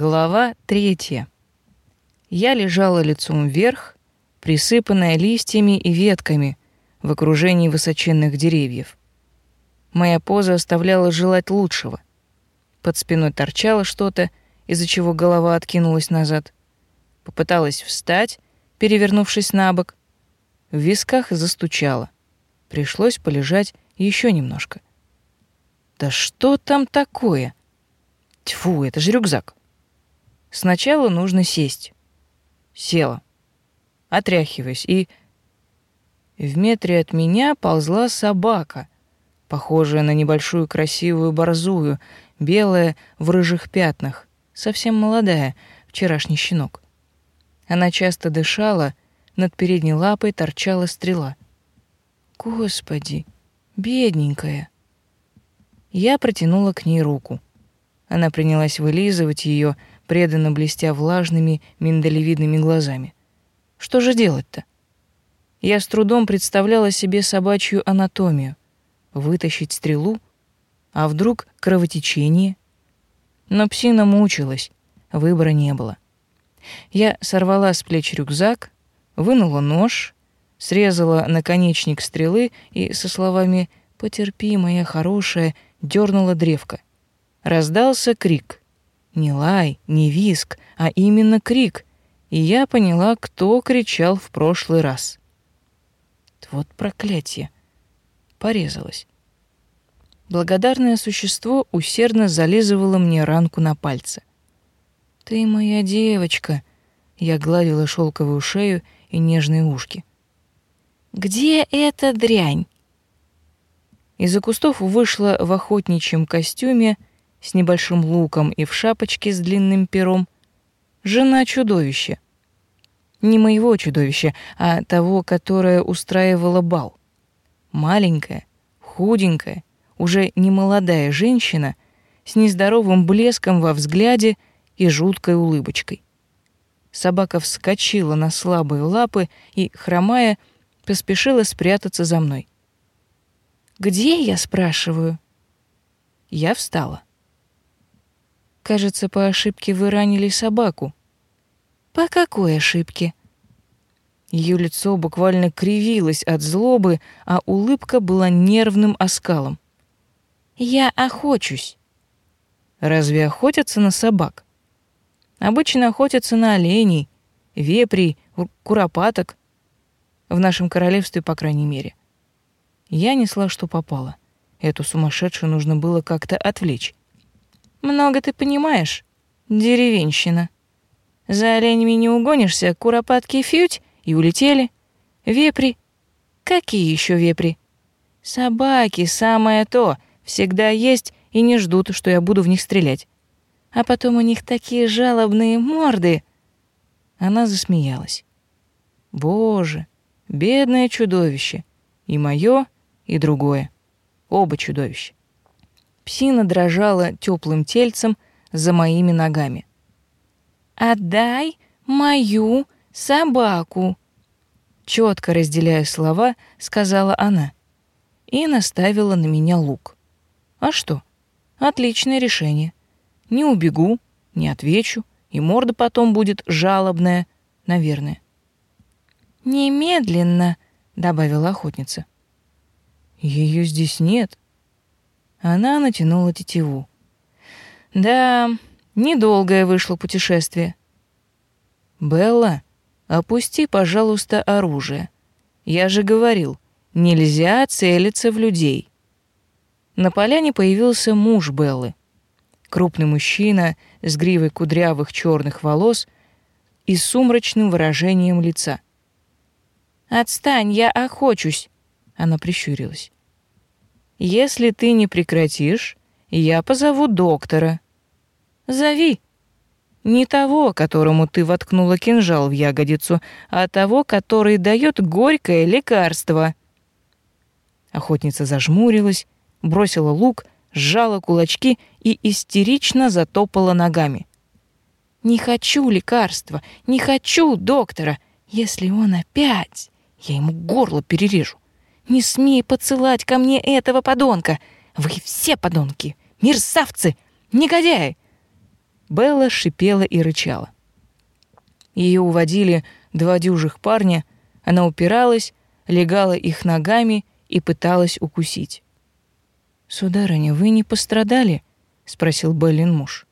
Глава третья. Я лежала лицом вверх, присыпанная листьями и ветками в окружении высоченных деревьев. Моя поза оставляла желать лучшего. Под спиной торчало что-то, из-за чего голова откинулась назад. Попыталась встать, перевернувшись на бок. В висках застучало. Пришлось полежать еще немножко. Да что там такое? Тьфу, это же рюкзак. Сначала нужно сесть. Села. Отряхиваясь, и... В метре от меня ползла собака, похожая на небольшую красивую борзую, белая в рыжих пятнах, совсем молодая, вчерашний щенок. Она часто дышала, над передней лапой торчала стрела. Господи, бедненькая. Я протянула к ней руку. Она принялась вылизывать ее, преданно блестя влажными миндалевидными глазами. Что же делать-то? Я с трудом представляла себе собачью анатомию. Вытащить стрелу? А вдруг кровотечение? Но псина мучилась, выбора не было. Я сорвала с плеч рюкзак, вынула нож, срезала наконечник стрелы и со словами «Потерпи, моя хорошая», дернула древко. Раздался крик. Не лай, не виск, а именно крик. И я поняла, кто кричал в прошлый раз. Вот проклятие. Порезалась. Благодарное существо усердно зализывало мне ранку на пальце. «Ты моя девочка», — я гладила шелковую шею и нежные ушки. «Где эта дрянь?» Из-за кустов вышла в охотничьем костюме с небольшим луком и в шапочке с длинным пером, жена чудовища. Не моего чудовища, а того, которое устраивало бал. Маленькая, худенькая, уже не молодая женщина с нездоровым блеском во взгляде и жуткой улыбочкой. Собака вскочила на слабые лапы и, хромая, поспешила спрятаться за мной. «Где я?» — спрашиваю. Я встала. Кажется, по ошибке вы ранили собаку. По какой ошибке? Ее лицо буквально кривилось от злобы, а улыбка была нервным оскалом. Я охочусь. Разве охотятся на собак? Обычно охотятся на оленей, вепрей, куропаток. В нашем королевстве, по крайней мере. Я несла, что попало. Эту сумасшедшую нужно было как-то отвлечь. Много ты понимаешь, деревенщина. За оленями не угонишься, куропатки фють и улетели. Вепри. Какие еще вепри? Собаки самое то, всегда есть и не ждут, что я буду в них стрелять. А потом у них такие жалобные морды. Она засмеялась. Боже, бедное чудовище. И моё, и другое. Оба чудовища. Псина дрожала теплым тельцем за моими ногами. «Отдай мою собаку!» Четко разделяя слова, сказала она и наставила на меня лук. А что? Отличное решение. Не убегу, не отвечу, и морда потом будет жалобная, наверное. Немедленно, добавила охотница. Ее здесь нет, она натянула тетиву. Да, недолгое вышло путешествие. Белла, опусти, пожалуйста, оружие. Я же говорил, нельзя целиться в людей. На поляне появился муж Беллы. Крупный мужчина с гривой кудрявых черных волос и сумрачным выражением лица. «Отстань, я охочусь!» Она прищурилась. Если ты не прекратишь, я позову доктора. Зови. Не того, которому ты воткнула кинжал в ягодицу, а того, который дает горькое лекарство. Охотница зажмурилась, бросила лук, сжала кулачки и истерично затопала ногами. Не хочу лекарства, не хочу доктора. Если он опять, я ему горло перережу. Не смей поцелать ко мне этого подонка. Вы все подонки, мерзавцы, негодяи. Белла шипела и рычала. Ее уводили два дюжих парня, она упиралась, легала их ногами и пыталась укусить. «Сударыня, вы не пострадали?» — спросил Беллин муж.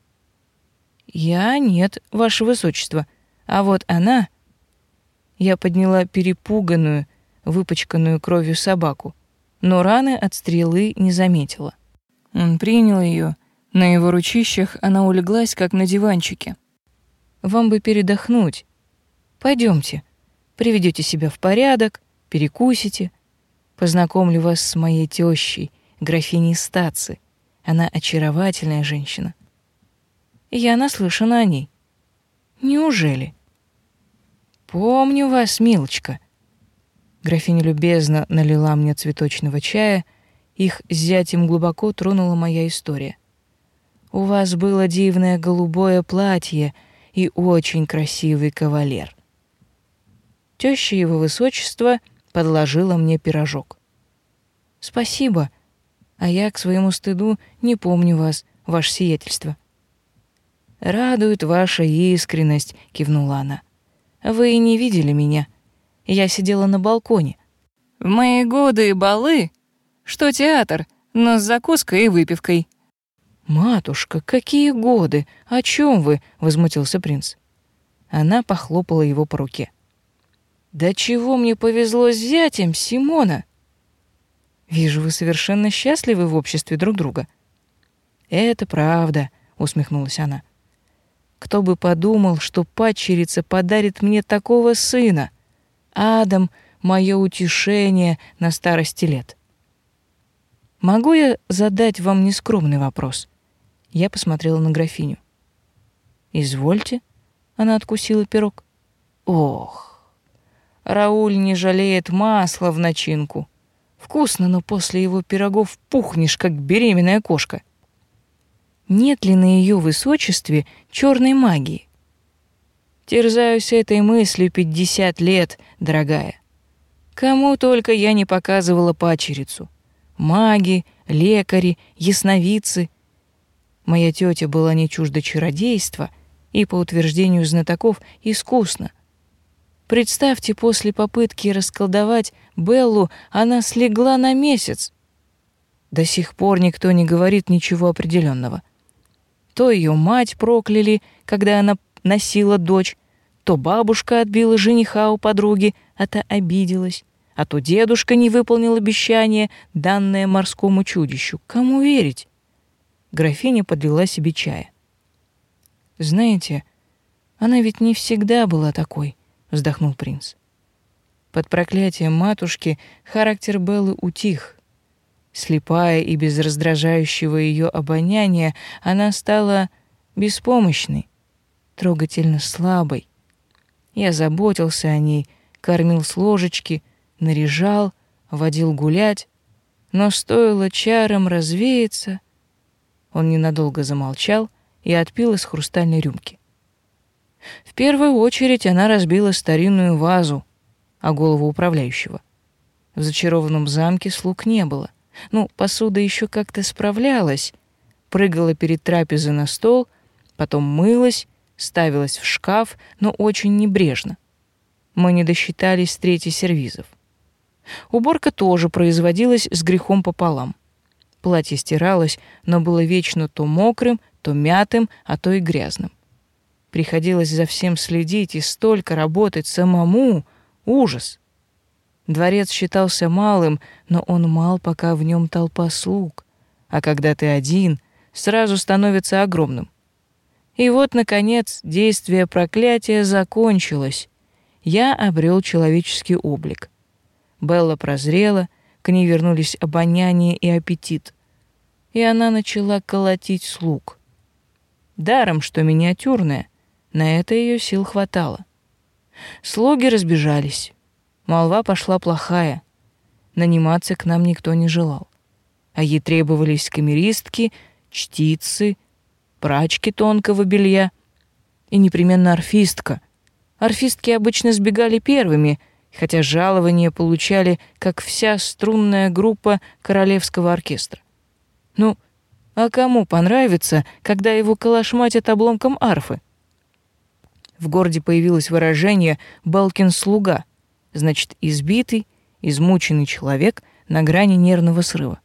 «Я нет, ваше высочество, а вот она...» Я подняла перепуганную, выпачканную кровью собаку, но раны от стрелы не заметила. Он принял ее. На его ручищах она улеглась, как на диванчике. «Вам бы передохнуть. Пойдемте, приведете себя в порядок, перекусите. Познакомлю вас с моей тещей, графиней Стаци. Она очаровательная женщина. Я наслышана о ней. Неужели? Помню вас, милочка. Графиня любезно налила мне цветочного чая, их зятем глубоко тронула моя история. У вас было дивное голубое платье и очень красивый кавалер. Теща его высочества подложила мне пирожок. Спасибо, а я к своему стыду не помню вас, ваше сиятельство. Радует ваша искренность, кивнула она. Вы не видели меня. Я сидела на балконе. В мои годы и балы, что театр, но с закуской и выпивкой. Матушка, какие годы? О чем вы? возмутился принц. Она похлопала его по руке. Да чего мне повезло с зятем Симона? Вижу, вы совершенно счастливы в обществе друг друга. Это правда, усмехнулась она. Кто бы подумал, что падчерица подарит мне такого сына? Адам — мое утешение на старости лет. Могу я задать вам нескромный вопрос? Я посмотрела на графиню. Извольте. Она откусила пирог. Ох, Рауль не жалеет масла в начинку. Вкусно, но после его пирогов пухнешь, как беременная кошка. Нет ли на ее высочестве черной магии? Терзаюсь этой мыслью пятьдесят лет, дорогая. Кому только я не показывала пачерицу. Маги, лекари, ясновидцы. Моя тетя была не чужда чародейства и, по утверждению знатоков, искусна. Представьте, после попытки расколдовать Беллу она слегла на месяц. До сих пор никто не говорит ничего определенного. То ее мать прокляли, когда она носила дочь, то бабушка отбила жениха у подруги, а та обиделась, а то дедушка не выполнил обещание, данное морскому чудищу. Кому верить? Графиня подлила себе чая. Знаете, она ведь не всегда была такой вздохнул принц. Под проклятием матушки характер Беллы утих. Слепая и без раздражающего ее обоняния, она стала беспомощной, трогательно слабой. Я заботился о ней, кормил с ложечки, наряжал, водил гулять, но стоило чарам развеяться, он ненадолго замолчал и отпил из хрустальной рюмки. В первую очередь она разбила старинную вазу, а голову управляющего. В зачарованном замке слуг не было. Ну, посуда еще как-то справлялась. Прыгала перед трапезой на стол, потом мылась, ставилась в шкаф, но очень небрежно. Мы не досчитались трети сервизов. Уборка тоже производилась с грехом пополам. Платье стиралось, но было вечно то мокрым, то мятым, а то и грязным. Приходилось за всем следить и столько работать самому. Ужас. Дворец считался малым, но он мал, пока в нем толпа слуг. А когда ты один, сразу становится огромным. И вот, наконец, действие проклятия закончилось. Я обрел человеческий облик. Белла прозрела, к ней вернулись обоняние и аппетит. И она начала колотить слуг. Даром, что миниатюрная — на это ее сил хватало. Слуги разбежались. Молва пошла плохая. Наниматься к нам никто не желал. А ей требовались камеристки, чтицы, прачки тонкого белья и непременно орфистка. Орфистки обычно сбегали первыми, хотя жалования получали, как вся струнная группа королевского оркестра. Ну, А кому понравится, когда его калашматят обломком арфы? В городе появилось выражение «Балкин слуга», значит, избитый, измученный человек на грани нервного срыва.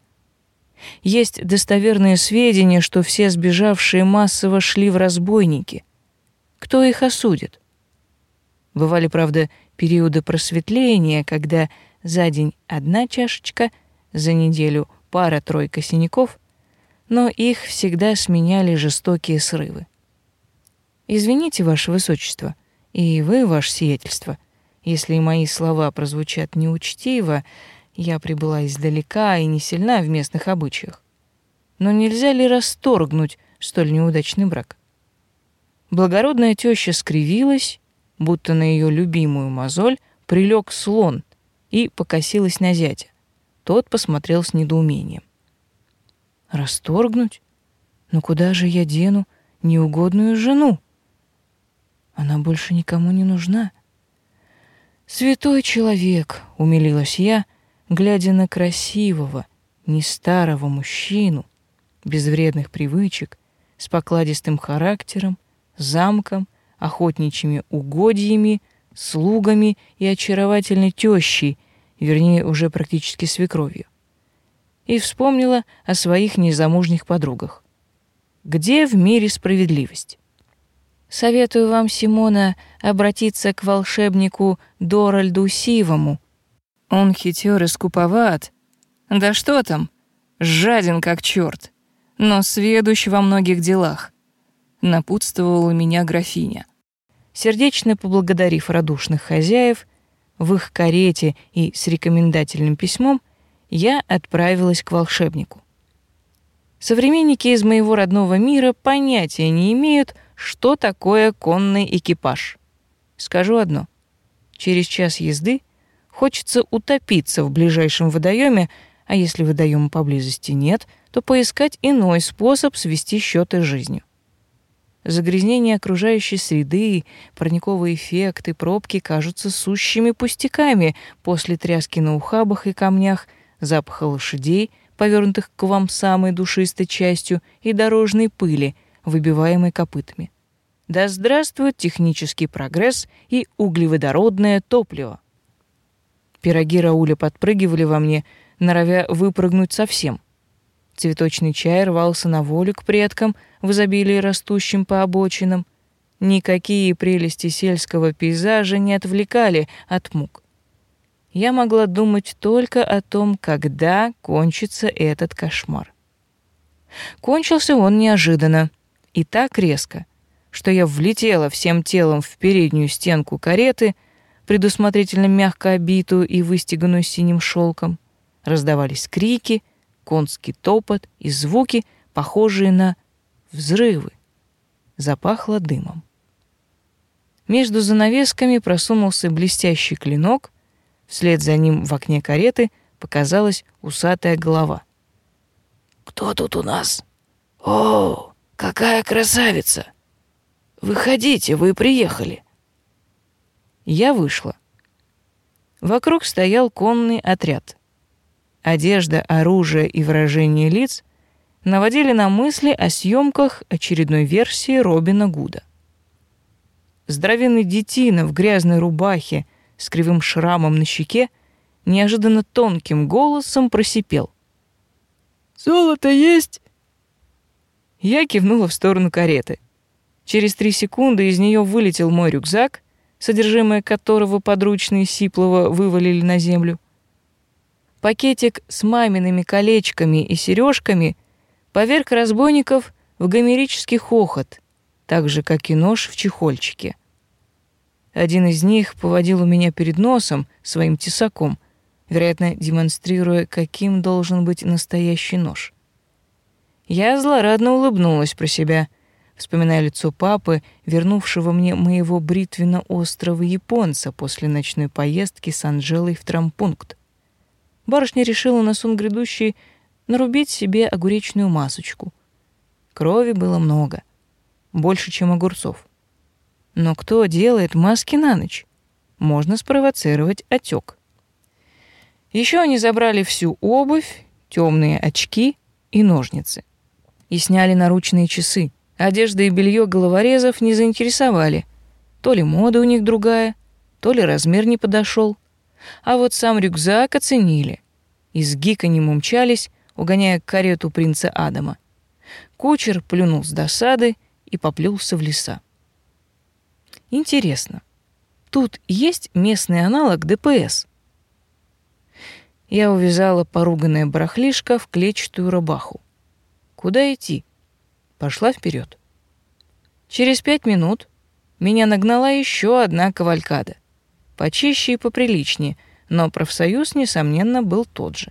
Есть достоверные сведения, что все сбежавшие массово шли в разбойники. Кто их осудит? Бывали, правда, периоды просветления, когда за день одна чашечка, за неделю пара-тройка синяков, но их всегда сменяли жестокие срывы. Извините, ваше высочество, и вы, ваше сиятельство, если мои слова прозвучат неучтиво, я прибыла издалека и не сильна в местных обычаях. Но нельзя ли расторгнуть столь неудачный брак? Благородная теща скривилась, будто на ее любимую мозоль прилег слон и покосилась на зятя. Тот посмотрел с недоумением. Расторгнуть? Но куда же я дену неугодную жену? Она больше никому не нужна. Святой человек, умилилась я, глядя на красивого, не старого мужчину, без вредных привычек, с покладистым характером, замком, охотничьими угодьями, слугами и очаровательной тещей, вернее, уже практически свекровью и вспомнила о своих незамужних подругах. Где в мире справедливость? Советую вам, Симона, обратиться к волшебнику Доральду Сивому. Он хитер и скуповат. Да что там, жаден как черт, но сведущ во многих делах. Напутствовала меня графиня. Сердечно поблагодарив радушных хозяев, в их карете и с рекомендательным письмом — я отправилась к волшебнику. Современники из моего родного мира понятия не имеют, что такое конный экипаж. Скажу одно. Через час езды хочется утопиться в ближайшем водоеме, а если водоема поблизости нет, то поискать иной способ свести счеты с жизнью. Загрязнение окружающей среды, парниковые эффекты, пробки кажутся сущими пустяками после тряски на ухабах и камнях — запаха лошадей, повернутых к вам самой душистой частью, и дорожной пыли, выбиваемой копытами. Да здравствует технический прогресс и углеводородное топливо. Пироги Рауля подпрыгивали во мне, норовя выпрыгнуть совсем. Цветочный чай рвался на волю к предкам в изобилии растущим по обочинам. Никакие прелести сельского пейзажа не отвлекали от мук я могла думать только о том, когда кончится этот кошмар. Кончился он неожиданно и так резко, что я влетела всем телом в переднюю стенку кареты, предусмотрительно мягко обитую и выстеганную синим шелком. Раздавались крики, конский топот и звуки, похожие на взрывы. Запахло дымом. Между занавесками просунулся блестящий клинок, Вслед за ним в окне кареты показалась усатая голова. «Кто тут у нас? О, какая красавица! Выходите, вы приехали!» Я вышла. Вокруг стоял конный отряд. Одежда, оружие и выражение лиц наводили на мысли о съемках очередной версии Робина Гуда. Здоровенный детина в грязной рубахе с кривым шрамом на щеке, неожиданно тонким голосом просипел. «Золото есть?» Я кивнула в сторону кареты. Через три секунды из нее вылетел мой рюкзак, содержимое которого подручные Сиплова вывалили на землю. Пакетик с мамиными колечками и сережками поверг разбойников в гомерический хохот, так же, как и нож в чехольчике. Один из них поводил у меня перед носом своим тесаком, вероятно, демонстрируя, каким должен быть настоящий нож. Я злорадно улыбнулась про себя, вспоминая лицо папы, вернувшего мне моего бритвенно-острого японца после ночной поездки с Анжелой в трампункт. Барышня решила на сон грядущий нарубить себе огуречную масочку. Крови было много, больше, чем огурцов. Но кто делает маски на ночь? Можно спровоцировать отек. Еще они забрали всю обувь, темные очки и ножницы. и сняли наручные часы. Одежда и белье головорезов не заинтересовали. То ли мода у них другая, то ли размер не подошел. А вот сам рюкзак оценили. И с гиканьем умчались, угоняя карету принца Адама. Кучер плюнул с досады и поплелся в леса. Интересно, тут есть местный аналог ДПС? Я увязала поруганное барахлишко в клетчатую рубаху. Куда идти? Пошла вперед. Через пять минут меня нагнала еще одна кавалькада. Почище и поприличнее, но профсоюз, несомненно, был тот же.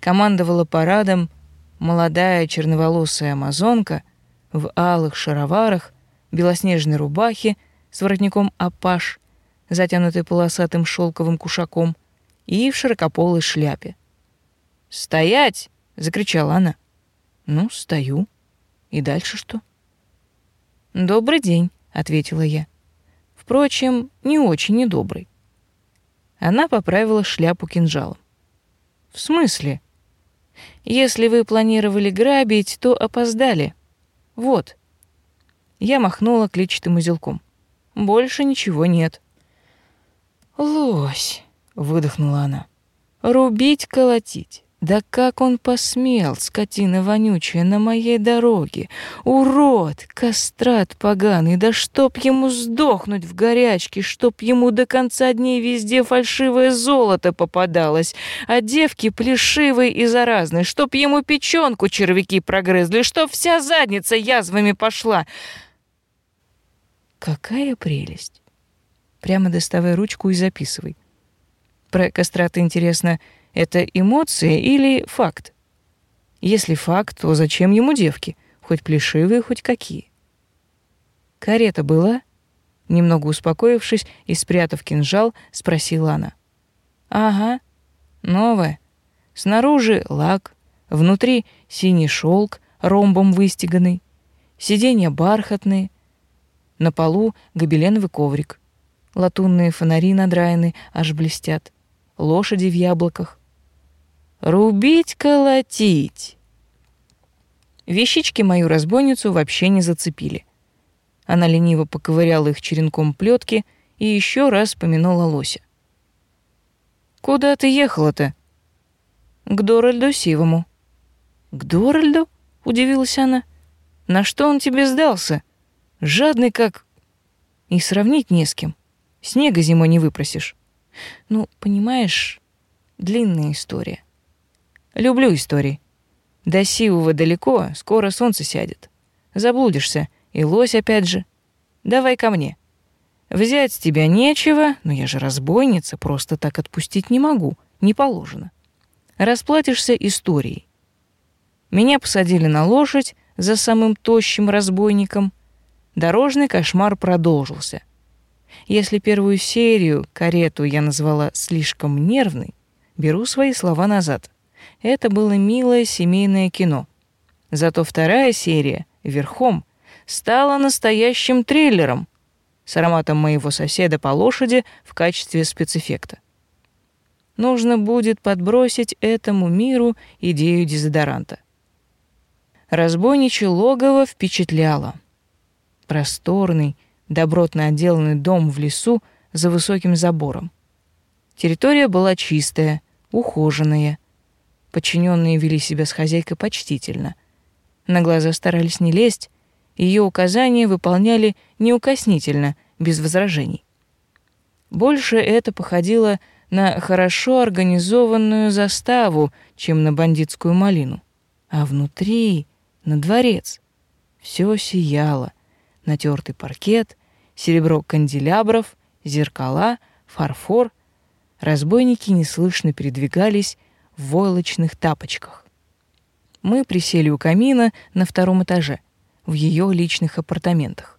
Командовала парадом молодая черноволосая амазонка в алых шароварах, белоснежной рубахе с воротником апаш, затянутой полосатым шелковым кушаком, и в широкополой шляпе. «Стоять!» — закричала она. «Ну, стою. И дальше что?» «Добрый день», — ответила я. Впрочем, не очень недобрый. Она поправила шляпу кинжалом. «В смысле?» «Если вы планировали грабить, то опоздали. Вот». Я махнула клетчатым узелком. «Больше ничего нет». «Лось», — выдохнула она. «Рубить, колотить. Да как он посмел, скотина вонючая, на моей дороге? Урод, кастрат поганый, да чтоб ему сдохнуть в горячке, чтоб ему до конца дней везде фальшивое золото попадалось, а девки плешивые и заразные, чтоб ему печенку червяки прогрызли, чтоб вся задница язвами пошла. Какая прелесть! Прямо доставай ручку и записывай. Про кастраты интересно — это эмоция или факт? Если факт, то зачем ему девки, хоть плешивые, хоть какие? Карета была? Немного успокоившись и спрятав кинжал, спросила она. Ага, новая. Снаружи лак, внутри синий шелк, ромбом выстеганный, сиденья бархатные, на полу гобеленовый коврик, латунные фонари надраены, аж блестят, лошади в яблоках, Рубить, колотить. Вещички мою разбойницу вообще не зацепили. Она лениво поковыряла их черенком плетки и еще раз помянула лося. «Куда ты ехала-то?» «К Доральду Сивому». «К Доральду?» — удивилась она. «На что он тебе сдался? Жадный как...» «И сравнить не с кем. Снега зимой не выпросишь». «Ну, понимаешь, длинная история. Люблю истории. До Сивого далеко, скоро солнце сядет. Заблудишься, и лось опять же. Давай ко мне. Взять с тебя нечего, но я же разбойница, просто так отпустить не могу, не положено. Расплатишься историей. Меня посадили на лошадь за самым тощим разбойником. Дорожный кошмар продолжился. Если первую серию, карету, я назвала слишком нервной, беру свои слова назад. Это было милое семейное кино. Зато вторая серия, верхом, стала настоящим триллером с ароматом моего соседа по лошади в качестве спецэффекта. Нужно будет подбросить этому миру идею дезодоранта. Разбойничье логово впечатляло. Просторный, добротно отделанный дом в лесу за высоким забором. Территория была чистая, ухоженная, Подчиненные вели себя с хозяйкой почтительно. На глаза старались не лезть, ее указания выполняли неукоснительно, без возражений. Больше это походило на хорошо организованную заставу, чем на бандитскую малину. А внутри, на дворец, все сияло. Натертый паркет, серебро канделябров, зеркала, фарфор. Разбойники неслышно передвигались в войлочных тапочках. Мы присели у камина на втором этаже, в ее личных апартаментах.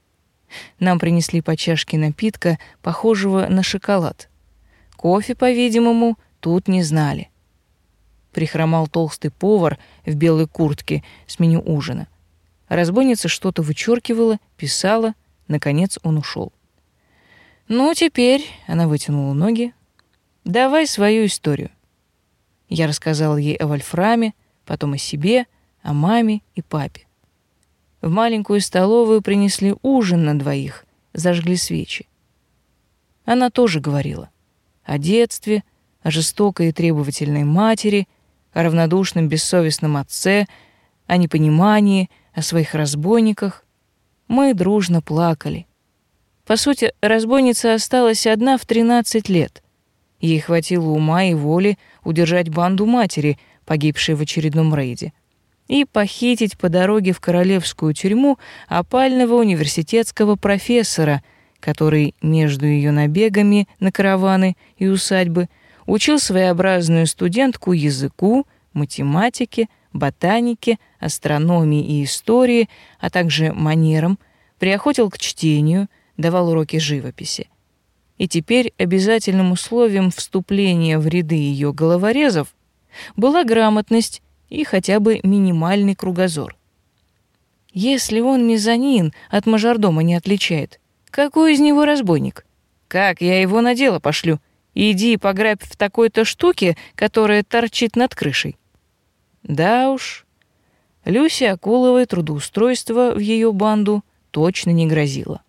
Нам принесли по чашке напитка, похожего на шоколад. Кофе, по-видимому, тут не знали. Прихромал толстый повар в белой куртке с меню ужина. Разбойница что-то вычеркивала, писала, наконец он ушел. «Ну, теперь...» — она вытянула ноги. «Давай свою историю. Я рассказал ей о Вольфраме, потом о себе, о маме и папе. В маленькую столовую принесли ужин на двоих, зажгли свечи. Она тоже говорила о детстве, о жестокой и требовательной матери, о равнодушном бессовестном отце, о непонимании, о своих разбойниках. Мы дружно плакали. По сути, разбойница осталась одна в 13 лет. Ей хватило ума и воли удержать банду матери, погибшей в очередном рейде, и похитить по дороге в королевскую тюрьму опального университетского профессора, который между ее набегами на караваны и усадьбы учил своеобразную студентку языку, математике, ботанике, астрономии и истории, а также манерам, приохотил к чтению — давал уроки живописи. И теперь обязательным условием вступления в ряды ее головорезов была грамотность и хотя бы минимальный кругозор. Если он мезонин от мажордома не отличает, какой из него разбойник? Как я его на дело пошлю? Иди пограбь в такой-то штуке, которая торчит над крышей. Да уж, Люси Акуловой трудоустройство в ее банду точно не грозило.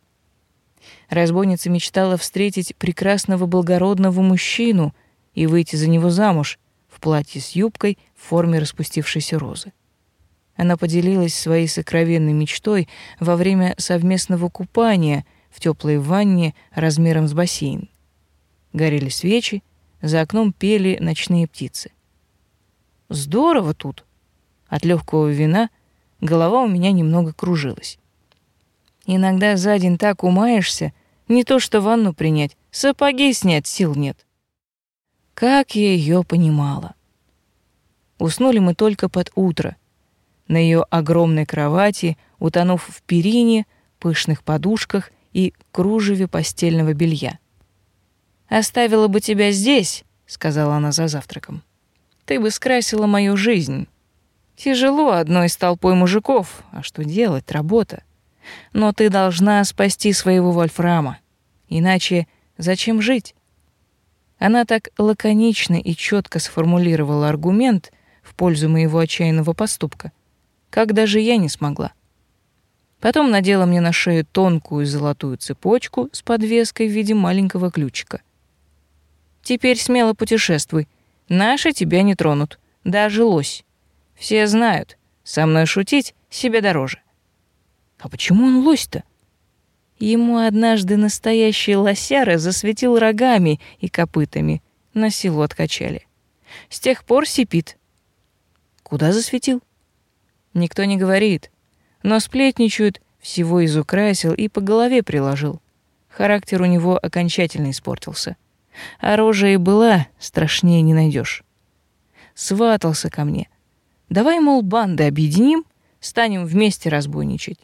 Разбойница мечтала встретить прекрасного благородного мужчину и выйти за него замуж в платье с юбкой в форме распустившейся розы. Она поделилась своей сокровенной мечтой во время совместного купания в теплой ванне размером с бассейн. Горели свечи, за окном пели ночные птицы. Здорово тут. От легкого вина голова у меня немного кружилась. Иногда за день так умаешься, не то что ванну принять, сапоги снять сил нет. Как я ее понимала. Уснули мы только под утро. На ее огромной кровати, утонув в перине, пышных подушках и кружеве постельного белья. «Оставила бы тебя здесь», — сказала она за завтраком. «Ты бы скрасила мою жизнь. Тяжело одной с толпой мужиков, а что делать, работа. Но ты должна спасти своего Вольфрама. Иначе зачем жить? Она так лаконично и четко сформулировала аргумент в пользу моего отчаянного поступка, как даже я не смогла. Потом надела мне на шею тонкую золотую цепочку с подвеской в виде маленького ключика. Теперь смело путешествуй. Наши тебя не тронут, даже лось. Все знают, со мной шутить себе дороже. А почему он лось-то? Ему однажды настоящий лосяра засветил рогами и копытами, на силу откачали. С тех пор сипит. Куда засветил? Никто не говорит, но сплетничают, всего изукрасил и по голове приложил. Характер у него окончательно испортился. А рожа и страшнее не найдешь. Сватался ко мне. Давай, мол, банды объединим, станем вместе разбойничать.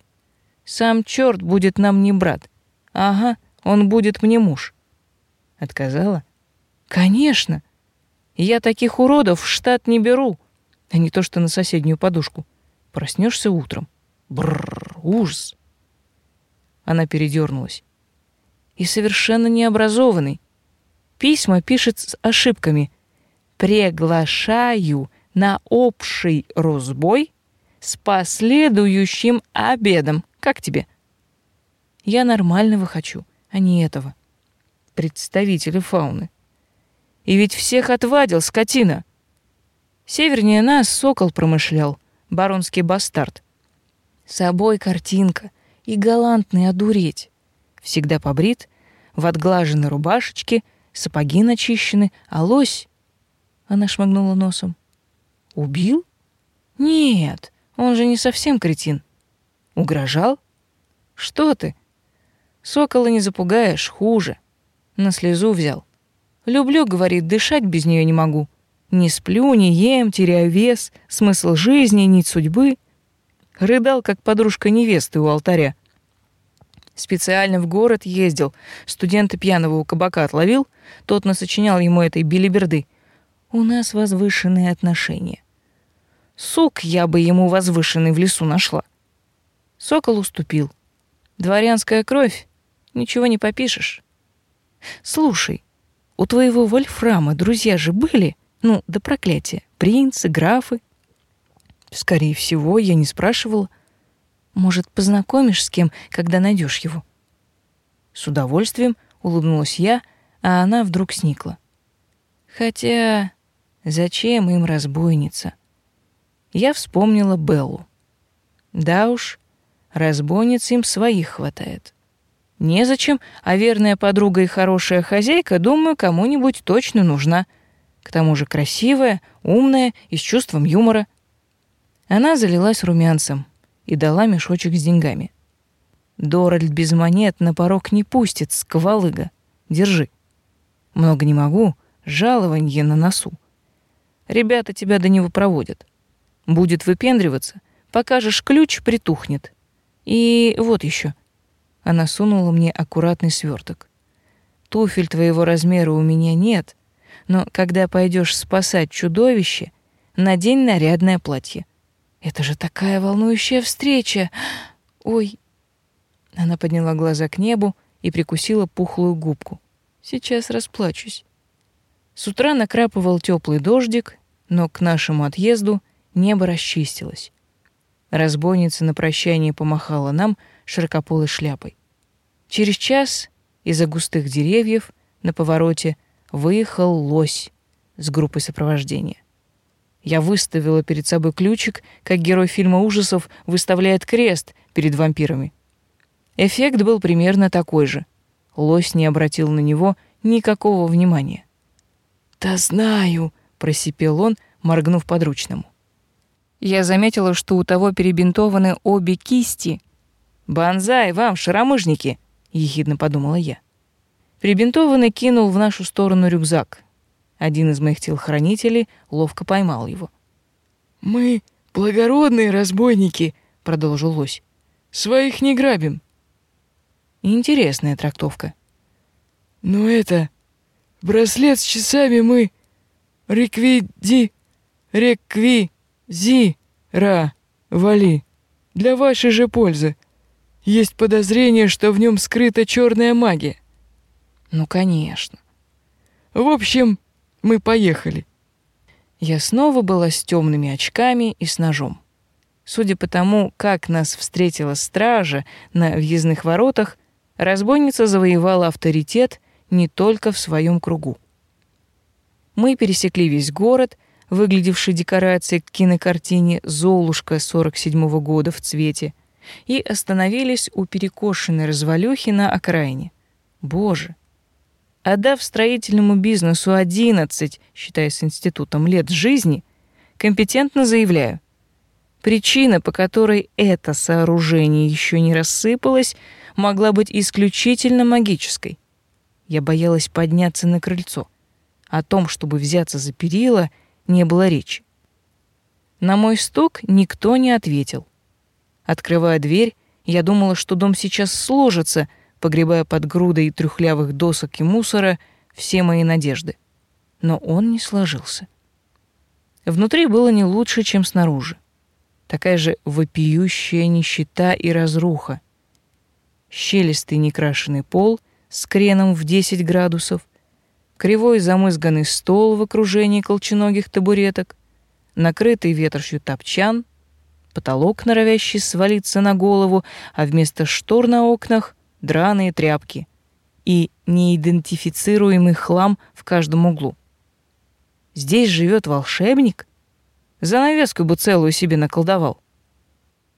Сам черт будет нам не брат. Ага, он будет мне муж. Отказала? Конечно. Я таких уродов в штат не беру, а не то что на соседнюю подушку. Проснешься утром. Бррр, ужас. Она передернулась. И совершенно необразованный. Письма пишет с ошибками. Приглашаю на общий разбой с последующим обедом. Как тебе? Я нормального хочу, а не этого. Представители фауны. И ведь всех отвадил, скотина. Севернее нас сокол промышлял, баронский бастард. Собой картинка и галантный одуреть. Всегда побрит, в отглаженной рубашечке, сапоги начищены, а лось... Она шмыгнула носом. Убил? Нет, он же не совсем кретин. Угрожал? Что ты? Сокола не запугаешь, хуже. На слезу взял. Люблю, говорит, дышать без нее не могу. Не сплю, не ем, теряю вес, смысл жизни, нить судьбы. Рыдал, как подружка невесты у алтаря. Специально в город ездил, студента пьяного у кабака отловил, тот насочинял ему этой билиберды. У нас возвышенные отношения. Сук я бы ему возвышенный в лесу нашла. Сокол уступил. Дворянская кровь, ничего не попишешь. Слушай, у твоего Вольфрама друзья же были, ну, до проклятия, принцы, графы. Скорее всего, я не спрашивала. Может, познакомишь с кем, когда найдешь его? С удовольствием улыбнулась я, а она вдруг сникла. Хотя зачем им разбойница? Я вспомнила Беллу. Да уж, разбойниц им своих хватает. Незачем, а верная подруга и хорошая хозяйка, думаю, кому-нибудь точно нужна. К тому же красивая, умная и с чувством юмора. Она залилась румянцем и дала мешочек с деньгами. Доральд без монет на порог не пустит, сквалыга. Держи. Много не могу, жалованье на носу. Ребята тебя до него проводят. Будет выпендриваться, покажешь ключ, притухнет. И вот еще. Она сунула мне аккуратный сверток. Туфель твоего размера у меня нет, но когда пойдешь спасать чудовище, надень нарядное платье. Это же такая волнующая встреча. Ой. Она подняла глаза к небу и прикусила пухлую губку. Сейчас расплачусь. С утра накрапывал теплый дождик, но к нашему отъезду небо расчистилось. Разбойница на прощание помахала нам широкополой шляпой. Через час из-за густых деревьев на повороте выехал лось с группой сопровождения. Я выставила перед собой ключик, как герой фильма ужасов выставляет крест перед вампирами. Эффект был примерно такой же. Лось не обратил на него никакого внимания. «Да знаю», — просипел он, моргнув подручному. Я заметила, что у того перебинтованы обе кисти. «Бонзай вам, шаромыжники!» — ехидно подумала я. Прибинтованный кинул в нашу сторону рюкзак. Один из моих телохранителей ловко поймал его. «Мы благородные разбойники», — продолжил лось. «Своих не грабим». Интересная трактовка. «Но это... Браслет с часами мы... Реквиди... Реквизи... Ра... Вали. Для вашей же пользы. Есть подозрение, что в нем скрыта черная магия». «Ну, конечно». «В общем, мы поехали. Я снова была с темными очками и с ножом. Судя по тому, как нас встретила стража на въездных воротах, разбойница завоевала авторитет не только в своем кругу. Мы пересекли весь город, выглядевший декорацией к кинокартине «Золушка» 47 -го года в цвете, и остановились у перекошенной развалюхи на окраине. Боже, Отдав строительному бизнесу 11, считая с институтом, лет жизни, компетентно заявляю, причина, по которой это сооружение еще не рассыпалось, могла быть исключительно магической. Я боялась подняться на крыльцо. О том, чтобы взяться за перила, не было речи. На мой стук никто не ответил. Открывая дверь, я думала, что дом сейчас сложится — погребая под грудой трюхлявых досок и мусора все мои надежды. Но он не сложился. Внутри было не лучше, чем снаружи. Такая же вопиющая нищета и разруха. Щелистый некрашенный пол с креном в 10 градусов, кривой замызганный стол в окружении колченогих табуреток, накрытый ветошью топчан, потолок, норовящий свалиться на голову, а вместо штор на окнах драные тряпки и неидентифицируемый хлам в каждом углу. Здесь живет волшебник? Занавеску бы целую себе наколдовал.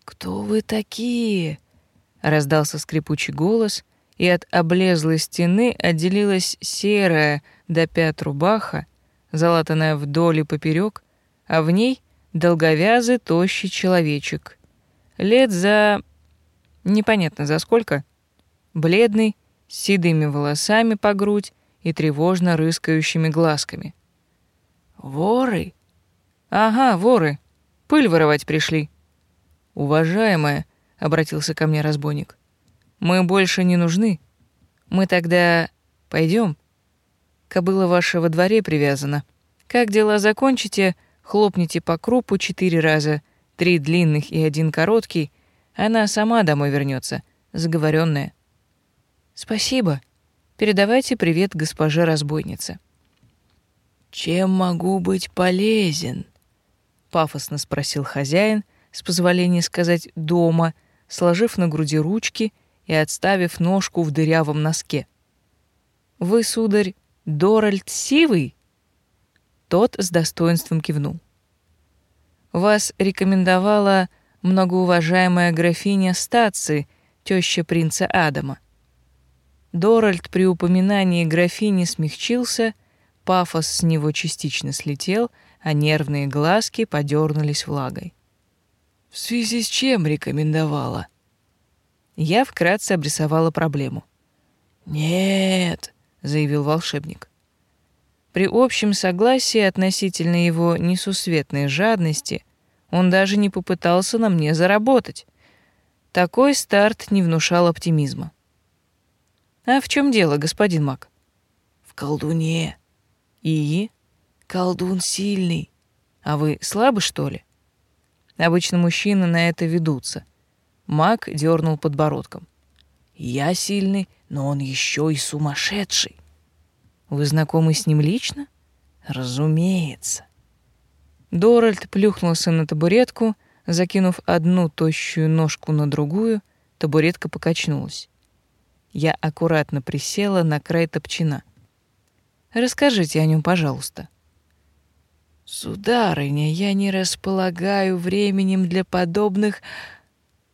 «Кто вы такие?» — раздался скрипучий голос, и от облезлой стены отделилась серая до пят рубаха, залатанная вдоль и поперек, а в ней долговязый тощий человечек. Лет за... непонятно за сколько — бледный, с седыми волосами по грудь и тревожно рыскающими глазками. «Воры?» «Ага, воры. Пыль воровать пришли». «Уважаемая», — обратился ко мне разбойник, — «мы больше не нужны. Мы тогда пойдем. Кобыла ваша во дворе привязана. Как дела закончите, хлопните по крупу четыре раза, три длинных и один короткий, она сама домой вернется, заговоренная. Спасибо. Передавайте привет госпоже разбойнице. Чем могу быть полезен? пафосно спросил хозяин, с позволения сказать «дома», сложив на груди ручки и отставив ножку в дырявом носке. «Вы, сударь, Доральд Сивый?» Тот с достоинством кивнул. «Вас рекомендовала многоуважаемая графиня Стаци, теща принца Адама». Доральд при упоминании графини смягчился, пафос с него частично слетел, а нервные глазки подернулись влагой. «В связи с чем рекомендовала?» Я вкратце обрисовала проблему. «Нет», — заявил волшебник. При общем согласии относительно его несусветной жадности он даже не попытался на мне заработать. Такой старт не внушал оптимизма. «А в чем дело, господин Мак?» «В колдуне». «И?» «Колдун сильный». «А вы слабы, что ли?» Обычно мужчины на это ведутся. Мак дернул подбородком. «Я сильный, но он еще и сумасшедший». «Вы знакомы с ним лично?» «Разумеется». Доральд плюхнулся на табуретку, закинув одну тощую ножку на другую, табуретка покачнулась. Я аккуратно присела на край топчина. «Расскажите о нем, пожалуйста». «Сударыня, я не располагаю временем для подобных...»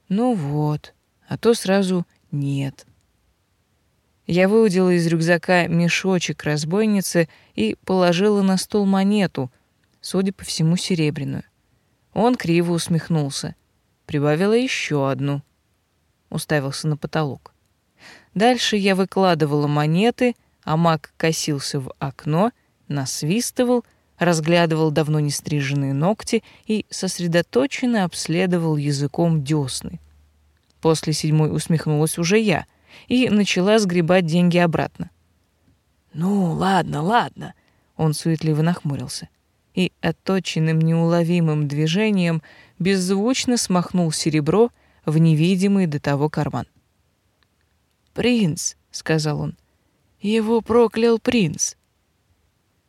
«Ну вот, а то сразу нет». Я выудила из рюкзака мешочек разбойницы и положила на стол монету, судя по всему, серебряную. Он криво усмехнулся. Прибавила еще одну. Уставился на потолок. Дальше я выкладывала монеты, а маг косился в окно, насвистывал разглядывал давно не стриженные ногти и сосредоточенно обследовал языком десны. После седьмой усмехнулась уже я и начала сгребать деньги обратно. «Ну, ладно, ладно», — он суетливо нахмурился и отточенным неуловимым движением беззвучно смахнул серебро в невидимый до того карман. «Принц», — сказал он, — «его проклял принц».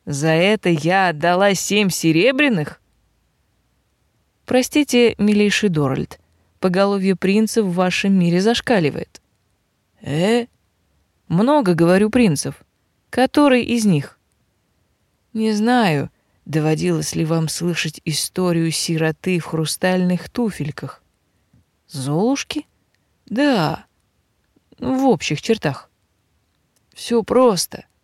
За это я отдала семь серебряных? Простите, милейший Доральд, поголовье принцев в вашем мире зашкаливает. Э? Много, говорю, принцев. Который из них? Не знаю, доводилось ли вам слышать историю сироты в хрустальных туфельках. Золушки? Да, в общих чертах. Все просто —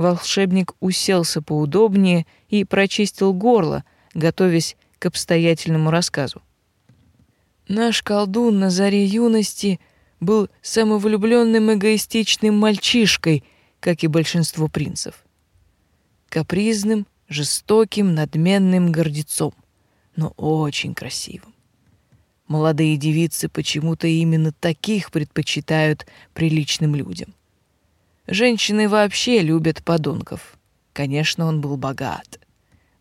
Волшебник уселся поудобнее и прочистил горло, готовясь к обстоятельному рассказу. Наш колдун на заре юности был самовлюбленным эгоистичным мальчишкой, как и большинство принцев. Капризным, жестоким, надменным гордецом, но очень красивым. Молодые девицы почему-то именно таких предпочитают приличным людям. Женщины вообще любят подонков. Конечно, он был богат.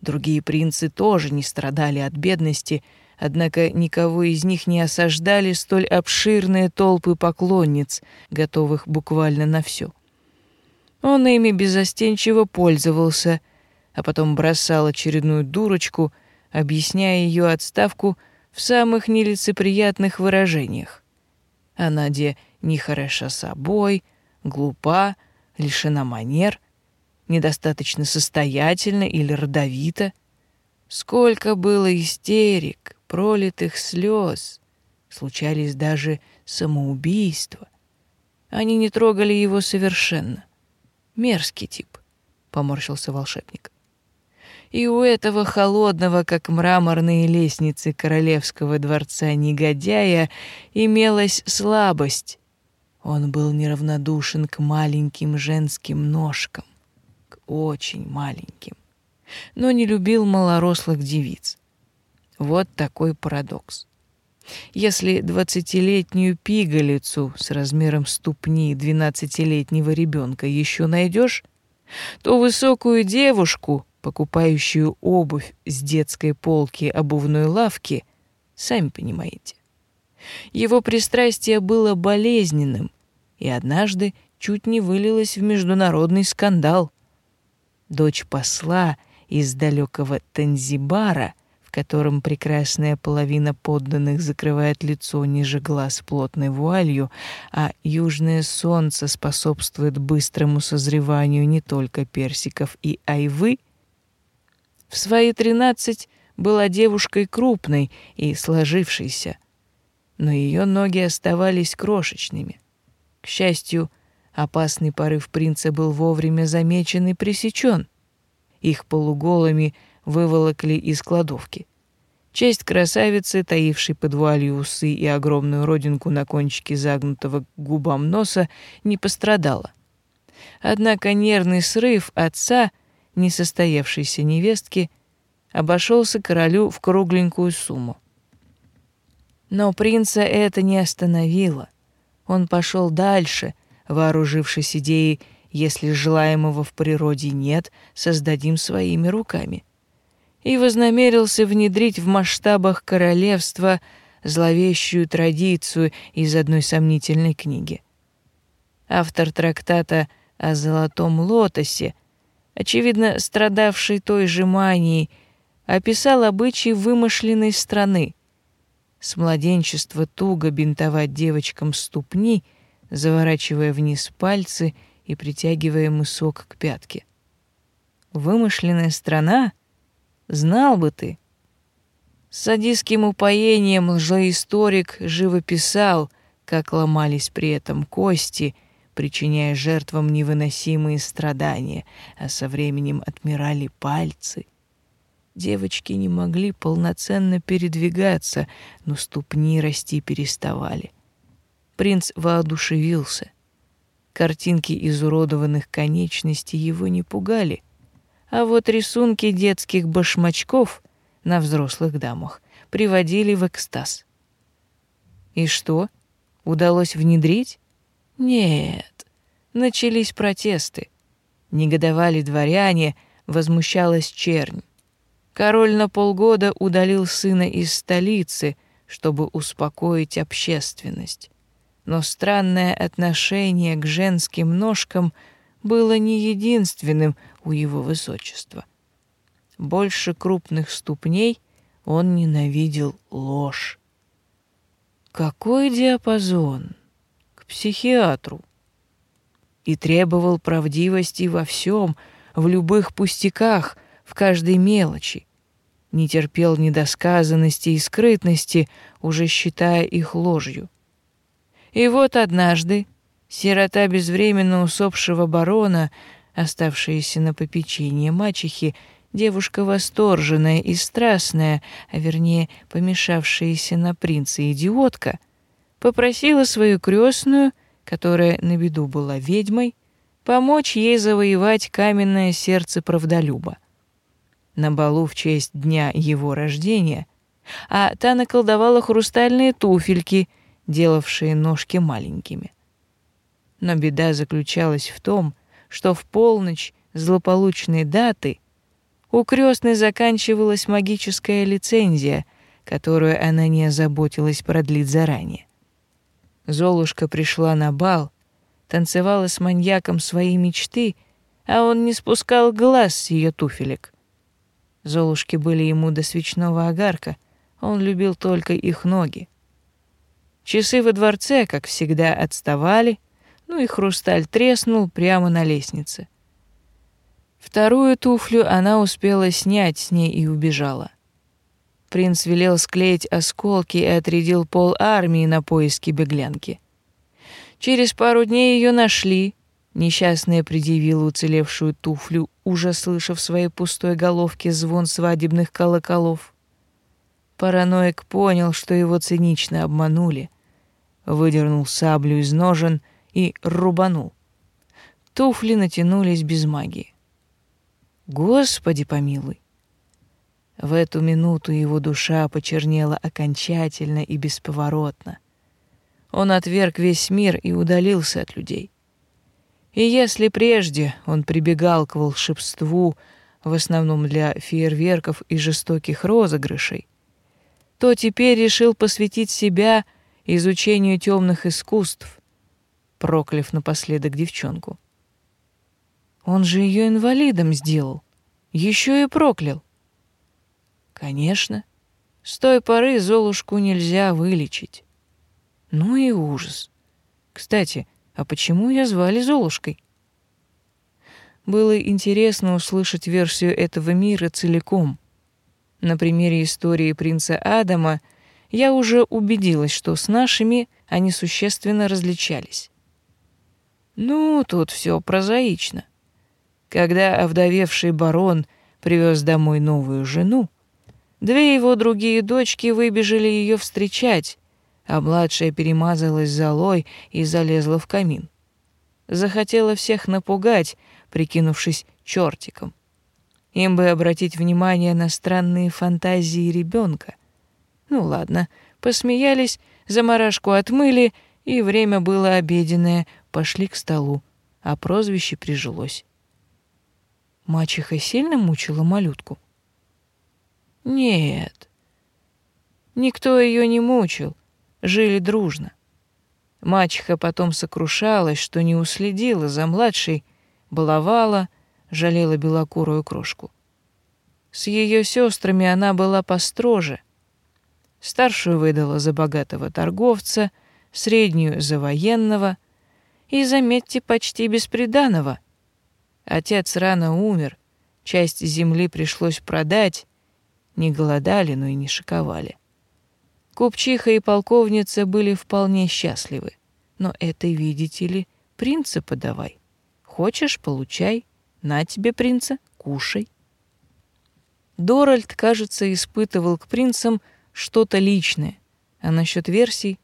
Другие принцы тоже не страдали от бедности, однако никого из них не осаждали столь обширные толпы поклонниц, готовых буквально на все. Он ими безостенчиво пользовался, а потом бросал очередную дурочку, объясняя ее отставку в самых нелицеприятных выражениях. Она де не хороша собой — глупа, лишена манер, недостаточно состоятельна или родовита. Сколько было истерик, пролитых слез, случались даже самоубийства. Они не трогали его совершенно. Мерзкий тип, поморщился волшебник. И у этого холодного, как мраморные лестницы королевского дворца негодяя, имелась слабость, он был неравнодушен к маленьким женским ножкам, к очень маленьким, но не любил малорослых девиц. Вот такой парадокс. Если двадцатилетнюю пигалицу с размером ступни двенадцатилетнего ребенка еще найдешь, то высокую девушку, покупающую обувь с детской полки обувной лавки, сами понимаете. Его пристрастие было болезненным и однажды чуть не вылилось в международный скандал. Дочь посла из далекого Танзибара, в котором прекрасная половина подданных закрывает лицо ниже глаз плотной вуалью, а южное солнце способствует быстрому созреванию не только персиков и айвы, в свои тринадцать была девушкой крупной и сложившейся, но ее ноги оставались крошечными. К счастью, опасный порыв принца был вовремя замечен и пресечен. Их полуголыми выволокли из кладовки. Честь красавицы, таившей под вуалью усы и огромную родинку на кончике загнутого губам носа, не пострадала. Однако нервный срыв отца, несостоявшейся невестки, обошелся королю в кругленькую сумму. Но принца это не остановило. Он пошел дальше, вооружившись идеей «если желаемого в природе нет, создадим своими руками» и вознамерился внедрить в масштабах королевства зловещую традицию из одной сомнительной книги. Автор трактата о золотом лотосе, очевидно страдавший той же манией, описал обычаи вымышленной страны. С младенчества туго бинтовать девочкам ступни, заворачивая вниз пальцы и притягивая мысок к пятке. Вымышленная страна? Знал бы ты. С садистским упоением лжеисторик живописал, как ломались при этом кости, причиняя жертвам невыносимые страдания, а со временем отмирали пальцы — Девочки не могли полноценно передвигаться, но ступни расти переставали. Принц воодушевился. Картинки изуродованных конечностей его не пугали, а вот рисунки детских башмачков на взрослых дамах приводили в экстаз. И что? Удалось внедрить? Нет. Начались протесты. Негодовали дворяне, возмущалась чернь. Король на полгода удалил сына из столицы, чтобы успокоить общественность. Но странное отношение к женским ножкам было не единственным у его высочества. Больше крупных ступней он ненавидел ложь. Какой диапазон? К психиатру. И требовал правдивости во всем, в любых пустяках, в каждой мелочи не терпел недосказанности и скрытности, уже считая их ложью. И вот однажды сирота безвременно усопшего барона, оставшаяся на попечении мачехи, девушка восторженная и страстная, а вернее помешавшаяся на принца идиотка, попросила свою крестную, которая на беду была ведьмой, помочь ей завоевать каменное сердце правдолюба на балу в честь дня его рождения, а та наколдовала хрустальные туфельки, делавшие ножки маленькими. Но беда заключалась в том, что в полночь злополучной даты у крестной заканчивалась магическая лицензия, которую она не озаботилась продлить заранее. Золушка пришла на бал, танцевала с маньяком своей мечты, а он не спускал глаз с ее туфелек — Золушки были ему до свечного огарка, он любил только их ноги. Часы во дворце, как всегда, отставали, ну и хрусталь треснул прямо на лестнице. Вторую туфлю она успела снять с ней и убежала. Принц велел склеить осколки и отрядил пол армии на поиски беглянки. Через пару дней ее нашли, Несчастная предъявила уцелевшую туфлю, уже слышав в своей пустой головке звон свадебных колоколов. Параноик понял, что его цинично обманули, выдернул саблю из ножен и рубанул. Туфли натянулись без магии. Господи помилуй! В эту минуту его душа почернела окончательно и бесповоротно. Он отверг весь мир и удалился от людей. И если прежде он прибегал к волшебству в основном для фейерверков и жестоких розыгрышей, то теперь решил посвятить себя изучению темных искусств, прокляв напоследок девчонку. Он же ее инвалидом сделал. Еще и проклял. Конечно, с той поры Золушку нельзя вылечить. Ну и ужас. Кстати, а почему ее звали Золушкой? Было интересно услышать версию этого мира целиком. На примере истории принца Адама я уже убедилась, что с нашими они существенно различались. Ну, тут все прозаично. Когда овдовевший барон привез домой новую жену, две его другие дочки выбежали ее встречать, а младшая перемазалась золой и залезла в камин. Захотела всех напугать, прикинувшись чертиком. Им бы обратить внимание на странные фантазии ребенка. Ну ладно, посмеялись, заморашку отмыли, и время было обеденное, пошли к столу, а прозвище прижилось. Мачеха сильно мучила малютку? Нет. Никто ее не мучил, жили дружно. Мачеха потом сокрушалась, что не уследила за младшей, баловала, жалела белокурую крошку. С ее сестрами она была построже. Старшую выдала за богатого торговца, среднюю — за военного и, заметьте, почти бесприданного — Отец рано умер, часть земли пришлось продать. Не голодали, но и не шиковали. Купчиха и полковница были вполне счастливы. Но это, видите ли, принца подавай. Хочешь — получай. На тебе, принца, кушай. Доральд, кажется, испытывал к принцам что-то личное. А насчет версий?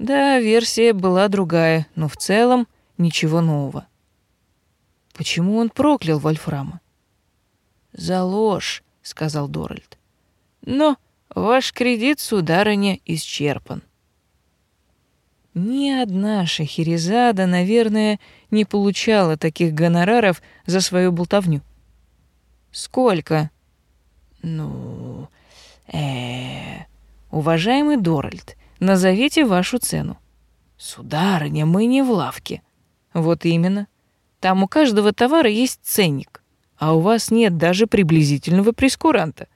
Да, версия была другая, но в целом ничего нового. Почему он проклял Вольфрама? «За ложь», — сказал Доральд. «Но ваш кредит, сударыня, исчерпан». Ни одна Шахерезада, наверное, не получала таких гонораров за свою болтовню. «Сколько?» «Ну, э, -э уважаемый Доральд, назовите вашу цену». «Сударыня, мы не в лавке». «Вот именно. Там у каждого товара есть ценник, а у вас нет даже приблизительного прескуранта.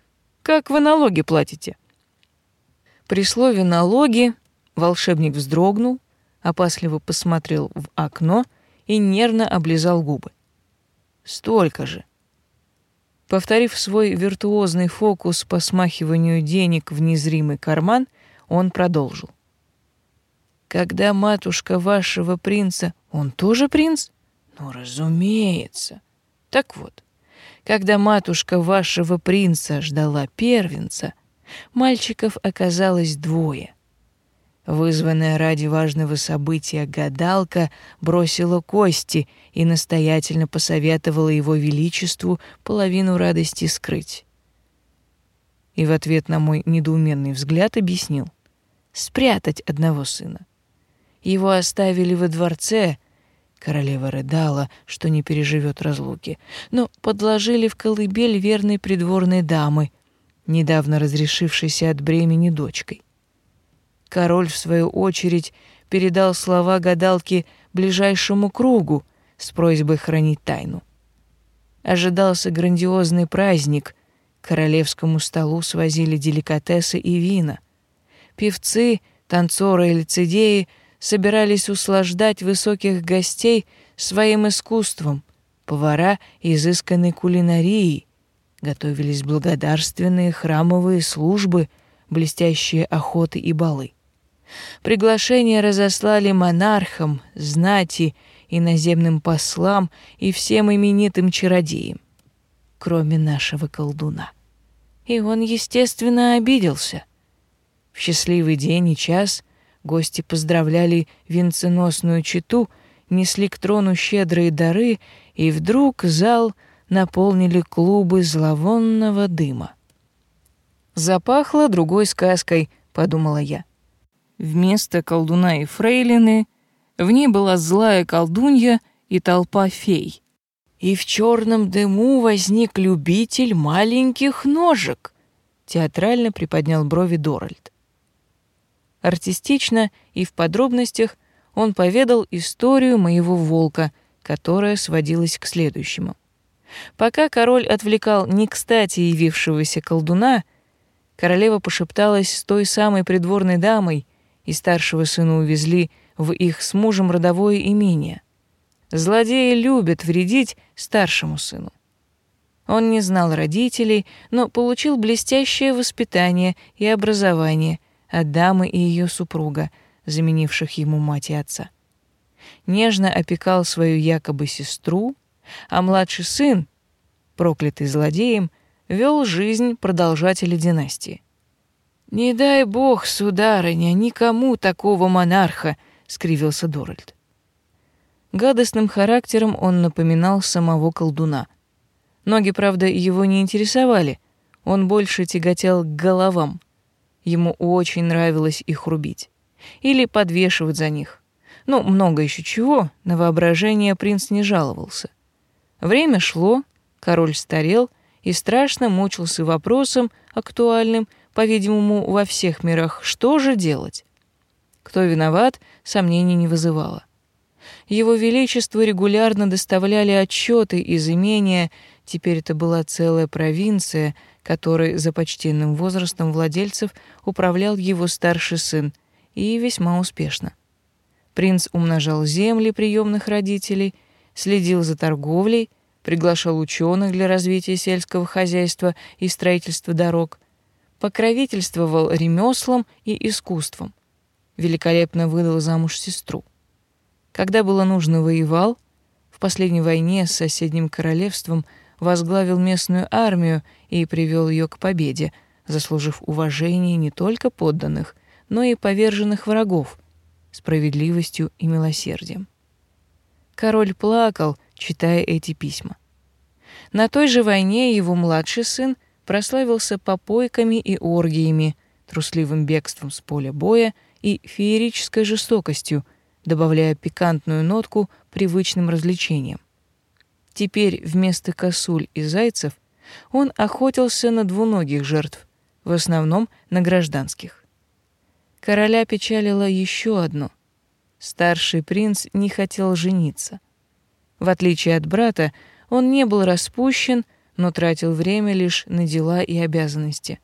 Как вы налоги платите? При слове налоги волшебник вздрогнул, опасливо посмотрел в окно и нервно облизал губы. Столько же. Повторив свой виртуозный фокус по смахиванию денег в незримый карман, он продолжил. Когда матушка вашего принца, он тоже принц? Ну, разумеется. Так вот, когда матушка вашего принца ждала первенца, мальчиков оказалось двое. Вызванная ради важного события гадалка бросила кости и настоятельно посоветовала его величеству половину радости скрыть. И в ответ на мой недоуменный взгляд объяснил. Спрятать одного сына. Его оставили во дворце — Королева рыдала, что не переживет разлуки, но подложили в колыбель верной придворной дамы, недавно разрешившейся от бремени дочкой. Король, в свою очередь, передал слова гадалки ближайшему кругу с просьбой хранить тайну. Ожидался грандиозный праздник, к королевскому столу свозили деликатесы и вина. Певцы, танцоры и лицедеи — собирались услаждать высоких гостей своим искусством, повара изысканной кулинарией, готовились благодарственные храмовые службы, блестящие охоты и балы. Приглашения разослали монархам, знати, иноземным послам и всем именитым чародеям, кроме нашего колдуна. И он, естественно, обиделся. В счастливый день и час Гости поздравляли венценосную читу, несли к трону щедрые дары, и вдруг зал наполнили клубы зловонного дыма. «Запахло другой сказкой», — подумала я. Вместо колдуна и фрейлины в ней была злая колдунья и толпа фей. И в черном дыму возник любитель маленьких ножек, театрально приподнял брови Доральд. Артистично и в подробностях он поведал историю моего волка, которая сводилась к следующему. Пока король отвлекал не кстати явившегося колдуна, королева пошепталась с той самой придворной дамой, и старшего сына увезли в их с мужем родовое имение. Злодеи любят вредить старшему сыну. Он не знал родителей, но получил блестящее воспитание и образование от дамы и ее супруга, заменивших ему мать и отца. Нежно опекал свою якобы сестру, а младший сын, проклятый злодеем, вел жизнь продолжателя династии. «Не дай бог, сударыня, никому такого монарха!» — скривился Доральд. Гадостным характером он напоминал самого колдуна. Ноги, правда, его не интересовали, он больше тяготел к головам. Ему очень нравилось их рубить. Или подвешивать за них. Ну, много еще чего, на воображение принц не жаловался. Время шло, король старел и страшно мучился вопросом, актуальным — по-видимому, во всех мирах, что же делать? Кто виноват, сомнений не вызывало. Его Величество регулярно доставляли отчеты из имения, теперь это была целая провинция, которой за почтенным возрастом владельцев управлял его старший сын, и весьма успешно. Принц умножал земли приемных родителей, следил за торговлей, приглашал ученых для развития сельского хозяйства и строительства дорог — покровительствовал ремеслам и искусствам. Великолепно выдал замуж сестру. Когда было нужно, воевал. В последней войне с соседним королевством возглавил местную армию и привел ее к победе, заслужив уважение не только подданных, но и поверженных врагов, справедливостью и милосердием. Король плакал, читая эти письма. На той же войне его младший сын прославился попойками и оргиями, трусливым бегством с поля боя и феерической жестокостью, добавляя пикантную нотку привычным развлечениям. Теперь вместо косуль и зайцев он охотился на двуногих жертв, в основном на гражданских. Короля печалило еще одно. Старший принц не хотел жениться. В отличие от брата, он не был распущен, но тратил время лишь на дела и обязанности.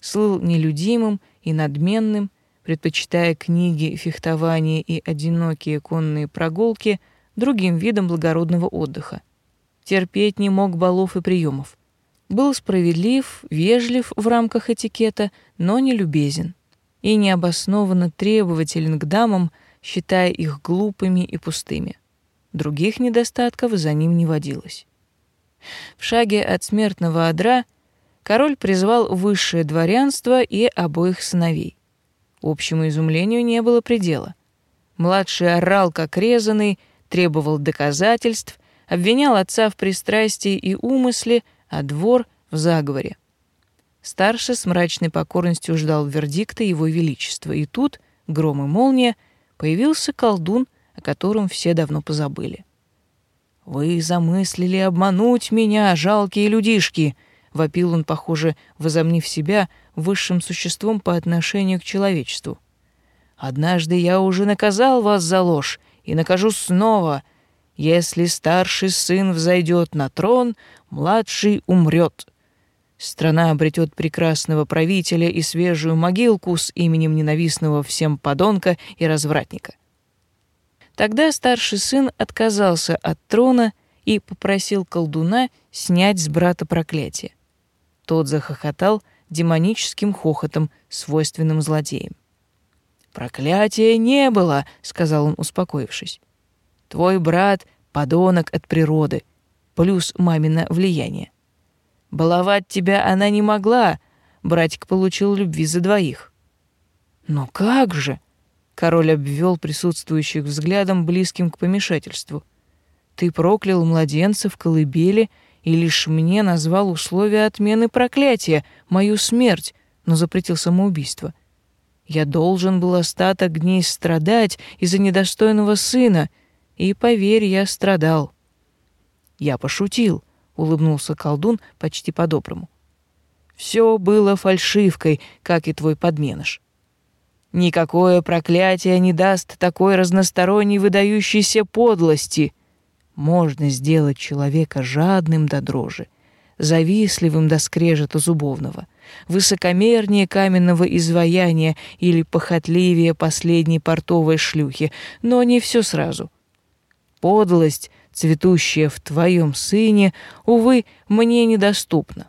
Слыл нелюдимым и надменным, предпочитая книги, фехтование и одинокие конные прогулки другим видам благородного отдыха. Терпеть не мог балов и приемов. Был справедлив, вежлив в рамках этикета, но не любезен. И необоснованно требователен к дамам, считая их глупыми и пустыми. Других недостатков за ним не водилось. В шаге от смертного одра король призвал высшее дворянство и обоих сыновей. Общему изумлению не было предела. Младший орал, как резанный, требовал доказательств, обвинял отца в пристрастии и умысле, а двор — в заговоре. Старший с мрачной покорностью ждал вердикта его величества, и тут, гром и молния, появился колдун, о котором все давно позабыли. «Вы замыслили обмануть меня, жалкие людишки!» — вопил он, похоже, возомнив себя высшим существом по отношению к человечеству. «Однажды я уже наказал вас за ложь и накажу снова. Если старший сын взойдет на трон, младший умрет. Страна обретет прекрасного правителя и свежую могилку с именем ненавистного всем подонка и развратника. Тогда старший сын отказался от трона и попросил колдуна снять с брата проклятие. Тот захохотал демоническим хохотом, свойственным злодеям. «Проклятия не было», — сказал он, успокоившись. «Твой брат — подонок от природы, плюс мамино влияние. Баловать тебя она не могла, братик получил любви за двоих». «Но как же?» Король обвел присутствующих взглядом, близким к помешательству. «Ты проклял младенца в колыбели и лишь мне назвал условия отмены проклятия, мою смерть, но запретил самоубийство. Я должен был остаток дней страдать из-за недостойного сына, и, поверь, я страдал». «Я пошутил», — улыбнулся колдун почти по-доброму. «Все было фальшивкой, как и твой подменыш. Никакое проклятие не даст такой разносторонней выдающейся подлости. можно сделать человека жадным до дрожи, завистливым до скрежета зубовного, высокомернее каменного изваяния или похотливее последней портовой шлюхи, но не все сразу. Подлость, цветущая в твоем сыне, увы, мне недоступна.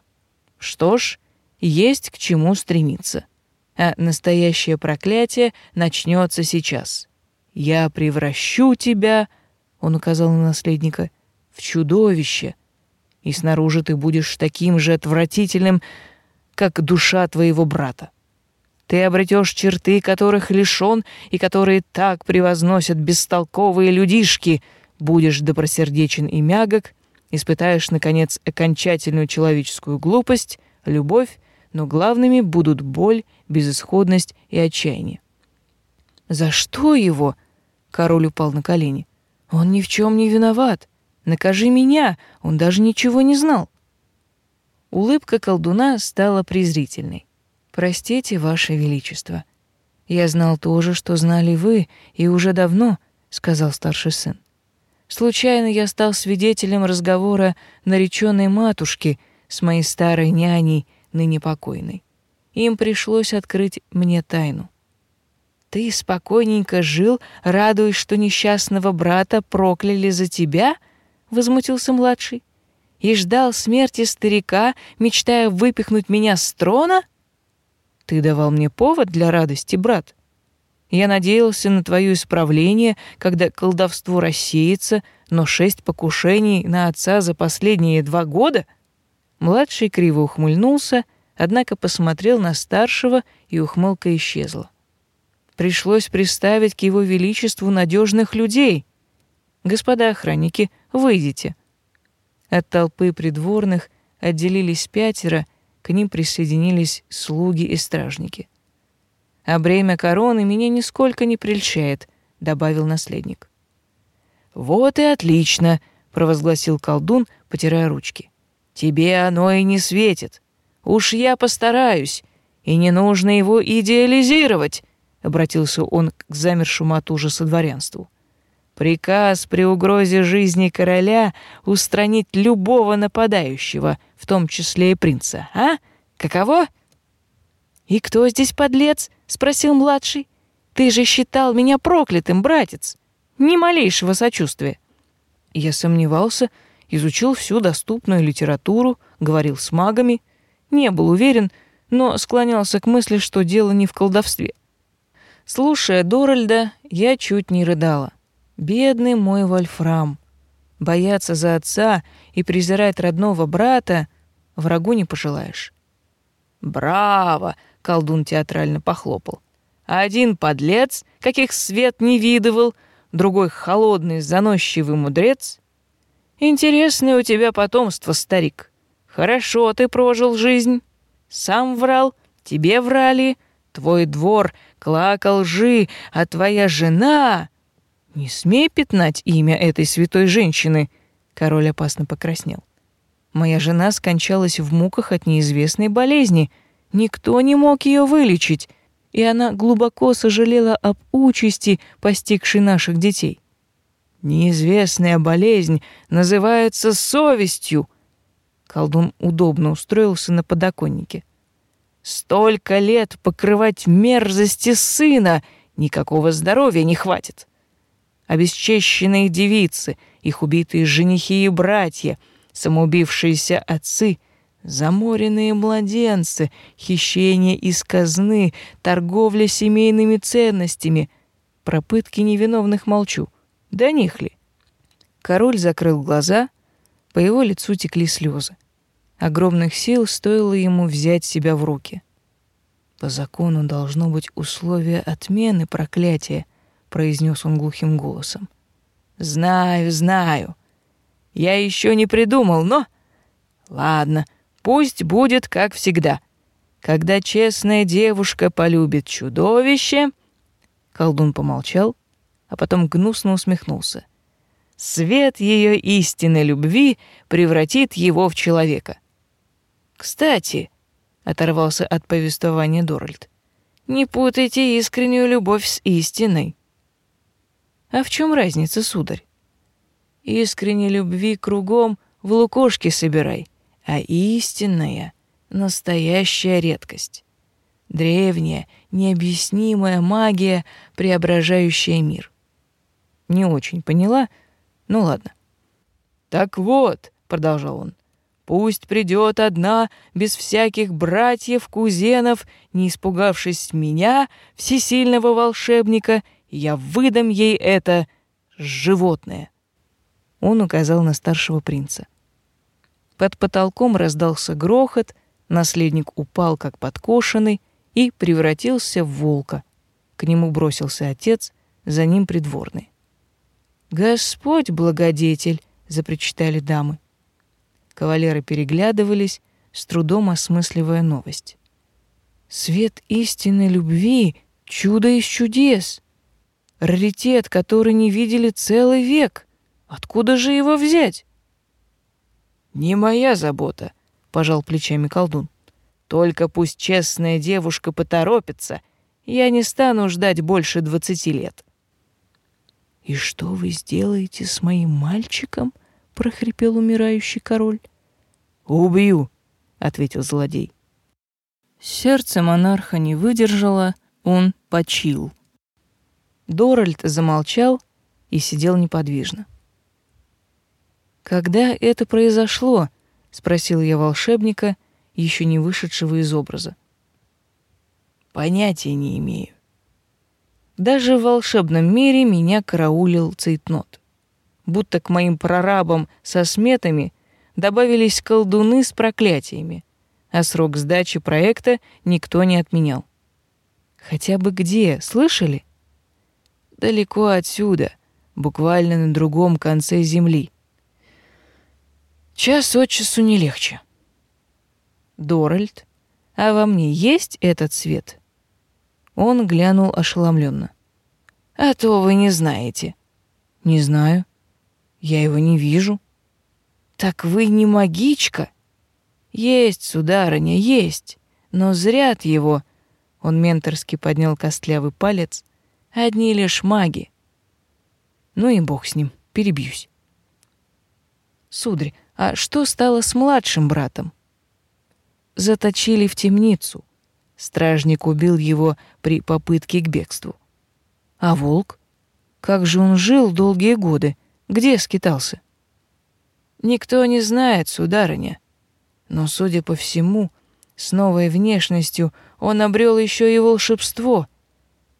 Что ж, есть к чему стремиться. А настоящее проклятие начнется сейчас. Я превращу тебя, он указал на наследника, в чудовище, и снаружи ты будешь таким же отвратительным, как душа твоего брата. Ты обретешь черты, которых лишён и которые так превозносят бестолковые людишки, будешь добросердечен и мягок, испытаешь, наконец, окончательную человеческую глупость, любовь, но главными будут боль, безысходность и отчаяние. «За что его?» — король упал на колени. «Он ни в чем не виноват. Накажи меня, он даже ничего не знал». Улыбка колдуна стала презрительной. «Простите, Ваше Величество. Я знал то же, что знали вы, и уже давно», — сказал старший сын. Случайно я стал свидетелем разговора нареченной матушки с моей старой няней, ныне покойной. Им пришлось открыть мне тайну. Ты спокойненько жил, радуясь, что несчастного брата прокляли за тебя? возмутился младший. И ждал смерти старика, мечтая выпихнуть меня с трона? Ты давал мне повод для радости, брат. Я надеялся на твое исправление, когда колдовство рассеется, но шесть покушений на отца за последние два года? Младший криво ухмыльнулся, однако посмотрел на старшего, и ухмылка исчезла. Пришлось приставить к его величеству надежных людей. Господа охранники, выйдите. От толпы придворных отделились пятеро, к ним присоединились слуги и стражники. А бремя короны меня нисколько не прельщает, добавил наследник. Вот и отлично, провозгласил колдун, потирая ручки. Тебе оно и не светит. Уж я постараюсь, и не нужно его идеализировать, обратился он к замершему от ужаса дворянству. Приказ при угрозе жизни короля устранить любого нападающего, в том числе и принца, а? Каково? И кто здесь подлец? спросил младший. Ты же считал меня проклятым, братец. Ни малейшего сочувствия. Я сомневался, изучил всю доступную литературу, говорил с магами, не был уверен, но склонялся к мысли, что дело не в колдовстве. Слушая Доральда, я чуть не рыдала. Бедный мой Вольфрам. Бояться за отца и презирать родного брата врагу не пожелаешь. «Браво!» — колдун театрально похлопал. «Один подлец, каких свет не видывал, другой холодный, заносчивый мудрец, Интересное у тебя потомство, старик. Хорошо ты прожил жизнь. Сам врал, тебе врали, твой двор клакал лжи, а твоя жена... Не смей пятнать имя этой святой женщины, король опасно покраснел. Моя жена скончалась в муках от неизвестной болезни. Никто не мог ее вылечить, и она глубоко сожалела об участи, постигшей наших детей. Неизвестная болезнь называется совестью. Колдун удобно устроился на подоконнике. Столько лет покрывать мерзости сына, никакого здоровья не хватит. Обесчещенные девицы, их убитые женихи и братья, самоубившиеся отцы, заморенные младенцы, хищение из казны, торговля семейными ценностями, пропытки невиновных молчу. До них ли? Король закрыл глаза, по его лицу текли слезы. Огромных сил стоило ему взять себя в руки. По закону должно быть условие отмены проклятия, произнес он глухим голосом. Знаю, знаю. Я еще не придумал, но ладно, пусть будет как всегда. Когда честная девушка полюбит чудовище, колдун помолчал, а потом гнусно усмехнулся. Свет ее истинной любви превратит его в человека. Кстати, оторвался от повествования Доральд. Не путайте искреннюю любовь с истиной. А в чем разница, сударь? Искренней любви кругом в лукошке собирай, а истинная, настоящая редкость. Древняя, необъяснимая магия, преображающая мир. Не очень поняла, ну ладно. Так вот, продолжал он, пусть придет одна, без всяких братьев, кузенов, не испугавшись меня, всесильного волшебника, я выдам ей это животное. Он указал на старшего принца. Под потолком раздался грохот, наследник упал как подкошенный и превратился в волка. К нему бросился отец, за ним придворный. «Господь благодетель!» — запричитали дамы. Кавалеры переглядывались, с трудом осмысливая новость. «Свет истинной любви — чудо из чудес! Раритет, который не видели целый век! Откуда же его взять?» «Не моя забота», — пожал плечами колдун. «Только пусть честная девушка поторопится, я не стану ждать больше двадцати лет». «И что вы сделаете с моим мальчиком?» — прохрипел умирающий король. «Убью», — ответил злодей. Сердце монарха не выдержало, он почил. Доральд замолчал и сидел неподвижно. «Когда это произошло?» — спросил я волшебника, еще не вышедшего из образа. «Понятия не имею. Даже в волшебном мире меня караулил цейтнот. Будто к моим прорабам со сметами добавились колдуны с проклятиями, а срок сдачи проекта никто не отменял. Хотя бы где, слышали? Далеко отсюда, буквально на другом конце земли. Час от часу не легче. Доральд, а во мне есть этот свет? Он глянул ошеломленно. «А то вы не знаете». «Не знаю. Я его не вижу». «Так вы не магичка?» «Есть, сударыня, есть. Но зрят его...» Он менторски поднял костлявый палец. «Одни лишь маги». «Ну и бог с ним, перебьюсь». «Сударь, а что стало с младшим братом?» «Заточили в темницу», Стражник убил его при попытке к бегству. А волк? Как же он жил долгие годы? Где скитался? Никто не знает, сударыня. Но, судя по всему, с новой внешностью он обрел еще и волшебство,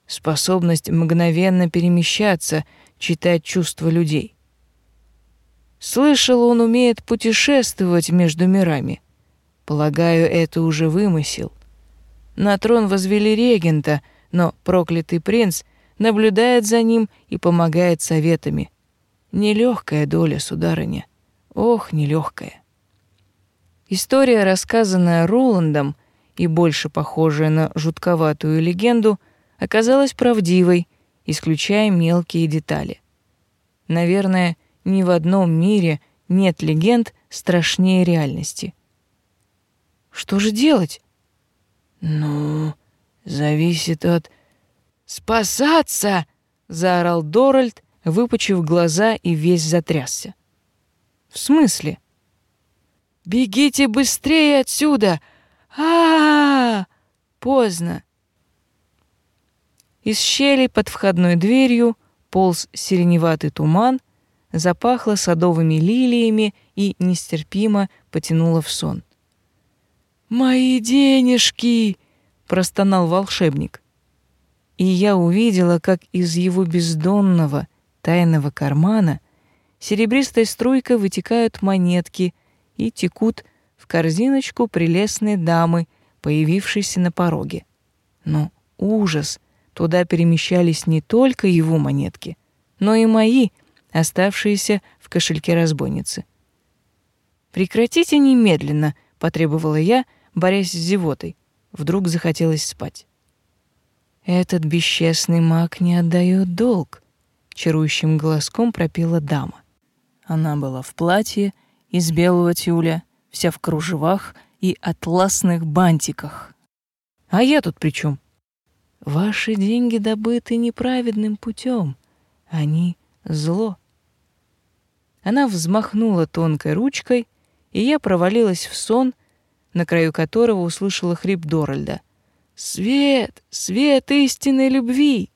способность мгновенно перемещаться, читать чувства людей. Слышал, он умеет путешествовать между мирами. Полагаю, это уже вымысел — на трон возвели регента, но проклятый принц наблюдает за ним и помогает советами. Нелегкая доля, сударыня. Ох, нелегкая. История, рассказанная Роландом и больше похожая на жутковатую легенду, оказалась правдивой, исключая мелкие детали. Наверное, ни в одном мире нет легенд страшнее реальности. Что же делать? «Ну, зависит от...» «Спасаться!» — заорал Доральд, выпучив глаза и весь затрясся. «В смысле?» «Бегите быстрее отсюда! а, -а, -а Поздно!» Из щели под входной дверью полз сиреневатый туман, запахло садовыми лилиями и нестерпимо потянуло в сон. «Мои денежки!» — простонал волшебник. И я увидела, как из его бездонного тайного кармана серебристой струйкой вытекают монетки и текут в корзиночку прелестной дамы, появившейся на пороге. Но ужас! Туда перемещались не только его монетки, но и мои, оставшиеся в кошельке разбойницы. «Прекратите немедленно!» — потребовала я, борясь с зевотой. Вдруг захотелось спать. «Этот бесчестный маг не отдает долг», — чарующим голоском пропела дама. Она была в платье из белого тюля, вся в кружевах и атласных бантиках. «А я тут при чем? «Ваши деньги добыты неправедным путем. Они — зло». Она взмахнула тонкой ручкой, и я провалилась в сон, на краю которого услышала хрип Доральда. «Свет! Свет истинной любви!»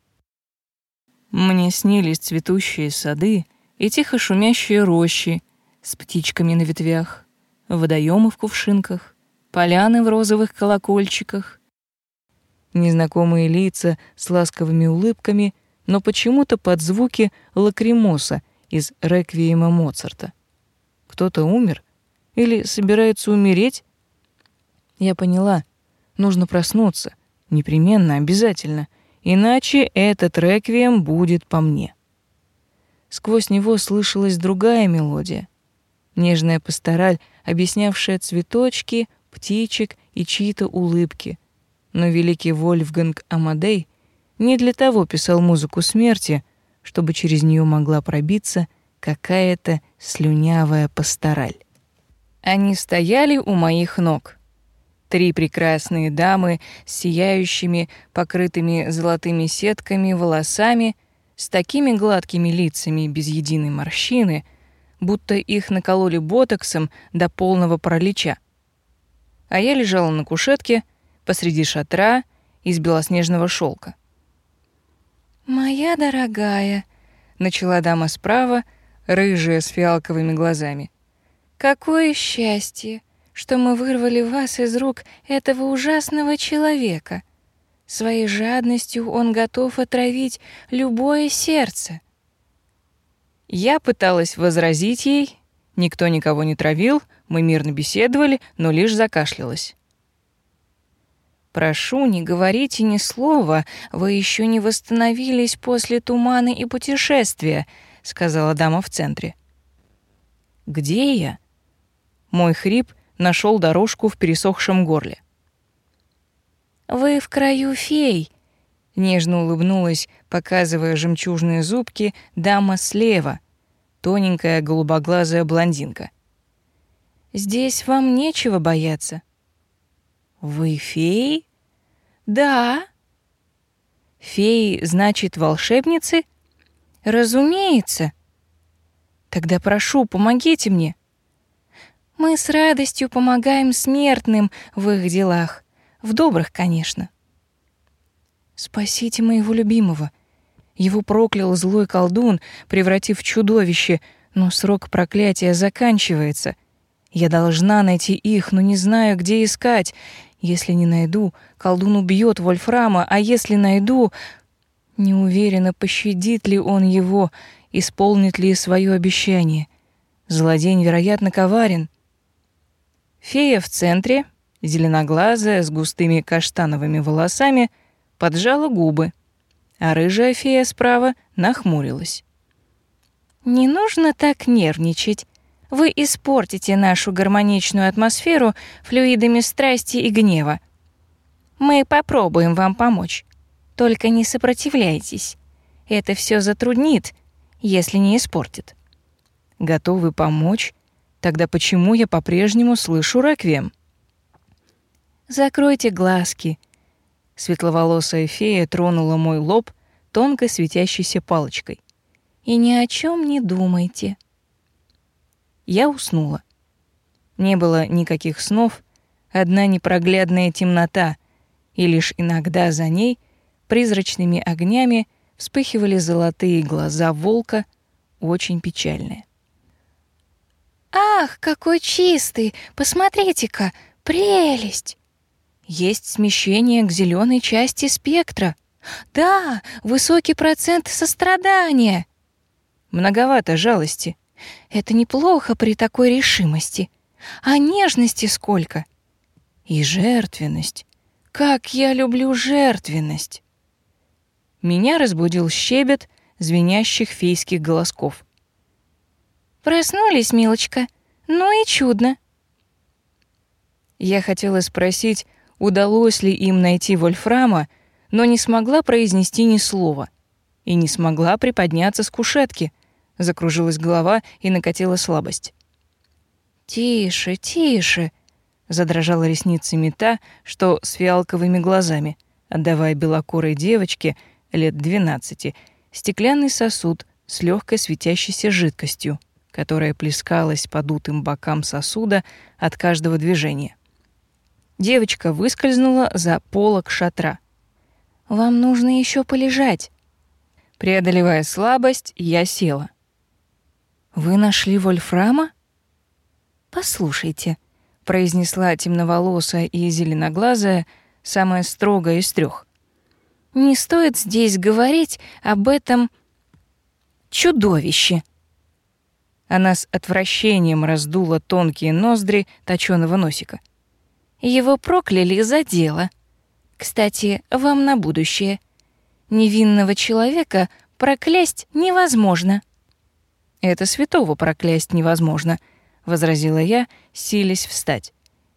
Мне снились цветущие сады и тихо шумящие рощи с птичками на ветвях, водоемы в кувшинках, поляны в розовых колокольчиках, незнакомые лица с ласковыми улыбками, но почему-то под звуки лакримоса из реквиема Моцарта. Кто-то умер или собирается умереть? Я поняла, нужно проснуться, непременно, обязательно, иначе этот реквием будет по мне. Сквозь него слышалась другая мелодия, нежная пастораль, объяснявшая цветочки, птичек и чьи-то улыбки. Но великий Вольфганг Амадей не для того писал музыку смерти, чтобы через нее могла пробиться какая-то слюнявая пастораль. Они стояли у моих ног. Три прекрасные дамы с сияющими, покрытыми золотыми сетками волосами, с такими гладкими лицами без единой морщины, будто их накололи ботоксом до полного паралича а я лежала на кушетке посреди шатра из белоснежного шелка. «Моя дорогая», — начала дама справа, рыжая с фиалковыми глазами, — «какое счастье, что мы вырвали вас из рук этого ужасного человека. Своей жадностью он готов отравить любое сердце». Я пыталась возразить ей, никто никого не травил, — мы мирно беседовали, но лишь закашлялась. «Прошу, не говорите ни слова, вы еще не восстановились после тумана и путешествия», — сказала дама в центре. «Где я?» Мой хрип нашел дорожку в пересохшем горле. «Вы в краю фей», — нежно улыбнулась, показывая жемчужные зубки, дама слева, тоненькая голубоглазая блондинка. Здесь вам нечего бояться. Вы феи? Да. Феи значит волшебницы? Разумеется. Тогда прошу, помогите мне. Мы с радостью помогаем смертным в их делах, в добрых, конечно. Спасите моего любимого. Его проклял злой колдун, превратив в чудовище, но срок проклятия заканчивается — я должна найти их, но не знаю, где искать. Если не найду, колдун убьет Вольфрама, а если найду, не уверена, пощадит ли он его, исполнит ли свое обещание. Злодей, вероятно, коварен. Фея в центре, зеленоглазая, с густыми каштановыми волосами, поджала губы, а рыжая фея справа нахмурилась. «Не нужно так нервничать», вы испортите нашу гармоничную атмосферу флюидами страсти и гнева. Мы попробуем вам помочь. Только не сопротивляйтесь. Это все затруднит, если не испортит. Готовы помочь? Тогда почему я по-прежнему слышу реквием? Закройте глазки. Светловолосая фея тронула мой лоб тонкой светящейся палочкой. И ни о чем не думайте. Я уснула. Не было никаких снов, одна непроглядная темнота, и лишь иногда за ней призрачными огнями вспыхивали золотые глаза волка, очень печальные. «Ах, какой чистый! Посмотрите-ка! Прелесть!» Есть смещение к зеленой части спектра. Да, высокий процент сострадания. Многовато жалости. Это неплохо при такой решимости. А нежности сколько? И жертвенность. Как я люблю жертвенность. Меня разбудил щебет звенящих фейских голосков. Проснулись, милочка. Ну и чудно. Я хотела спросить, удалось ли им найти Вольфрама, но не смогла произнести ни слова и не смогла приподняться с кушетки — Закружилась голова и накатила слабость. «Тише, тише!» — задрожала ресницами та, что с фиалковыми глазами, отдавая белокурой девочке лет двенадцати стеклянный сосуд с легкой светящейся жидкостью, которая плескалась по дутым бокам сосуда от каждого движения. Девочка выскользнула за полок шатра. «Вам нужно еще полежать». Преодолевая слабость, я села. «Вы нашли вольфрама?» «Послушайте», — произнесла темноволосая и зеленоглазая, самая строгая из трех. «Не стоит здесь говорить об этом чудовище». Она с отвращением раздула тонкие ноздри точёного носика. Его прокляли за дело. Кстати, вам на будущее. Невинного человека проклясть невозможно. Это святого проклясть невозможно, возразила я, силясь встать,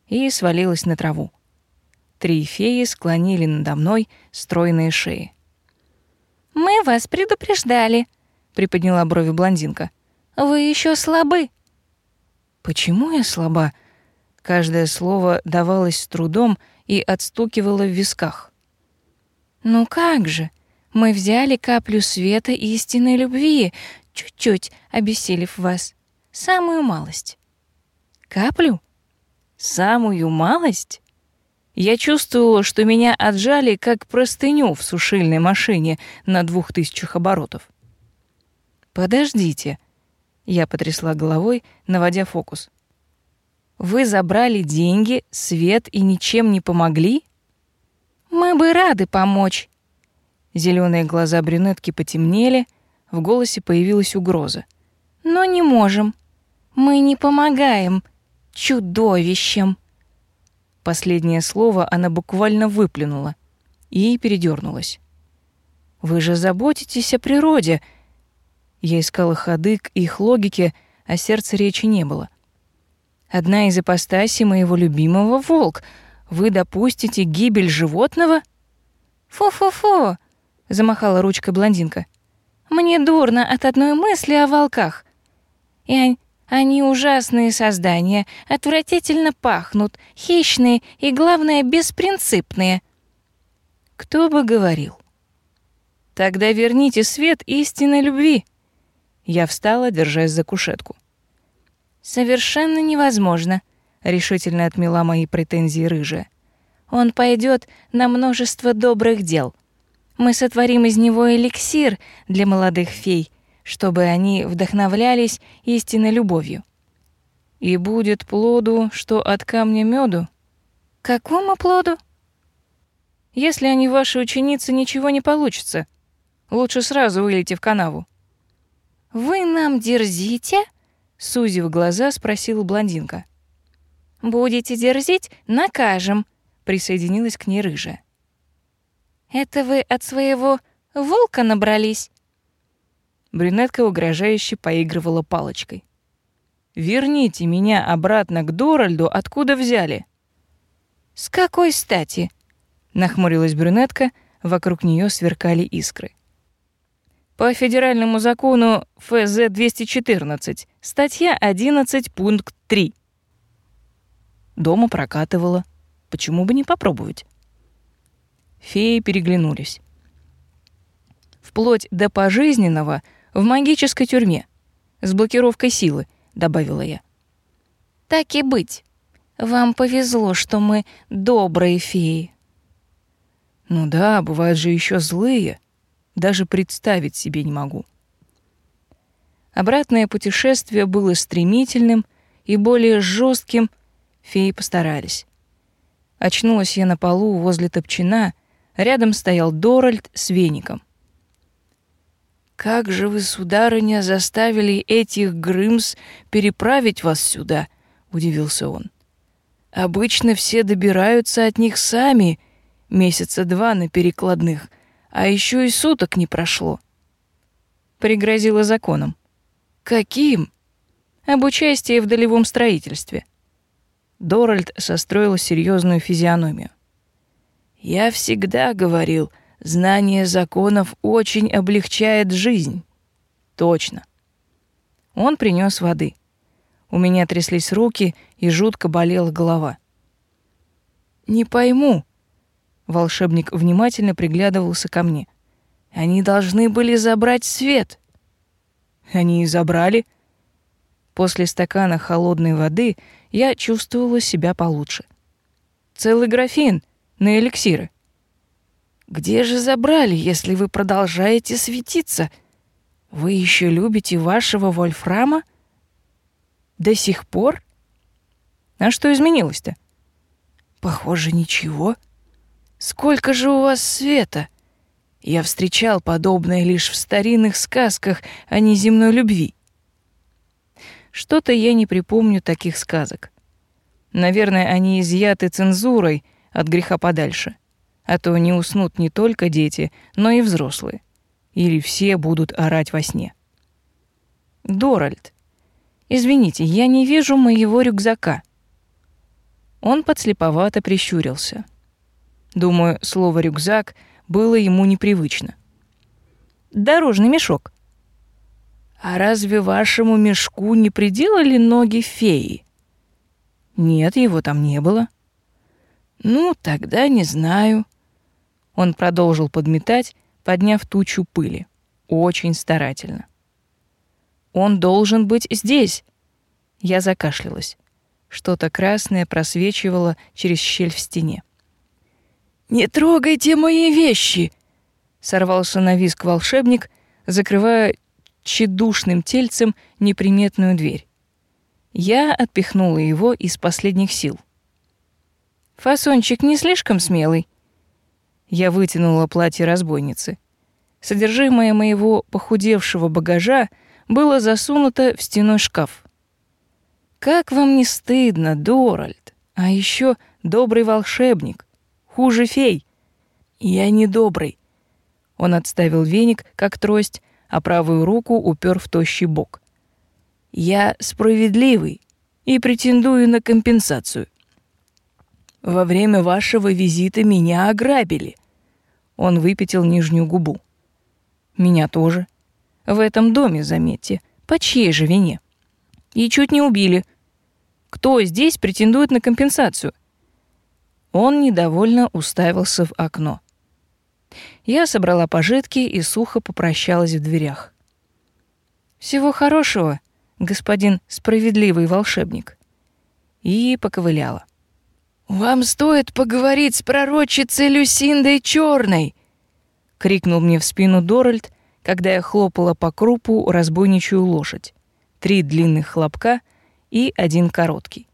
и свалилась на траву. Три феи склонили надо мной стройные шеи. Мы вас предупреждали, приподняла брови блондинка. Вы еще слабы. Почему я слаба? Каждое слово давалось с трудом и отстукивало в висках. Ну как же? Мы взяли каплю света истинной любви, чуть-чуть обессилев вас. Самую малость. Каплю? Самую малость? Я чувствовала, что меня отжали как простыню в сушильной машине на двух тысячах оборотов. Подождите, я потрясла головой, наводя фокус. Вы забрали деньги, свет и ничем не помогли? Мы бы рады помочь. Зеленые глаза брюнетки потемнели, в голосе появилась угроза. Но не можем. Мы не помогаем чудовищам. Последнее слово она буквально выплюнула и передернулась. Вы же заботитесь о природе, я искала ходы к их логике, а сердца речи не было. Одна из ипостасей моего любимого — волк. Вы допустите гибель животного? Фу-фу-фу, замахала ручкой блондинка. Мне дурно от одной мысли о волках. И они, ужасные создания, отвратительно пахнут, хищные и, главное, беспринципные. Кто бы говорил? Тогда верните свет истинной любви. Я встала, держась за кушетку. Совершенно невозможно, решительно отмела мои претензии рыжая. Он пойдет на множество добрых дел. Мы сотворим из него эликсир для молодых фей, чтобы они вдохновлялись истинной любовью. И будет плоду, что от камня меду. Какому плоду? Если они ваши ученицы, ничего не получится. Лучше сразу вылейте в канаву. «Вы нам дерзите?» — сузив глаза, спросила блондинка. «Будете дерзить — накажем», — присоединилась к ней рыжая. «Это вы от своего волка набрались?» Брюнетка угрожающе поигрывала палочкой. «Верните меня обратно к Доральду, откуда взяли». «С какой стати?» — нахмурилась брюнетка, вокруг нее сверкали искры. По федеральному закону ФЗ-214, статья 11, пункт 3. Дома прокатывала. Почему бы не попробовать? Феи переглянулись. Вплоть до пожизненного в магической тюрьме. С блокировкой силы, добавила я. Так и быть. Вам повезло, что мы добрые феи. Ну да, бывают же еще злые. Даже представить себе не могу. Обратное путешествие было стремительным и более жестким. Феи постарались. Очнулась я на полу возле топчина, рядом стоял Доральд с веником. «Как же вы, сударыня, заставили этих Грымс переправить вас сюда?» — удивился он. «Обычно все добираются от них сами, месяца два на перекладных, а еще и суток не прошло. Пригрозила законом. Каким? Об участии в долевом строительстве. Доральд состроил серьезную физиономию. Я всегда говорил, знание законов очень облегчает жизнь. Точно. Он принес воды. У меня тряслись руки и жутко болела голова. Не пойму, Волшебник внимательно приглядывался ко мне. Они должны были забрать свет. Они и забрали. После стакана холодной воды я чувствовала себя получше. Целый графин на эликсиры. Где же забрали, если вы продолжаете светиться? Вы еще любите вашего вольфрама? До сих пор? А что изменилось-то? Похоже, ничего. Сколько же у вас света? Я встречал подобное лишь в старинных сказках о неземной любви. Что-то я не припомню таких сказок. Наверное, они изъяты цензурой от греха подальше. А то не уснут не только дети, но и взрослые. Или все будут орать во сне. Доральд, извините, я не вижу моего рюкзака. Он подслеповато прищурился. Думаю, слово рюкзак было ему непривычно. Дорожный мешок. А разве вашему мешку не приделали ноги феи? Нет, его там не было. Ну, тогда не знаю. Он продолжил подметать, подняв тучу пыли, очень старательно. Он должен быть здесь. Я закашлялась. Что-то красное просвечивало через щель в стене. Не трогайте мои вещи, сорвался на визг волшебник, закрывая тщедушным тельцем неприметную дверь. Я отпихнула его из последних сил. Фасончик не слишком смелый. Я вытянула платье разбойницы. Содержимое моего похудевшего багажа было засунуто в стеной шкаф. Как вам не стыдно, Доральд? А еще добрый волшебник, хуже фей. Я не добрый. Он отставил веник, как трость, а правую руку упер в тощий бок. Я справедливый и претендую на компенсацию. Во время вашего визита меня ограбили. Он выпятил нижнюю губу. Меня тоже. В этом доме, заметьте, по чьей же вине? И чуть не убили. Кто здесь претендует на компенсацию? Он недовольно уставился в окно. Я собрала пожитки и сухо попрощалась в дверях. Всего хорошего, господин справедливый волшебник. И поковыляла. Вам стоит поговорить с пророчицей Люсиндой Черной, крикнул мне в спину Доральд, когда я хлопала по крупу разбойничью лошадь. Три длинных хлопка и один короткий.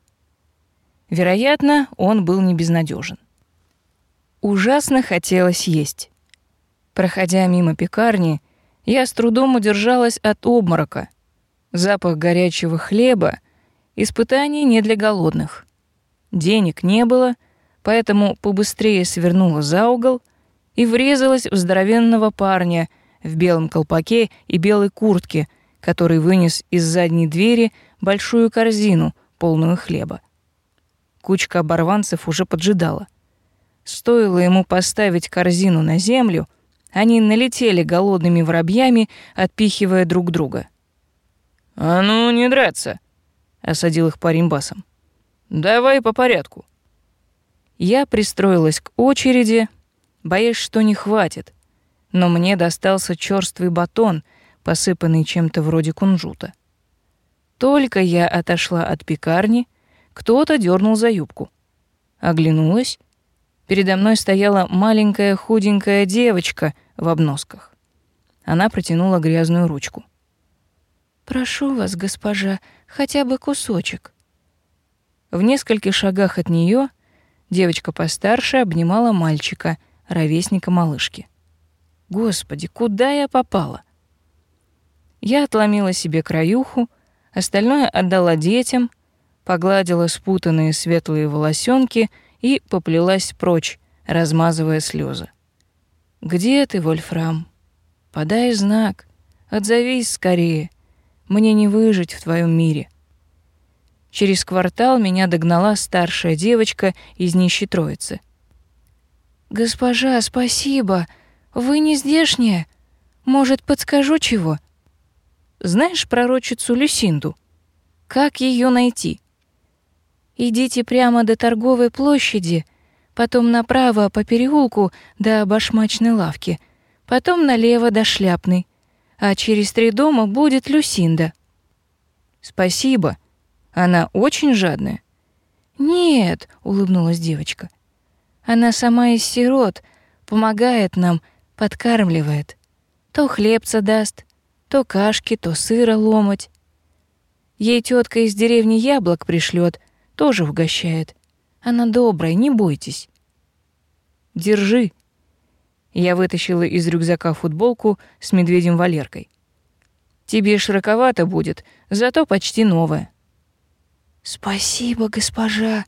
Вероятно, он был не безнадежен. Ужасно хотелось есть. Проходя мимо пекарни, я с трудом удержалась от обморока. Запах горячего хлеба — испытание не для голодных. Денег не было, поэтому побыстрее свернула за угол и врезалась в здоровенного парня в белом колпаке и белой куртке, который вынес из задней двери большую корзину, полную хлеба. Кучка оборванцев уже поджидала. Стоило ему поставить корзину на землю — они налетели голодными воробьями, отпихивая друг друга. «А ну, не драться!» — осадил их парень басом. «Давай по порядку». Я пристроилась к очереди, боясь, что не хватит, но мне достался черствый батон, посыпанный чем-то вроде кунжута. Только я отошла от пекарни, кто-то дернул за юбку. Оглянулась Передо мной стояла маленькая худенькая девочка в обносках. Она протянула грязную ручку. «Прошу вас, госпожа, хотя бы кусочек». В нескольких шагах от нее девочка постарше обнимала мальчика, ровесника малышки. Господи, куда я попала? Я отломила себе краюху, остальное отдала детям, погладила спутанные светлые волосенки — и поплелась прочь, размазывая слезы. «Где ты, Вольфрам? Подай знак. Отзовись скорее. Мне не выжить в твоем мире». Через квартал меня догнала старшая девочка из нищей троицы. «Госпожа, спасибо. Вы не здешняя. Может, подскажу чего?» «Знаешь пророчицу Люсинду? Как ее найти?» Идите прямо до торговой площади, потом направо по переулку до башмачной лавки, потом налево до шляпной, а через три дома будет Люсинда. Спасибо. Она очень жадная. Нет, улыбнулась девочка. Она сама из сирот, помогает нам, подкармливает. То хлебца даст, то кашки, то сыра ломать. Ей тетка из деревни яблок пришлет, тоже угощает. Она добрая, не бойтесь. Держи. Я вытащила из рюкзака футболку с медведем Валеркой. Тебе широковато будет, зато почти новая. Спасибо, госпожа,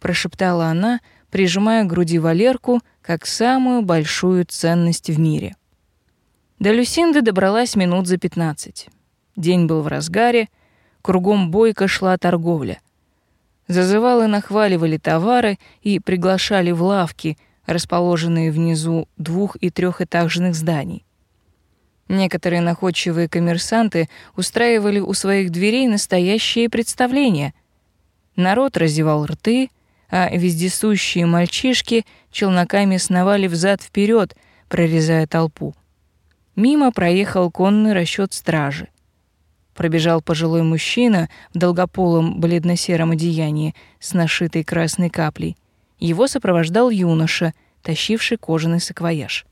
прошептала она, прижимая к груди Валерку как самую большую ценность в мире. До Люсинды добралась минут за пятнадцать. День был в разгаре, кругом бойко шла торговля. Зазывалы нахваливали товары и приглашали в лавки, расположенные внизу двух- и трехэтажных зданий. Некоторые находчивые коммерсанты устраивали у своих дверей настоящие представления. Народ разевал рты, а вездесущие мальчишки челноками сновали взад вперед, прорезая толпу. Мимо проехал конный расчет стражи. Пробежал пожилой мужчина в долгополом бледно-сером одеянии с нашитой красной каплей. Его сопровождал юноша, тащивший кожаный саквояж.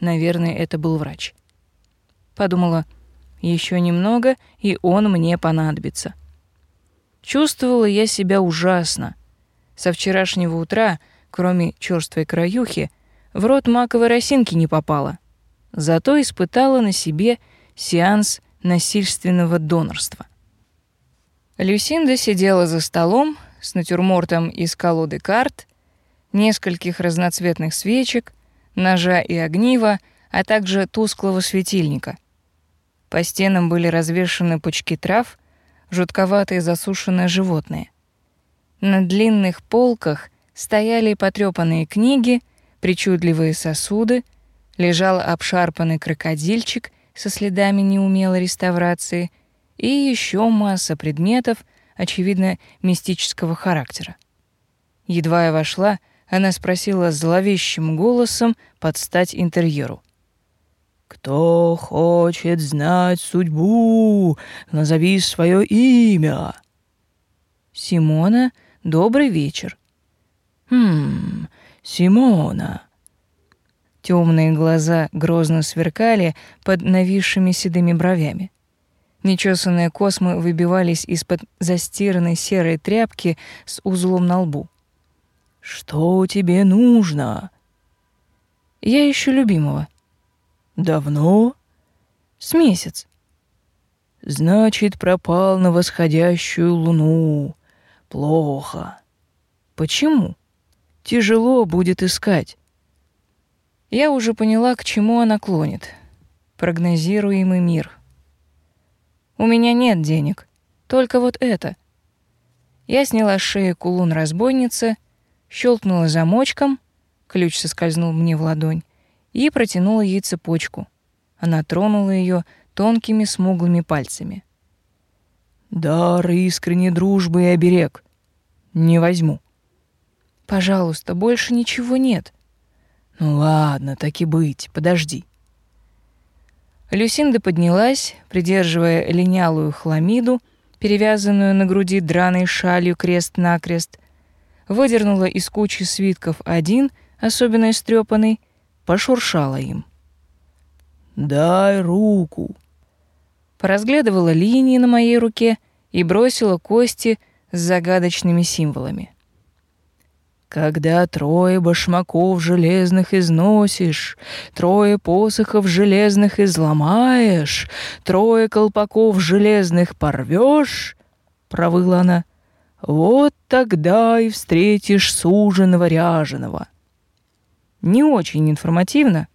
Наверное, это был врач. Подумала, еще немного, и он мне понадобится. Чувствовала я себя ужасно. Со вчерашнего утра, кроме черствой краюхи, в рот маковой росинки не попало — зато испытала на себе сеанс насильственного донорства. Люсинда сидела за столом с натюрмортом из колоды карт, нескольких разноцветных свечек, ножа и огнива, а также тусклого светильника. По стенам были развешаны пучки трав, жутковатые засушенные животные. На длинных полках стояли потрёпанные книги, причудливые сосуды — лежал обшарпанный крокодильчик со следами неумелой реставрации и еще масса предметов, очевидно, мистического характера. Едва я вошла, она спросила зловещим голосом под стать интерьеру. «Кто хочет знать судьбу, назови свое имя». «Симона, добрый вечер». «Хм, Симона, Темные глаза грозно сверкали под нависшими седыми бровями. Нечесанные космы выбивались из-под застиранной серой тряпки с узлом на лбу. «Что тебе нужно?» «Я ищу любимого». «Давно?» «С месяц». «Значит, пропал на восходящую луну. Плохо». «Почему?» «Тяжело будет искать. Я уже поняла, к чему она клонит. Прогнозируемый мир. У меня нет денег, только вот это. Я сняла с шеи кулон разбойницы, щелкнула замочком, ключ соскользнул мне в ладонь, и протянула ей цепочку. Она тронула ее тонкими смуглыми пальцами. «Дар искренней дружбы и оберег. Не возьму». «Пожалуйста, больше ничего нет. Ну ладно, так и быть, подожди. Люсинда поднялась, придерживая линялую хламиду, перевязанную на груди драной шалью крест-накрест, выдернула из кучи свитков один, особенно истрепанный, пошуршала им. «Дай руку!» Поразглядывала линии на моей руке и бросила кости с загадочными символами. Когда трое башмаков железных износишь, трое посохов железных изломаешь, трое колпаков железных порвешь, провыла она, вот тогда и встретишь суженого ряженого. Не очень информативно.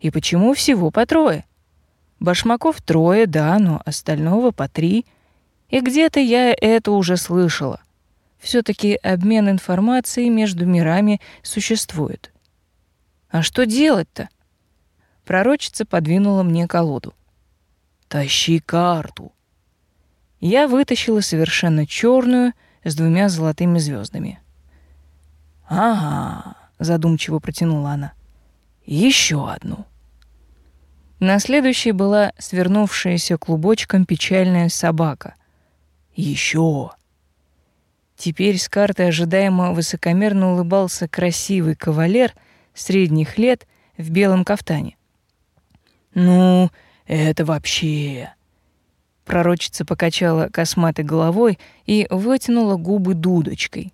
И почему всего по трое? Башмаков трое, да, но остального по три. И где-то я это уже слышала все таки обмен информацией между мирами существует. А что делать-то? Пророчица подвинула мне колоду. Тащи карту. Я вытащила совершенно черную с двумя золотыми звездами. Ага, задумчиво протянула она. Еще одну. На следующей была свернувшаяся клубочком печальная собака. Еще. Теперь с карты ожидаемо высокомерно улыбался красивый кавалер средних лет в белом кафтане. «Ну, это вообще...» Пророчица покачала косматой головой и вытянула губы дудочкой.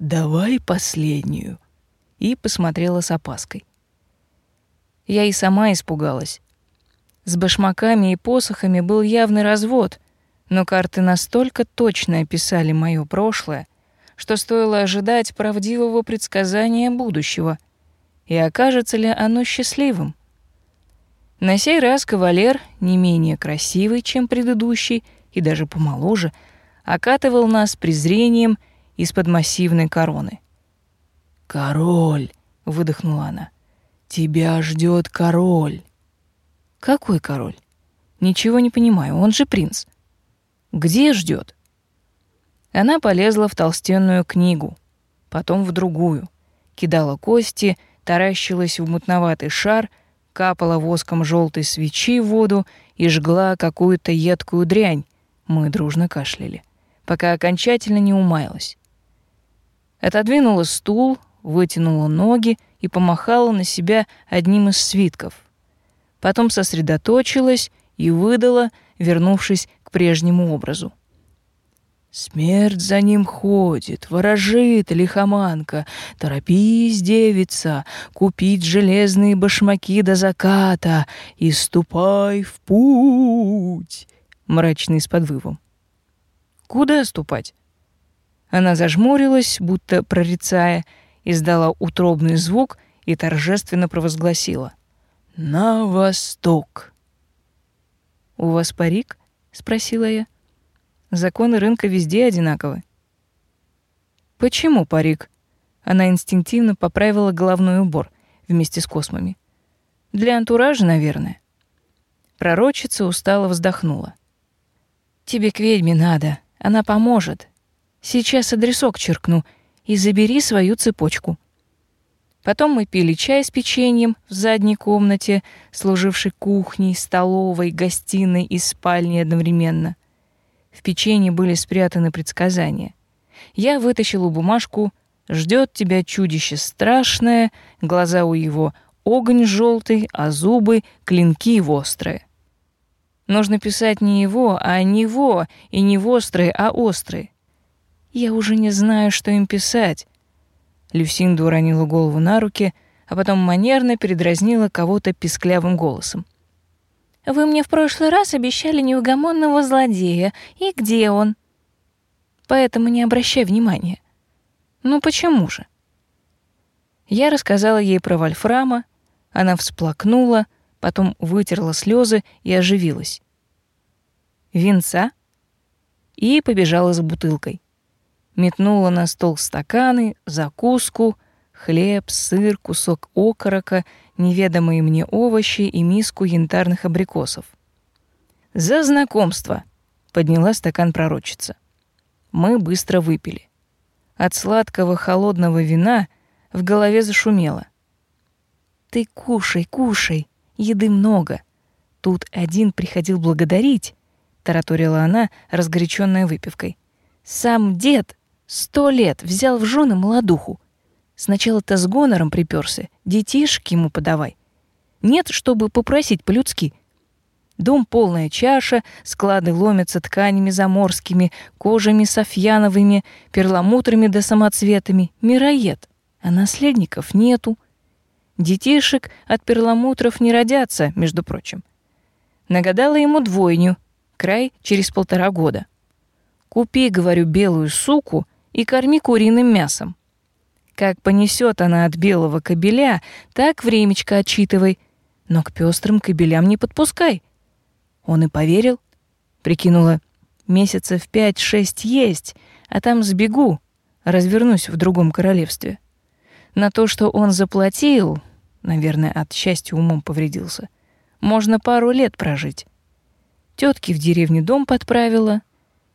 «Давай последнюю». И посмотрела с опаской. Я и сама испугалась. С башмаками и посохами был явный развод, но карты настолько точно описали моё прошлое, что стоило ожидать правдивого предсказания будущего. И окажется ли оно счастливым? На сей раз кавалер, не менее красивый, чем предыдущий, и даже помоложе, окатывал нас презрением из-под массивной короны. «Король!» — выдохнула она. «Тебя ждет король!» «Какой король? Ничего не понимаю, он же принц!» Где ждет? Она полезла в толстенную книгу, потом в другую, кидала кости, таращилась в мутноватый шар, капала воском желтой свечи в воду и жгла какую-то едкую дрянь. Мы дружно кашляли, пока окончательно не умаялась. Отодвинула стул, вытянула ноги и помахала на себя одним из свитков. Потом сосредоточилась и выдала, вернувшись прежнему образу. Смерть за ним ходит, ворожит лихоманка. Торопись, девица, купить железные башмаки до заката и ступай в путь. Мрачный с подвывом. Куда ступать? Она зажмурилась, будто прорицая, издала утробный звук и торжественно провозгласила: "На восток". У вас парик? спросила я. Законы рынка везде одинаковы. Почему парик? Она инстинктивно поправила головной убор вместе с космами. Для антуража, наверное. Пророчица устало вздохнула. Тебе к ведьме надо, она поможет. Сейчас адресок черкну и забери свою цепочку. Потом мы пили чай с печеньем в задней комнате, служившей кухней, столовой, гостиной и спальней одновременно. В печенье были спрятаны предсказания. Я вытащила бумажку «Ждет тебя чудище страшное», глаза у его огонь желтый, а зубы клинки острые. Нужно писать не его, а него, и не острые, а острые. Я уже не знаю, что им писать. Люсинда уронила голову на руки, а потом манерно передразнила кого-то писклявым голосом. «Вы мне в прошлый раз обещали неугомонного злодея. И где он?» «Поэтому не обращай внимания». «Ну почему же?» Я рассказала ей про Вольфрама, она всплакнула, потом вытерла слезы и оживилась. «Винца?» И побежала за бутылкой метнула на стол стаканы, закуску, хлеб, сыр, кусок окорока, неведомые мне овощи и миску янтарных абрикосов. «За знакомство!» — подняла стакан пророчица. Мы быстро выпили. От сладкого холодного вина в голове зашумело. «Ты кушай, кушай, еды много. Тут один приходил благодарить», — тараторила она, разгоряченная выпивкой. «Сам дед Сто лет взял в жены молодуху. Сначала-то с гонором приперся, детишек ему подавай. Нет, чтобы попросить по-людски. Дом полная чаша, склады ломятся тканями заморскими, кожами софьяновыми, перламутрами да самоцветами. Мироед. А наследников нету. Детишек от перламутров не родятся, между прочим. Нагадала ему двойню, край через полтора года. Купи, говорю, белую суку и корми куриным мясом. Как понесет она от белого кобеля, так времечко отчитывай, но к пестрым кобелям не подпускай. Он и поверил. Прикинула, месяцев пять-шесть есть, а там сбегу, развернусь в другом королевстве. На то, что он заплатил, наверное, от счастья умом повредился, можно пару лет прожить. Тетки в деревне дом подправила,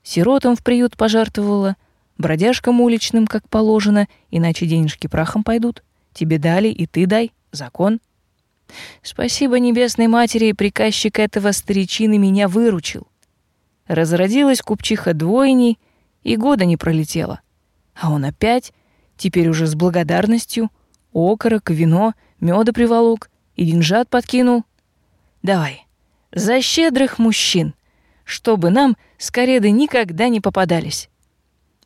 сиротам в приют пожертвовала — бродяжкам уличным, как положено, иначе денежки прахом пойдут. Тебе дали, и ты дай. Закон. Спасибо небесной матери, приказчик этого старичины меня выручил. разродилась купчиха двойней, и года не пролетело. А он опять, теперь уже с благодарностью, окорок, вино, меда приволок и деньжат подкинул. Давай, за щедрых мужчин, чтобы нам скореды никогда не попадались.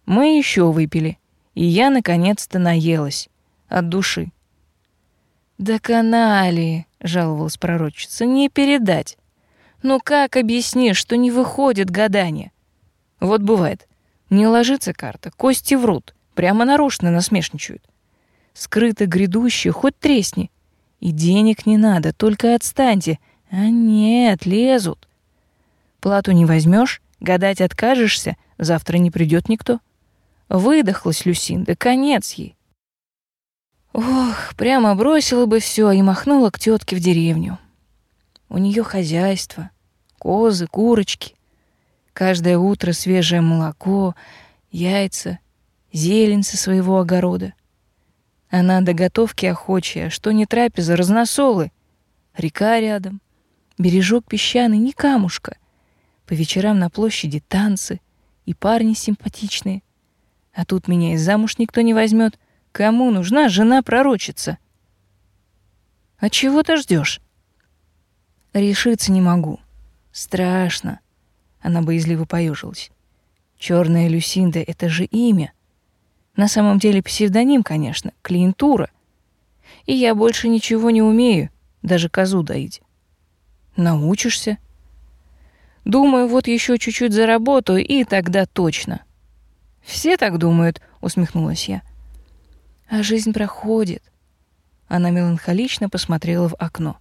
Мы еще выпили, и я наконец-то наелась от души. «Да канали!» — жаловалась пророчица. «Не передать. Ну как объяснишь, что не выходит гадание? Вот бывает. Не ложится карта, кости врут, прямо нарочно насмешничают. Скрыто грядущее, хоть тресни. И денег не надо, только отстаньте. А нет, лезут. Плату не возьмешь, гадать откажешься, завтра не придет никто. Выдохлась Люсинда, конец ей. Ох, прямо бросила бы все и махнула к тетке в деревню. У нее хозяйство, козы, курочки. Каждое утро свежее молоко, яйца, зелень со своего огорода. Она до готовки охочая, что не трапеза, разносолы. Река рядом, бережок песчаный, не камушка. По вечерам на площади танцы и парни симпатичные. А тут меня и замуж никто не возьмет. Кому нужна жена-пророчица? А чего ты ждешь? Решиться не могу. Страшно. Она боязливо поежилась. Черная Люсинда — это же имя. На самом деле псевдоним, конечно, клиентура. И я больше ничего не умею, даже козу доить. Научишься? Думаю, вот еще чуть-чуть заработаю, и тогда точно. Все так думают, усмехнулась я. А жизнь проходит. Она меланхолично посмотрела в окно.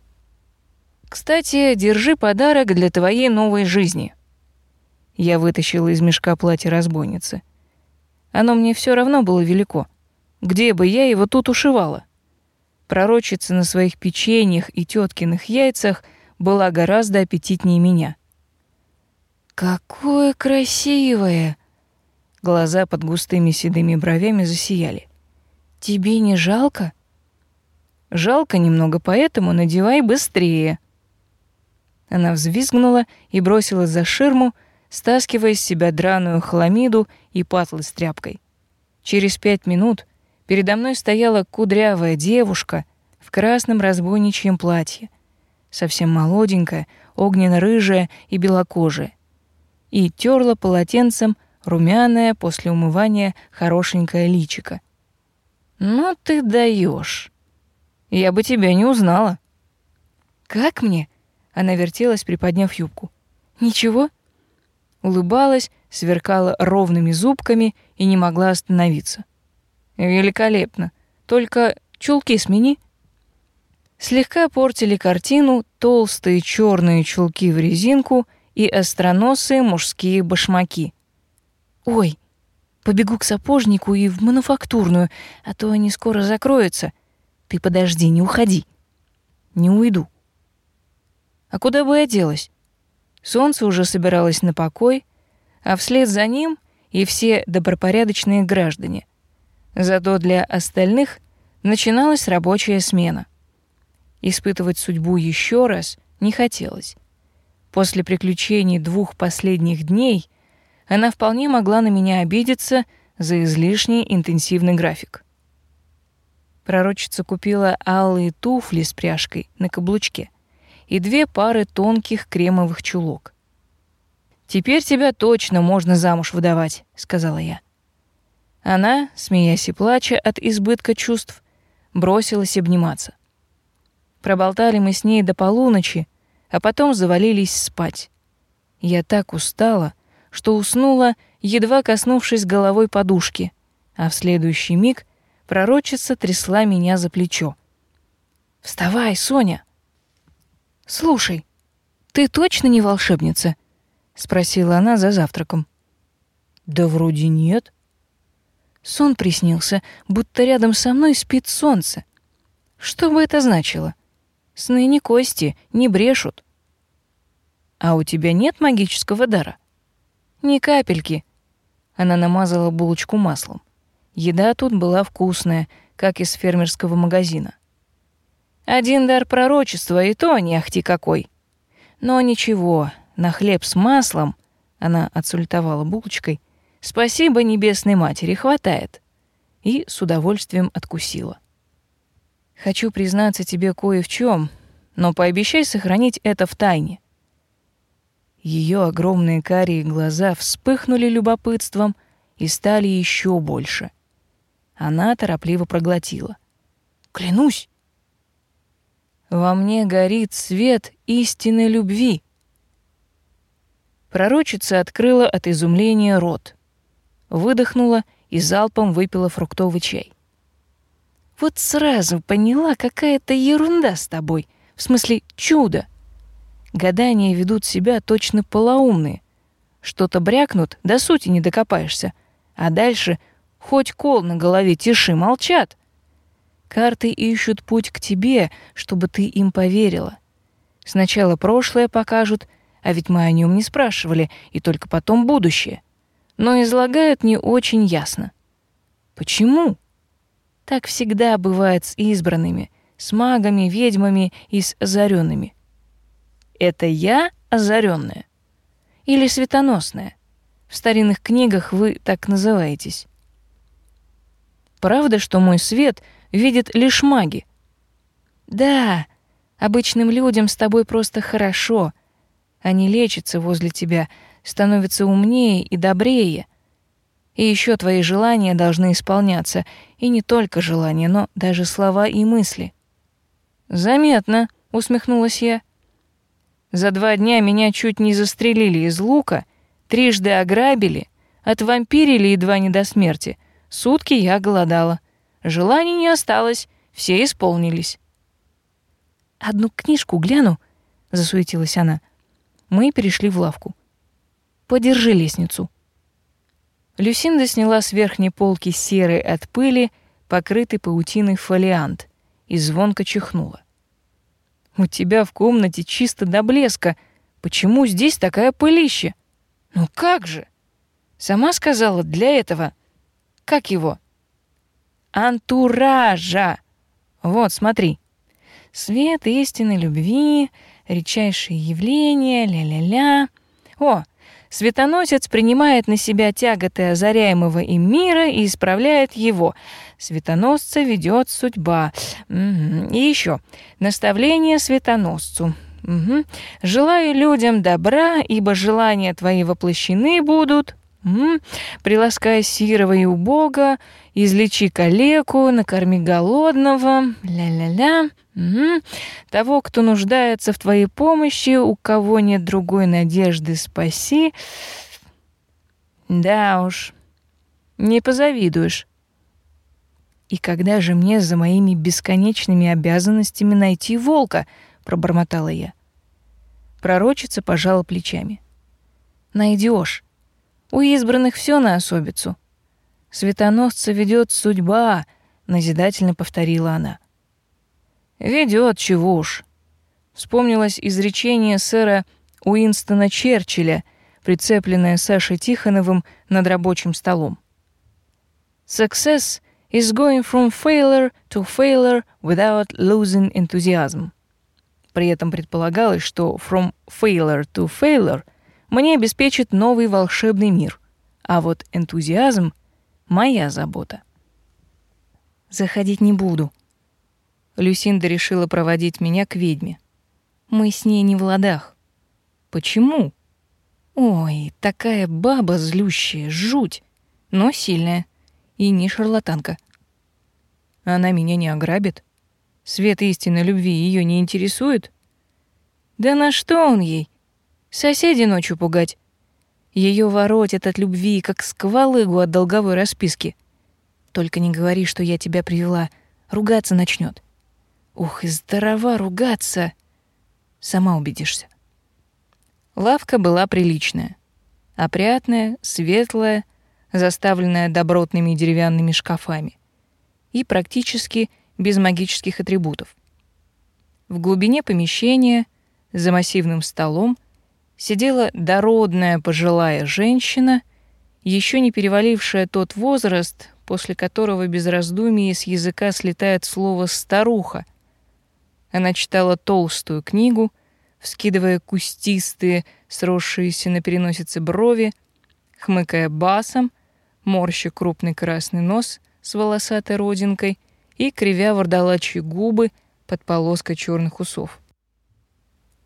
Кстати, держи подарок для твоей новой жизни. Я вытащила из мешка платье разбойницы. Оно мне все равно было велико. Где бы я его тут ушивала? Пророчица на своих печеньях и теткиных яйцах была гораздо аппетитнее меня. Какое красивое! Глаза под густыми седыми бровями засияли. Тебе не жалко? Жалко немного, поэтому надевай быстрее. Она взвизгнула и бросилась за ширму, стаскивая с себя драную хламиду и патлы с тряпкой. Через пять минут передо мной стояла кудрявая девушка в красном разбойничьем платье, совсем молоденькая, огненно-рыжая и белокожая, и терла полотенцем румяное после умывания хорошенькое личико. «Ну ты даешь! Я бы тебя не узнала!» «Как мне?» Она вертелась, приподняв юбку. Ничего? Улыбалась, сверкала ровными зубками и не могла остановиться. Великолепно. Только чулки смени. Слегка портили картину толстые черные чулки в резинку и остроносые мужские башмаки. Ой, побегу к сапожнику и в мануфактурную, а то они скоро закроются. Ты подожди, не уходи. Не уйду. А куда бы я делась? Солнце уже собиралось на покой, а вслед за ним и все добропорядочные граждане. Зато для остальных начиналась рабочая смена. Испытывать судьбу еще раз не хотелось. После приключений двух последних дней она вполне могла на меня обидеться за излишний интенсивный график. Пророчица купила алые туфли с пряжкой на каблучке и две пары тонких кремовых чулок. «Теперь тебя точно можно замуж выдавать», — сказала я. Она, смеясь и плача от избытка чувств, бросилась обниматься. Проболтали мы с ней до полуночи, а потом завалились спать. Я так устала, что уснула, едва коснувшись головой подушки, а в следующий миг пророчица трясла меня за плечо. «Вставай, Соня!» «Слушай, ты точно не волшебница?» — спросила она за завтраком. «Да вроде нет». Сон приснился, будто рядом со мной спит солнце. Что бы это значило? Сны не кости, не брешут. А у тебя нет магического дара? Ни капельки. Она намазала булочку маслом. Еда тут была вкусная, как из фермерского магазина. Один дар пророчества, и то не ахти какой. Но ничего, на хлеб с маслом Она отсультовала булочкой. Спасибо небесной матери, хватает. И с удовольствием откусила. Хочу признаться тебе кое в чем, но пообещай сохранить это в тайне. Ее огромные карие глаза вспыхнули любопытством и стали еще больше. Она торопливо проглотила. Клянусь, во мне горит свет истинной любви. Пророчица открыла от изумления рот, выдохнула и залпом выпила фруктовый чай. Вот сразу поняла, какая-то ерунда с тобой, в смысле чудо. Гадания ведут себя точно полоумные. Что-то брякнут, до сути не докопаешься, а дальше хоть кол на голове тиши, молчат. Карты ищут путь к тебе, чтобы ты им поверила. Сначала прошлое покажут, а ведь мы о нем не спрашивали, и только потом будущее. Но излагают не очень ясно. Почему? Так всегда бывает с избранными, с магами, ведьмами и с озаренными. Это я озаренная или светоносная? В старинных книгах вы так называетесь. Правда, что мой свет — видят лишь маги. Да, обычным людям с тобой просто хорошо. Они лечатся возле тебя, становятся умнее и добрее. И еще твои желания должны исполняться, и не только желания, но даже слова и мысли. Заметно, усмехнулась я. За два дня меня чуть не застрелили из лука, трижды ограбили, отвампирили едва не до смерти. Сутки я голодала. Желаний не осталось, все исполнились. «Одну книжку гляну», — засуетилась она. Мы перешли в лавку. «Подержи лестницу». Люсинда сняла с верхней полки серый от пыли, покрытый паутиной фолиант, и звонко чихнула. «У тебя в комнате чисто до блеска. Почему здесь такая пылища?» «Ну как же?» «Сама сказала, для этого...» «Как его?» антуража. Вот, смотри. Свет истины, любви, редчайшие явления, ля-ля-ля. О, светоносец принимает на себя тяготы озаряемого им мира и исправляет его. Светоносца ведет судьба. И еще наставление светоносцу. Угу. Желаю людям добра, ибо желания твои воплощены будут. Угу. Приласкай сирого и убога, излечи калеку, накорми голодного, ля-ля-ля. Угу. Того, кто нуждается в твоей помощи, у кого нет другой надежды, спаси. Да уж, не позавидуешь. И когда же мне за моими бесконечными обязанностями найти волка, пробормотала я. Пророчица пожала плечами. Найдешь. У избранных все на особицу. Светоносца ведет судьба, назидательно повторила она. Ведет, чего уж. Вспомнилось изречение сэра Уинстона Черчилля, прицепленное Сашей Тихоновым над рабочим столом. Success is going from failure to failure without losing enthusiasm. При этом предполагалось, что from failure to failure мне обеспечит новый волшебный мир, а вот энтузиазм — моя забота. Заходить не буду. Люсинда решила проводить меня к ведьме. Мы с ней не в ладах. Почему? Ой, такая баба злющая, жуть, но сильная и не шарлатанка. Она меня не ограбит. Свет истинной любви ее не интересует. Да на что он ей? Соседи ночью пугать. Ее воротят от любви, как сквалыгу от долговой расписки. Только не говори, что я тебя привела. Ругаться начнет. Ух, и здорова ругаться. Сама убедишься. Лавка была приличная. Опрятная, светлая, заставленная добротными деревянными шкафами. И практически без магических атрибутов. В глубине помещения, за массивным столом, сидела дородная пожилая женщина, еще не перевалившая тот возраст, после которого без раздумий с языка слетает слово «старуха». Она читала толстую книгу, вскидывая кустистые, сросшиеся на переносице брови, хмыкая басом, морща крупный красный нос с волосатой родинкой и кривя вордолачьи губы под полоской черных усов.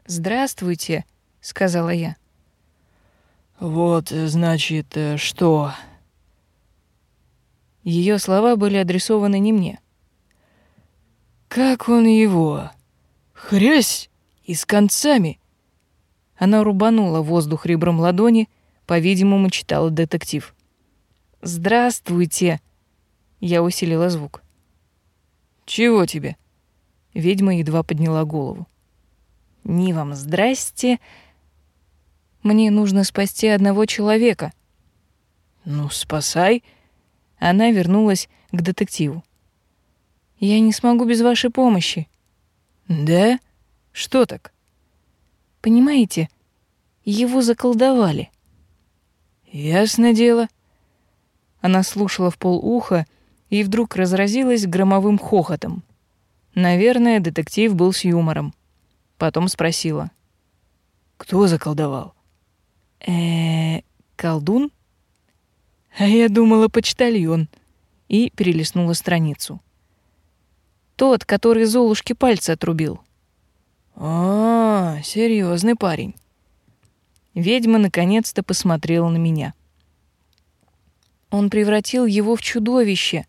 «Здравствуйте», — сказала я. «Вот, значит, э, что?» Ее слова были адресованы не мне. «Как он его? Хрясь! И с концами!» Она рубанула воздух ребром ладони, по-видимому, читала детектив. «Здравствуйте!» Я усилила звук. «Чего тебе?» Ведьма едва подняла голову. «Не вам здрасте. Мне нужно спасти одного человека». «Ну, спасай!» Она вернулась к детективу. «Я не смогу без вашей помощи». «Да? Что так?» «Понимаете, его заколдовали». «Ясно дело». Она слушала в полуха и вдруг разразилась громовым хохотом. Наверное, детектив был с юмором. Потом спросила. «Кто заколдовал?» э колдун?» А я думала, почтальон. И перелистнула страницу. Тот, который Золушке пальцы отрубил. А, серьезный парень. Ведьма наконец-то посмотрела на меня. Он превратил его в чудовище,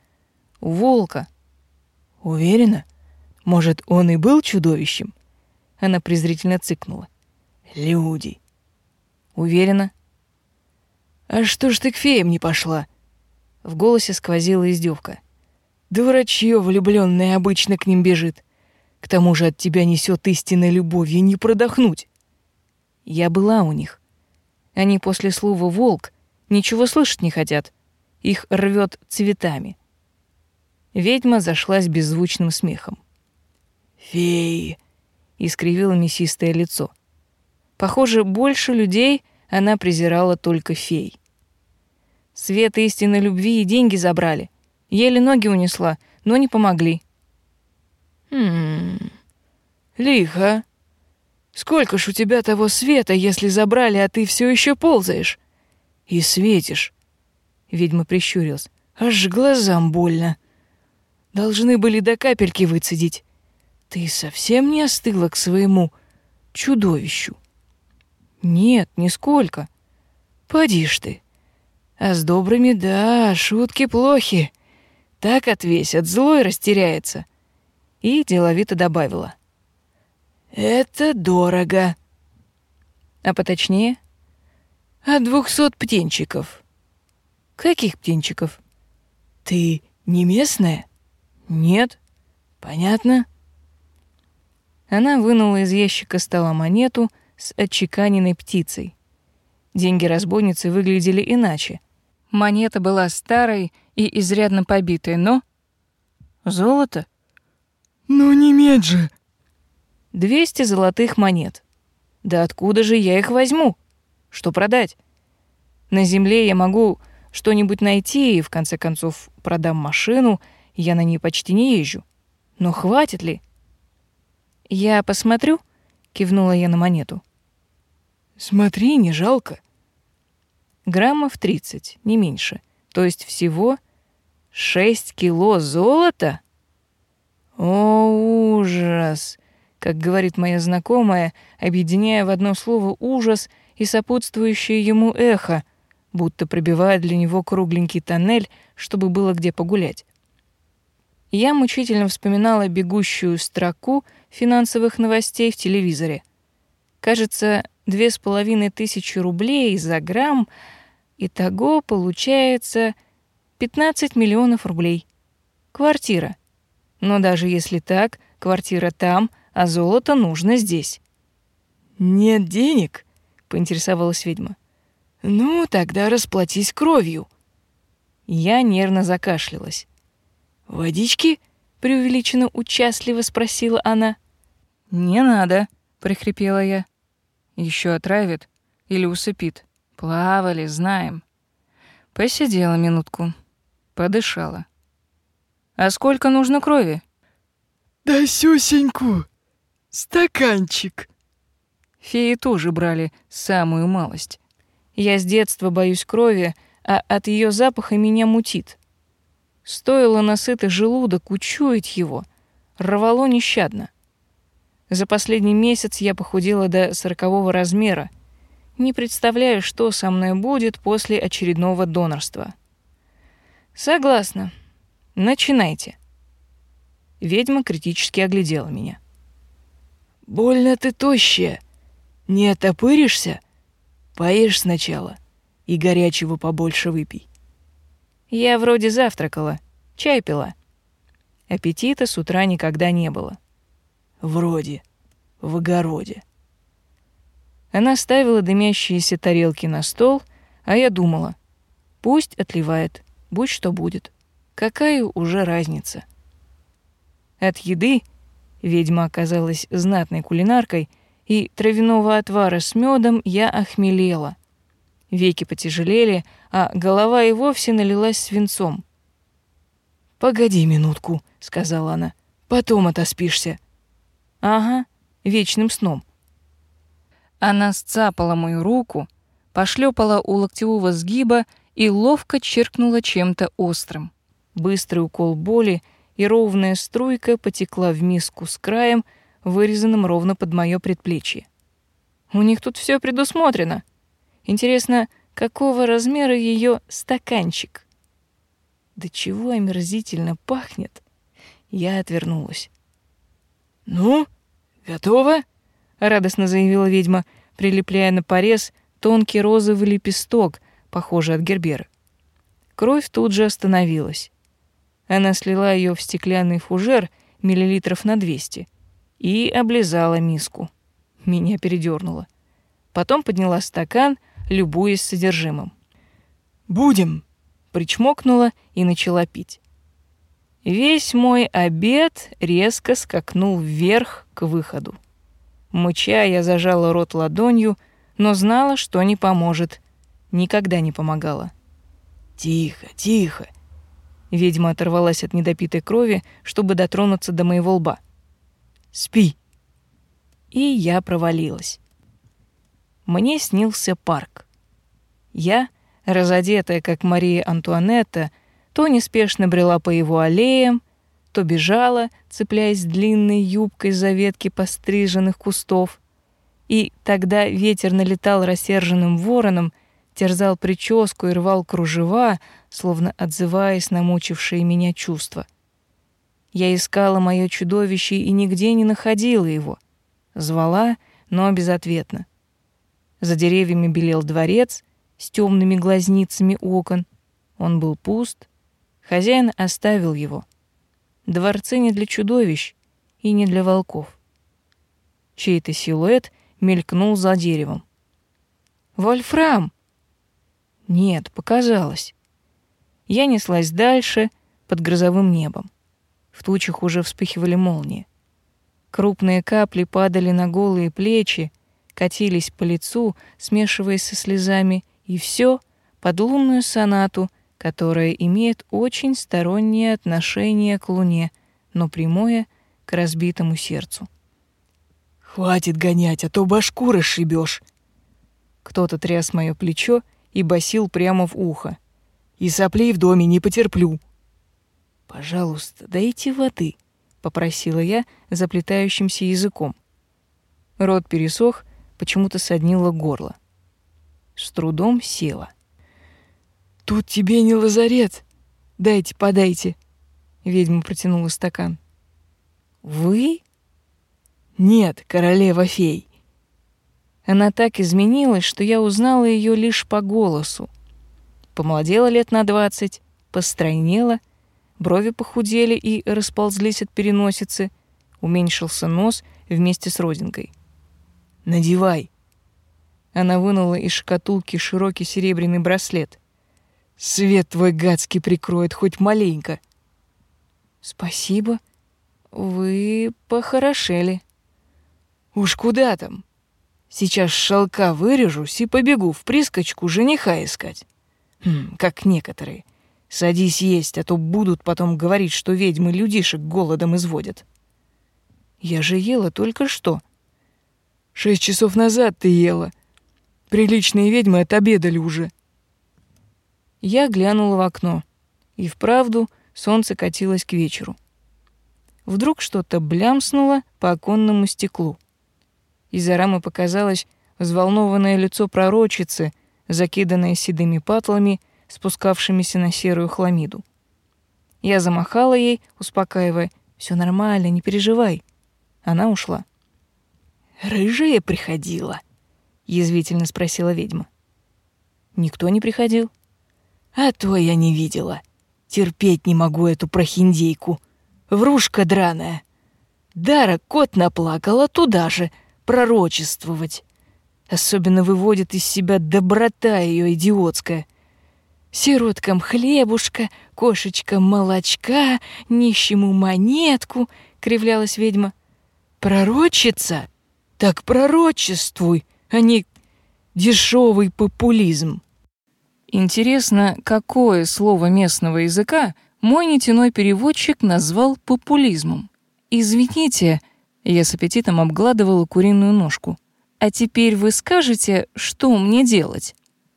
в волка. Уверена? Может, он и был чудовищем? Она презрительно цыкнула. Люди. Уверена? «А что ж ты к феям не пошла?» В голосе сквозила издевка. «Дурачье влюбленное обычно к ним бежит. К тому же от тебя несет истинной любовью не продохнуть». Я была у них. Они после слова «волк» ничего слышать не хотят. Их рвет цветами. Ведьма зашлась беззвучным смехом. «Феи!» — искривило мясистое лицо. Похоже, больше людей — она презирала только фей. Свет истинной любви и деньги забрали. Еле ноги унесла, но не помогли. Хм. Лихо. Сколько ж у тебя того света, если забрали, а ты все еще ползаешь и светишь? Ведьма прищурилась. Аж глазам больно. Должны были до капельки выцедить. Ты совсем не остыла к своему чудовищу. Нет, нисколько. Поди ж ты. А с добрыми, да, шутки плохи. Так отвесят, злой растеряется. И деловито добавила. Это дорого. А поточнее? От двухсот птенчиков. Каких птенчиков? Ты не местная? Нет. Понятно. Она вынула из ящика стола монету — с отчеканенной птицей. Деньги разбойницы выглядели иначе. Монета была старой и изрядно побитой, но... Золото? Ну не медь же! Двести золотых монет. Да откуда же я их возьму? Что продать? На земле я могу что-нибудь найти и, в конце концов, продам машину, я на ней почти не езжу. Но хватит ли? Я посмотрю, кивнула я на монету. Смотри, не жалко. Граммов тридцать, не меньше. То есть всего шесть кило золота? О, ужас! Как говорит моя знакомая, объединяя в одно слово ужас и сопутствующее ему эхо, будто пробивая для него кругленький тоннель, чтобы было где погулять. Я мучительно вспоминала бегущую строку финансовых новостей в телевизоре. Кажется, две с половиной тысячи рублей за грамм, и того получается 15 миллионов рублей. Квартира. Но даже если так, квартира там, а золото нужно здесь. Нет денег? поинтересовалась ведьма. Ну, тогда расплатись кровью. Я нервно закашлялась. Водички? преувеличенно участливо спросила она. Не надо, прихрипела я. Еще отравит или усыпит. Плавали, знаем. Посидела минутку, подышала. А сколько нужно крови? Да сюсеньку. Стаканчик. Феи тоже брали самую малость. Я с детства боюсь крови, а от ее запаха меня мутит. Стоило насытый желудок учуять его, рвало нещадно. За последний месяц я похудела до сорокового размера. Не представляю, что со мной будет после очередного донорства. Согласна. Начинайте. Ведьма критически оглядела меня. Больно ты тощая. Не отопыришься? Поешь сначала и горячего побольше выпей. Я вроде завтракала, чай пила. Аппетита с утра никогда не было. Вроде. В огороде. Она ставила дымящиеся тарелки на стол, а я думала, пусть отливает, будь что будет. Какая уже разница? От еды ведьма оказалась знатной кулинаркой, и травяного отвара с медом я охмелела. Веки потяжелели, а голова и вовсе налилась свинцом. «Погоди минутку», — сказала она, — «потом отоспишься». «Ага, вечным сном». Она сцапала мою руку, пошлепала у локтевого сгиба и ловко черкнула чем-то острым. Быстрый укол боли, и ровная струйка потекла в миску с краем, вырезанным ровно под моё предплечье. У них тут все предусмотрено. Интересно, какого размера ее стаканчик? Да чего омерзительно пахнет. Я отвернулась. Ну, готово? Радостно заявила ведьма, прилепляя на порез тонкий розовый лепесток, похожий от гербера. Кровь тут же остановилась. Она слила ее в стеклянный фужер миллилитров на 200 и облизала миску. Меня передернуло. Потом подняла стакан, любуясь содержимым. «Будем!» — причмокнула и начала пить. Весь мой обед резко скакнул вверх к выходу. Мыча я зажала рот ладонью, но знала, что не поможет. Никогда не помогала. «Тихо, тихо!» Ведьма оторвалась от недопитой крови, чтобы дотронуться до моего лба. «Спи!» И я провалилась. Мне снился парк. Я, разодетая, как Мария Антуанетта, то неспешно брела по его аллеям, то бежала, цепляясь длинной юбкой за ветки постриженных кустов. И тогда ветер налетал рассерженным вороном, терзал прическу и рвал кружева, словно отзываясь на мучившие меня чувства. Я искала мое чудовище и нигде не находила его. Звала, но безответно. За деревьями белел дворец с темными глазницами окон. Он был пуст. Хозяин оставил его. Дворцы не для чудовищ и не для волков. Чей-то силуэт мелькнул за деревом. «Вольфрам!» Нет, показалось. Я неслась дальше, под грозовым небом. В тучах уже вспыхивали молнии. Крупные капли падали на голые плечи, катились по лицу, смешиваясь со слезами, и все под лунную сонату, которая имеет очень стороннее отношение к луне, но прямое к разбитому сердцу. «Хватит гонять, а то башку расшибешь!» Кто-то тряс мое плечо и басил прямо в ухо. «И соплей в доме не потерплю!» «Пожалуйста, дайте воды», — попросила я заплетающимся языком. Рот пересох, почему-то соднило горло. С трудом села. «Тут тебе не лазарет. Дайте, подайте». Ведьма протянула стакан. «Вы?» «Нет, королева-фей». Она так изменилась, что я узнала ее лишь по голосу. Помолодела лет на двадцать, постройнела, брови похудели и расползлись от переносицы, уменьшился нос вместе с родинкой. Надевай. Она вынула из шкатулки широкий серебряный браслет. Свет твой гадский прикроет хоть маленько. Спасибо. Вы похорошели. Уж куда там? Сейчас шелка вырежусь и побегу в прискочку жениха искать. Хм, как некоторые. Садись есть, а то будут потом говорить, что ведьмы людишек голодом изводят. Я же ела только что. Шесть часов назад ты ела. Приличные ведьмы отобедали уже. Я глянула в окно. И вправду солнце катилось к вечеру. Вдруг что-то блямснуло по оконному стеклу. Из-за рамы показалось взволнованное лицо пророчицы, закиданное седыми патлами, спускавшимися на серую хламиду. Я замахала ей, успокаивая: "Все нормально, не переживай". Она ушла. Рыжая приходила, язвительно спросила ведьма. Никто не приходил. А то я не видела. Терпеть не могу эту прохиндейку. Врушка драная. Дара кот наплакала туда же пророчествовать. Особенно выводит из себя доброта ее идиотская. Сироткам хлебушка, кошечкам молочка, нищему монетку, кривлялась ведьма. Пророчица? Так пророчествуй, а не дешевый популизм. Интересно, какое слово местного языка мой нетяной переводчик назвал популизмом? Извините, я с аппетитом обгладывала куриную ножку. А теперь вы скажете, что мне делать?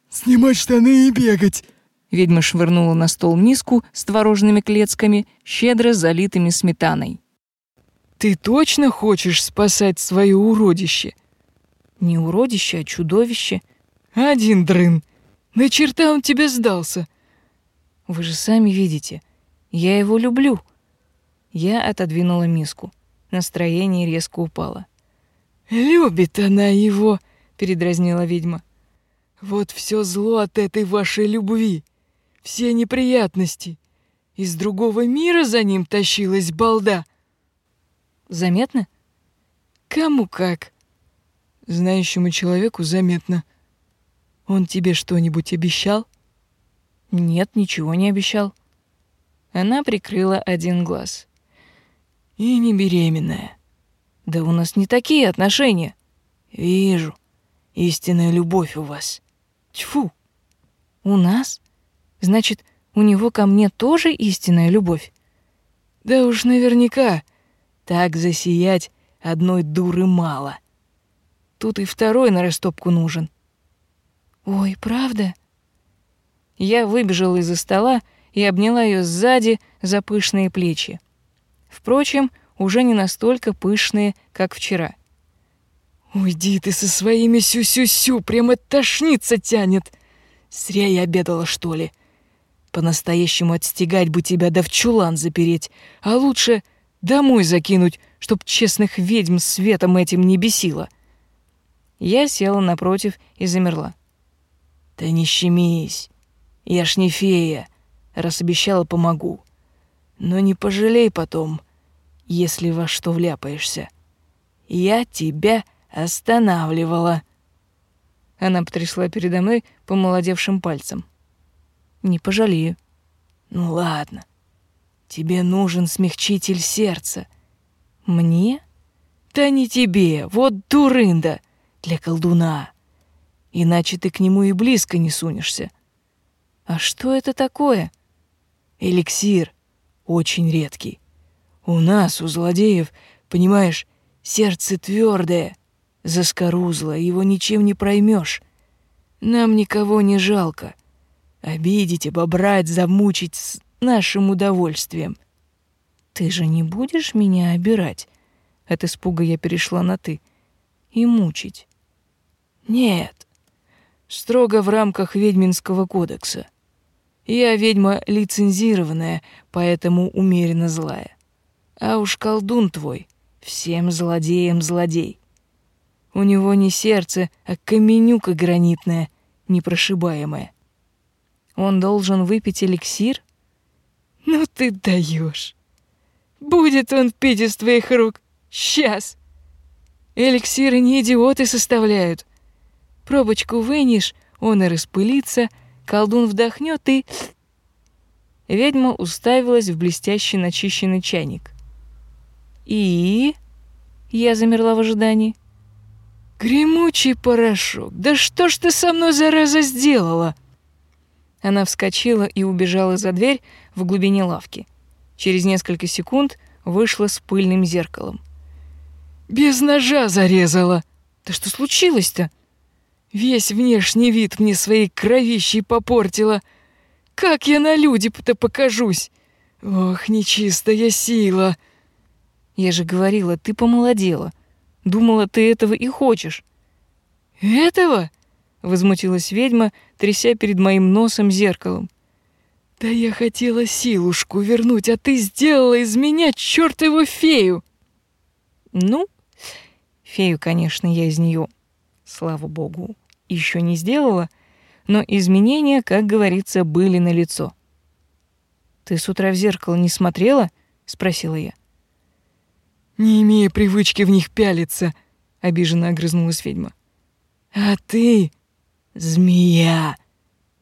Снимать штаны и бегать. Ведьма швырнула на стол миску с творожными клетками, щедро залитыми сметаной. Ты точно хочешь спасать свое уродище? Не уродище, а чудовище. Один дрын. На черта он тебе сдался. Вы же сами видите, я его люблю. Я отодвинула миску. Настроение резко упало. Любит она его, передразнила ведьма. Вот все зло от этой вашей любви, все неприятности. Из другого мира за ним тащилась балда. Заметно? Кому как. Знающему человеку заметно. Он тебе что-нибудь обещал? Нет, ничего не обещал. Она прикрыла один глаз. И не беременная. Да у нас не такие отношения. Вижу. Истинная любовь у вас. Тьфу. У нас? Значит, у него ко мне тоже истинная любовь? Да уж наверняка. Так засиять одной дуры мало. Тут и второй на растопку нужен. Ой, правда? Я выбежала из-за стола и обняла ее сзади за пышные плечи. Впрочем, уже не настолько пышные, как вчера. «Уйди ты со своими сю-сю-сю, прямо тошниться тянет! Зря я обедала, что ли? По-настоящему отстегать бы тебя да в чулан запереть, а лучше Домой закинуть, чтоб честных ведьм светом этим не бесило. Я села напротив и замерла. Да не щемись. Я ж не фея, раз обещала помогу. Но не пожалей потом, если во что вляпаешься. Я тебя останавливала. Она потрясла передо мной помолодевшим пальцем. Не пожалею. Ну ладно. Тебе нужен смягчитель сердца. Мне? Да не тебе, вот дурында, для колдуна. Иначе ты к нему и близко не сунешься. А что это такое? Эликсир, очень редкий. У нас, у злодеев, понимаешь, сердце твердое, заскорузлое, его ничем не проймешь. Нам никого не жалко. Обидеть, обобрать, замучить нашим удовольствием. Ты же не будешь меня обирать? От испуга я перешла на ты. И мучить. Нет. Строго в рамках ведьминского кодекса. Я ведьма лицензированная, поэтому умеренно злая. А уж колдун твой, всем злодеям злодей. У него не сердце, а каменюка гранитная, непрошибаемая. Он должен выпить эликсир? Ну ты даешь. Будет он пить из твоих рук. Сейчас. Эликсиры не идиоты составляют. Пробочку вынешь, он и распылится, колдун вдохнет и... Ведьма уставилась в блестящий начищенный чайник. И... Я замерла в ожидании. Гремучий порошок, да что ж ты со мной, зараза, сделала? Она вскочила и убежала за дверь в глубине лавки. Через несколько секунд вышла с пыльным зеркалом. «Без ножа зарезала! Да что случилось-то? Весь внешний вид мне своей кровищей попортила. Как я на люди-то покажусь? Ох, нечистая сила. Я же говорила, ты помолодела. Думала, ты этого и хочешь. Этого? Возмутилась ведьма, тряся перед моим носом зеркалом. Да я хотела силушку вернуть, а ты сделала из меня чёртову фею. Ну, фею, конечно, я из нее, слава богу, еще не сделала, но изменения, как говорится, были на лицо. Ты с утра в зеркало не смотрела? спросила я. Не имея привычки в них пялиться, обиженно огрызнулась ведьма. А ты, змея,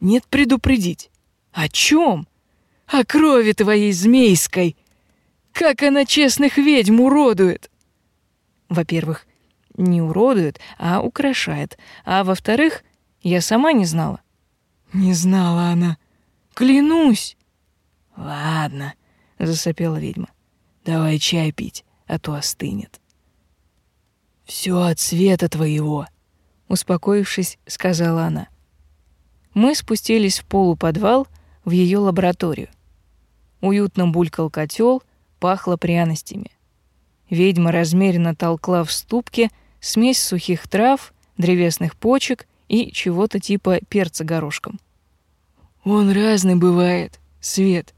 нет предупредить. О чем? О крови твоей змейской. Как она честных ведьм уродует. Во-первых, не уродует, а украшает. А во-вторых, я сама не знала. Не знала она. Клянусь. Ладно, засопела ведьма. Давай чай пить, а то остынет. Все от света твоего, успокоившись, сказала она. Мы спустились в полуподвал в ее лабораторию. Уютно булькал котел, пахло пряностями. Ведьма размеренно толкла в ступке смесь сухих трав, древесных почек и чего-то типа перца горошком. Он разный бывает, Свет.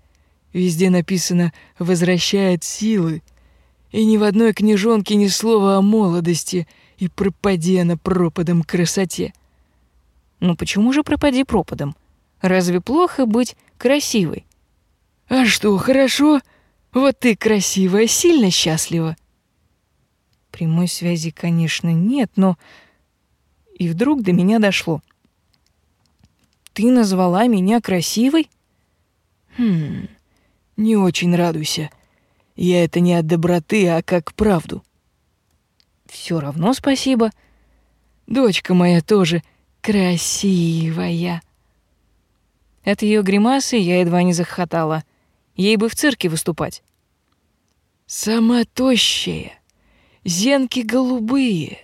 Везде написано «возвращает силы». И ни в одной книжонке ни слова о молодости и пропади она пропадом красоте. Ну почему же пропади пропадом? Разве плохо быть красивой? А что, хорошо? Вот ты красивая, сильно счастлива. Прямой связи, конечно, нет, но... И вдруг до меня дошло. Ты назвала меня красивой? Хм, не очень радуйся. Я это не от доброты, а как правду. Все равно спасибо. Дочка моя тоже красивая. От ее гримасы я едва не захохотала. Ей бы в цирке выступать. Сама зенки голубые,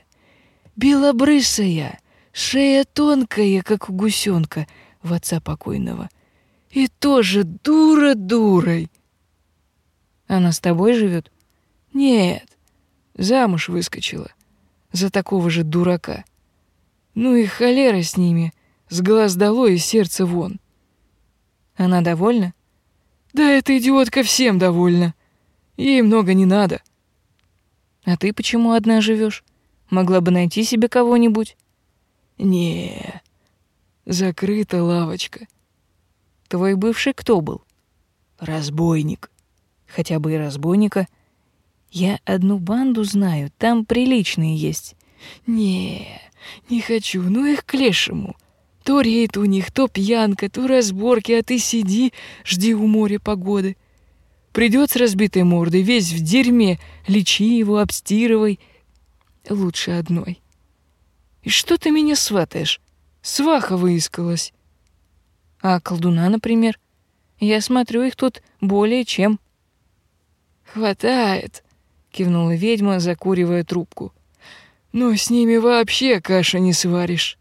белобрысая, шея тонкая, как у гусенка в отца покойного. И тоже дура дурой. Она с тобой живет? Нет, замуж выскочила за такого же дурака. Ну и холера с ними, с глаз долой и сердце вон. Она довольна? Да эта идиотка всем довольна. Ей много не надо. А ты почему одна живешь? Могла бы найти себе кого-нибудь. Не, закрыта лавочка. Твой бывший кто был? Разбойник. Хотя бы и разбойника. Я одну банду знаю, там приличные есть. Не, не хочу, ну их к лешему. То рейд у них, то пьянка, то разборки, а ты сиди, жди у моря погоды. Придет с разбитой мордой, весь в дерьме, лечи его, обстирывай. Лучше одной. И что ты меня сватаешь? Сваха выискалась. А колдуна, например? Я смотрю, их тут более чем. Хватает, кивнула ведьма, закуривая трубку. Но с ними вообще каша не сваришь.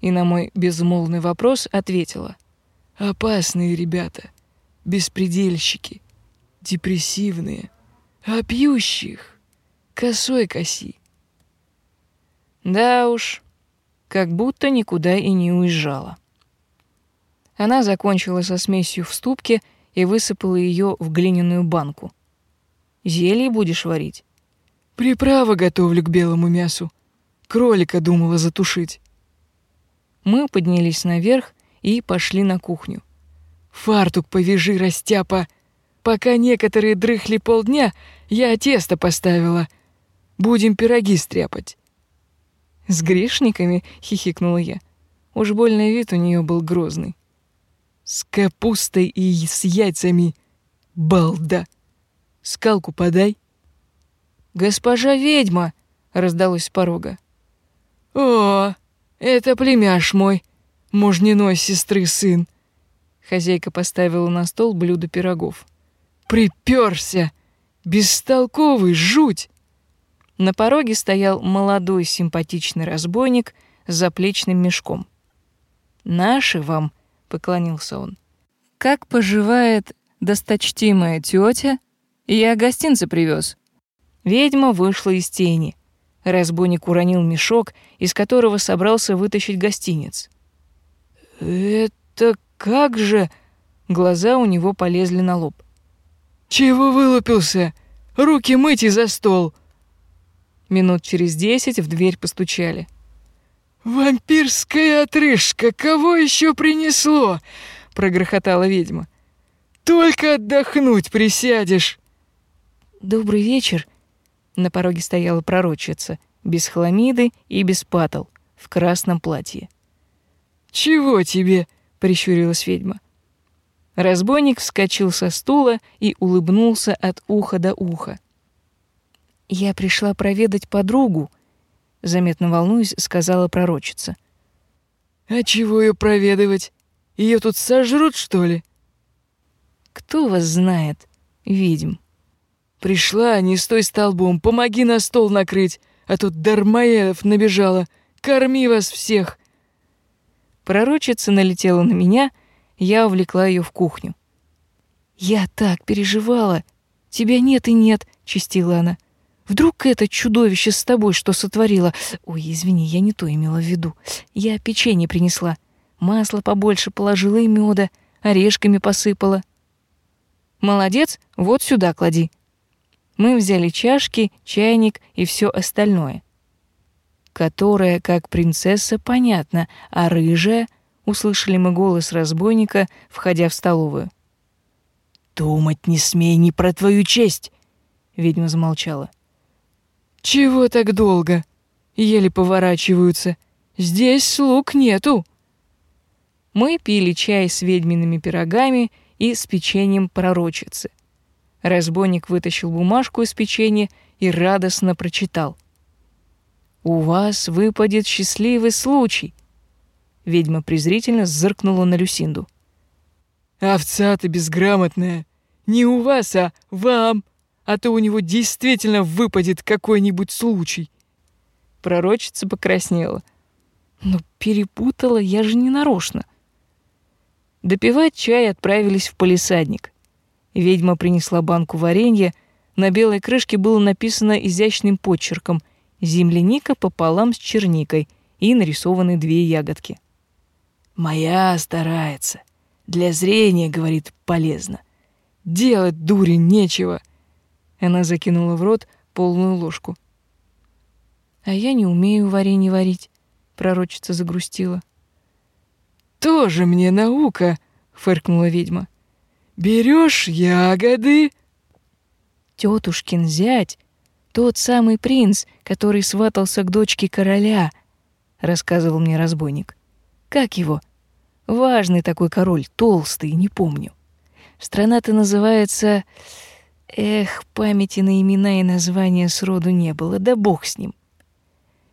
И на мой безмолвный вопрос ответила: опасные ребята, беспредельщики, депрессивные, а пьющих косой коси. Да уж, как будто никуда и не уезжала. Она закончила со смесью в ступке и высыпала ее в глиняную банку. Зелье будешь варить? Приправа готовлю к белому мясу. Кролика думала затушить. Мы поднялись наверх и пошли на кухню. Фартук повяжи, растяпа. Пока некоторые дрыхли полдня, я тесто поставила. Будем пироги стряпать. С грешниками, хихикнула я. Уж больный вид у нее был грозный. С капустой и с яйцами. Балда. Скалку подай. Госпожа ведьма, раздалось с порога. О, это племяш мой, мужниной сестры сын. Хозяйка поставила на стол блюдо пирогов. Приперся, бестолковый жуть. На пороге стоял молодой симпатичный разбойник с заплечным мешком. «Наши вам», — поклонился он. «Как поживает досточтимая тетя? Я гостинцы привез. Ведьма вышла из тени. Разбойник уронил мешок, из которого собрался вытащить гостинец. «Это как же...» Глаза у него полезли на лоб. «Чего вылупился? Руки мыть и за стол!» Минут через десять в дверь постучали. «Вампирская отрыжка! Кого еще принесло?» — прогрохотала ведьма. «Только отдохнуть присядешь!» «Добрый вечер!» На пороге стояла пророчица, без хламиды и без патл, в красном платье. «Чего тебе?» — прищурилась ведьма. Разбойник вскочил со стула и улыбнулся от уха до уха. «Я пришла проведать подругу», — заметно волнуясь, сказала пророчица. «А чего ее проведывать? Ее тут сожрут, что ли?» «Кто вас знает, ведьм?» «Пришла, не стой столбом, помоги на стол накрыть, а тут дармоедов набежала. Корми вас всех!» Пророчица налетела на меня, я увлекла ее в кухню. «Я так переживала. Тебя нет и нет», — чистила она. Вдруг это чудовище с тобой что сотворило? Ой, извини, я не то имела в виду. Я печенье принесла. Масло побольше положила и меда, орешками посыпала. Молодец, вот сюда клади. Мы взяли чашки, чайник и все остальное. Которая, как принцесса, понятно, а рыжая, услышали мы голос разбойника, входя в столовую. «Думать не смей ни про твою честь!» Ведьма замолчала. «Чего так долго?» Еле поворачиваются. «Здесь слуг нету». Мы пили чай с ведьмиными пирогами и с печеньем пророчицы. Разбойник вытащил бумажку из печенья и радостно прочитал. «У вас выпадет счастливый случай». Ведьма презрительно зыркнула на Люсинду. «Овца ты безграмотная! Не у вас, а вам!» а то у него действительно выпадет какой-нибудь случай. Пророчица покраснела. Но перепутала, я же не нарочно. Допивать чай отправились в полисадник. Ведьма принесла банку варенья, на белой крышке было написано изящным почерком «Земляника пополам с черникой» и нарисованы две ягодки. «Моя старается. Для зрения, — говорит, — полезно. Делать дури нечего». Она закинула в рот полную ложку. А я не умею варенье варить, пророчица загрустила. Тоже мне наука, фыркнула ведьма. Берешь ягоды. Тетушкин зять, тот самый принц, который сватался к дочке короля, рассказывал мне разбойник. Как его? Важный такой король, толстый, не помню. Страна-то называется Эх, памяти на имена и названия сроду не было, да бог с ним.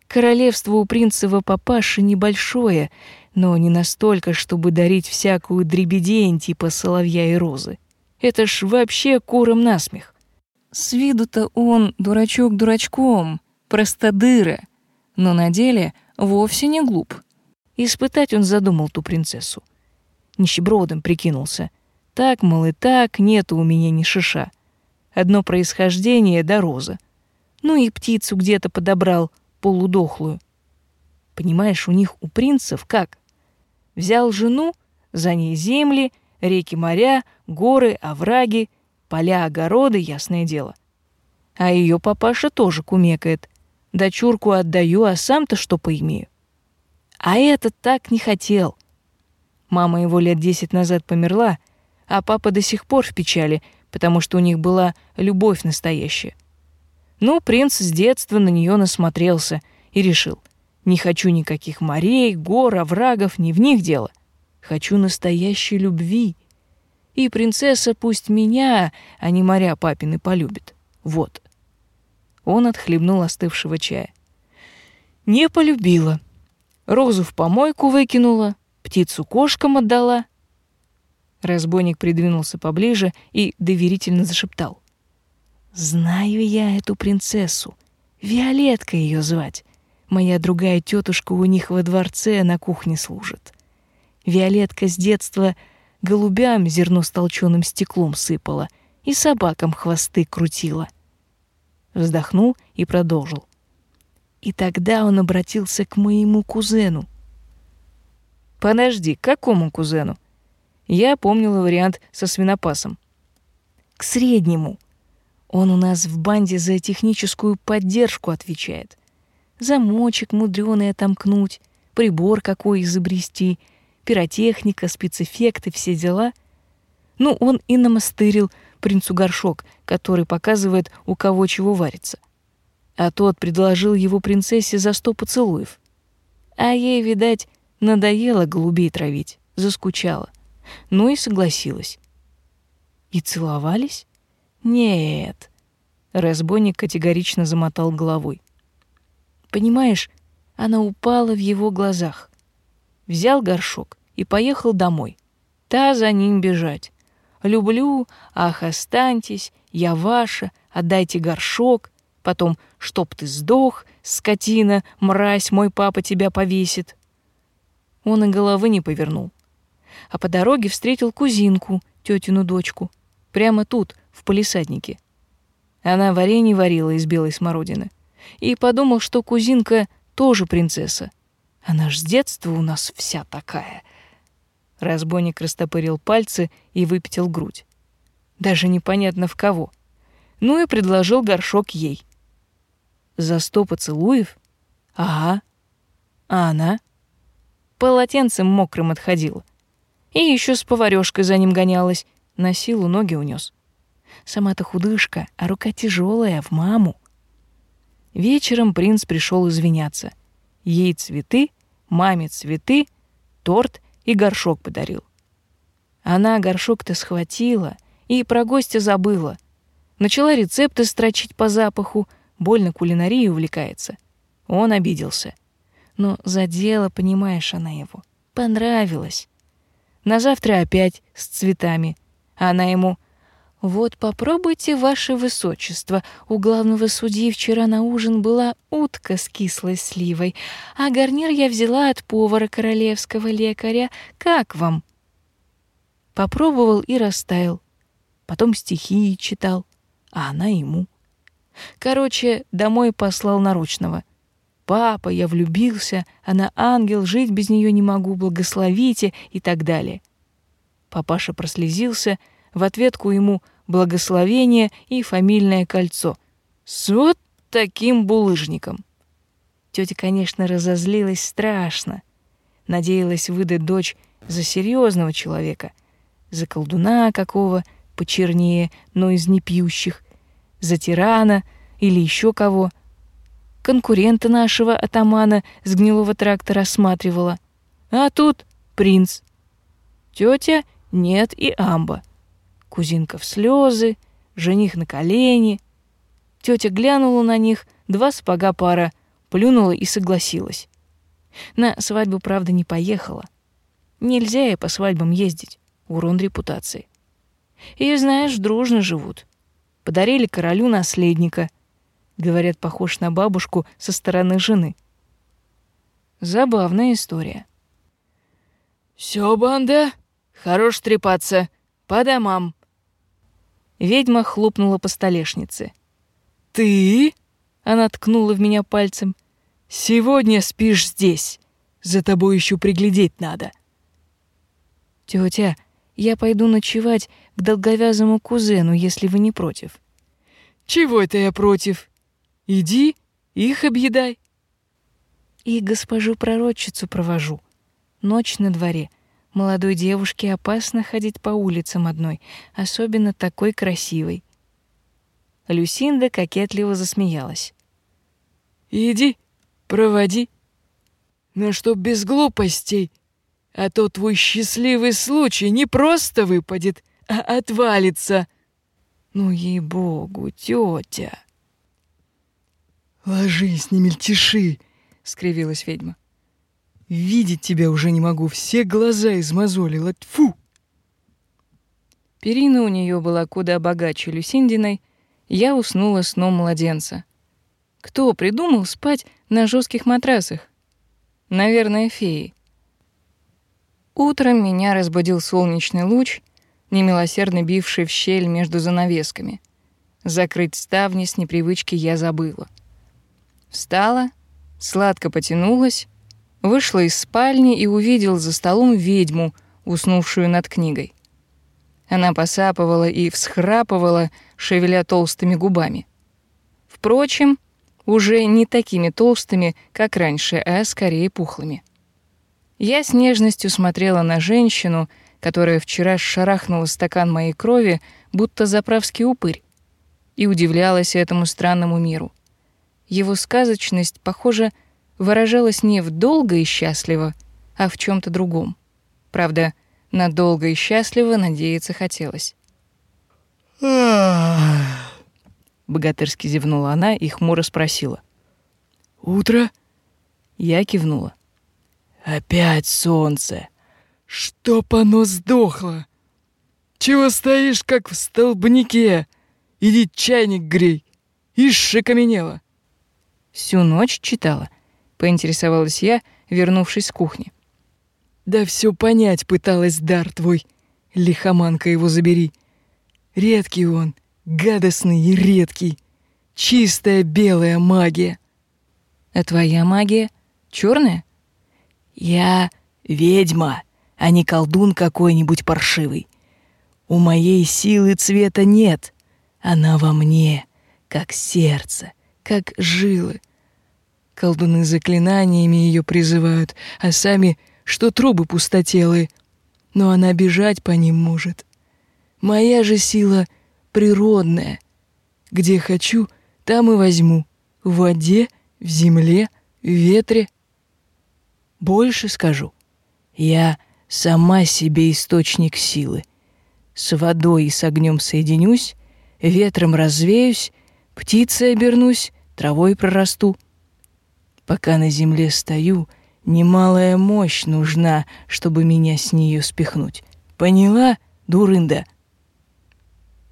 Королевство у принцева папаши небольшое, но не настолько, чтобы дарить всякую дребедень типа соловья и розы. Это ж вообще куром насмех. С виду-то он дурачок дурачком, простодыра, но на деле вовсе не глуп. Испытать он задумал ту принцессу. Нищебродом прикинулся. Так, мол, и так, нету у меня ни шиша. Одно происхождение да роза. Ну и птицу где-то подобрал, полудохлую. Понимаешь, у них, у принцев, как? Взял жену, за ней земли, реки, моря, горы, овраги, поля, огороды, ясное дело. А ее папаша тоже кумекает. Дочурку отдаю, а сам-то что поимею? А этот так не хотел. Мама его лет десять назад померла, а папа до сих пор в печали, потому что у них была любовь настоящая. Ну, принц с детства на нее насмотрелся и решил, не хочу никаких морей, гор, оврагов, не в них дело. Хочу настоящей любви. И принцесса пусть меня, а не моря папины, полюбит. Вот. Он отхлебнул остывшего чая. Не полюбила. Розу в помойку выкинула, птицу кошкам отдала, Разбойник придвинулся поближе и доверительно зашептал. «Знаю я эту принцессу. Виолетка ее звать. Моя другая тетушка у них во дворце на кухне служит. Виолетка с детства голубям зерно с толченым стеклом сыпала и собакам хвосты крутила. Вздохнул и продолжил. И тогда он обратился к моему кузену. Подожди, к какому кузену? Я помнила вариант со свинопасом. К среднему. Он у нас в банде за техническую поддержку отвечает. Замочек мудрёный отомкнуть, прибор какой изобрести, пиротехника, спецэффекты, все дела. Ну, он и намастырил принцу горшок, который показывает, у кого чего варится. А тот предложил его принцессе за сто поцелуев. А ей, видать, надоело голубей травить, заскучала. Ну и согласилась. И целовались? Нет. Разбойник категорично замотал головой. Понимаешь, она упала в его глазах. Взял горшок и поехал домой. Та за ним бежать. Люблю, ах, останьтесь, я ваша, отдайте горшок. Потом, чтоб ты сдох, скотина, мразь, мой папа тебя повесит. Он и головы не повернул. А по дороге встретил кузинку, тетину дочку, прямо тут, в полисаднике. Она варенье варила из белой смородины. И подумал, что кузинка тоже принцесса. Она ж с детства у нас вся такая. Разбойник растопырил пальцы и выпятил грудь. Даже непонятно в кого. Ну и предложил горшок ей. За сто поцелуев? Ага. А она? Полотенцем мокрым отходила. И еще с поварёшкой за ним гонялась, на силу ноги унес. Сама-то худышка, а рука тяжелая, в маму. Вечером принц пришел извиняться. Ей цветы, маме цветы, торт и горшок подарил. Она горшок-то схватила и про гостя забыла. Начала рецепты строчить по запаху, больно кулинарией увлекается. Он обиделся. Но задела, понимаешь, она его. Понравилось. На завтра опять с цветами. А она ему «Вот попробуйте, ваше высочество, у главного судьи вчера на ужин была утка с кислой сливой, а гарнир я взяла от повара королевского лекаря. Как вам?» Попробовал и растаял. Потом стихи читал, а она ему. Короче, домой послал наручного. «Папа, я влюбился, она ангел, жить без нее не могу, благословите» и так далее. Папаша прослезился, в ответку ему — благословение и фамильное кольцо. С вот таким булыжником. Тетя, конечно, разозлилась страшно. Надеялась выдать дочь за серьезного человека, за колдуна какого, почернее, но из непьющих, за тирана или еще кого. Конкурента нашего атамана с гнилого тракта рассматривала. А тут принц. Тетя нет и амба — Кузинка в слезы, жених на колени. Тетя глянула на них, два сапога пара, плюнула и согласилась. На свадьбу, правда, не поехала. Нельзя ей по свадьбам ездить, урон репутации. И, знаешь, дружно живут. Подарили королю наследника. Говорят, похож на бабушку со стороны жены. Забавная история. Все, банда, хорош трепаться. По домам. Ведьма хлопнула по столешнице. «Ты?» — она ткнула в меня пальцем. «Сегодня спишь здесь. За тобой еще приглядеть надо». «Тетя, я пойду ночевать к долговязому кузену, если вы не против». «Чего это я против? Иди, их объедай». «И госпожу пророчицу провожу. Ночь на дворе. Молодой девушке опасно ходить по улицам одной, особенно такой красивой. Люсинда кокетливо засмеялась. «Иди, проводи. Но чтоб без глупостей, а то твой счастливый случай не просто выпадет, а отвалится. Ну, ей-богу, тетя!» «Ложись, не мельтеши!» — скривилась ведьма. Видеть тебя уже не могу, все глаза измозолила. Тьфу! Перина у нее была куда богаче Люсиндиной, я уснула сном младенца. Кто придумал спать на жестких матрасах? Наверное, феи. Утром меня разбудил солнечный луч, немилосердно бивший в щель между занавесками. Закрыть ставни с непривычки я забыла. Встала, сладко потянулась, вышла из спальни и увидел за столом ведьму, уснувшую над книгой. Она посапывала и всхрапывала, шевеля толстыми губами. Впрочем, уже не такими толстыми, как раньше, а скорее пухлыми. Я с нежностью смотрела на женщину, которая вчера шарахнула стакан моей крови, будто заправский упырь, и удивлялась этому странному миру. Его сказочность, похоже, выражалась не в долго и счастливо, а в чем то другом. Правда, на долго и счастливо надеяться хотелось. Богатырски зевнула она и хмуро спросила. «Утро?» Я кивнула. «Опять солнце! Чтоб оно сдохло! Чего стоишь, как в столбнике? Иди чайник грей! Ишь, окаменела!» Всю ночь читала, поинтересовалась я, вернувшись с кухни. Да все понять пыталась дар твой, лихоманка его забери. Редкий он, гадостный и редкий. Чистая белая магия. А твоя магия черная? Я ведьма, а не колдун какой-нибудь паршивый. У моей силы цвета нет. Она во мне, как сердце, как жилы. Колдуны заклинаниями ее призывают, а сами — что трубы пустотелые, но она бежать по ним может. Моя же сила природная. Где хочу, там и возьму. В воде, в земле, в ветре. Больше скажу. Я сама себе источник силы. С водой и с огнем соединюсь, ветром развеюсь, птицей обернусь, травой прорасту. Пока на земле стою — Немалая мощь нужна, чтобы меня с нее спихнуть. Поняла, дурында?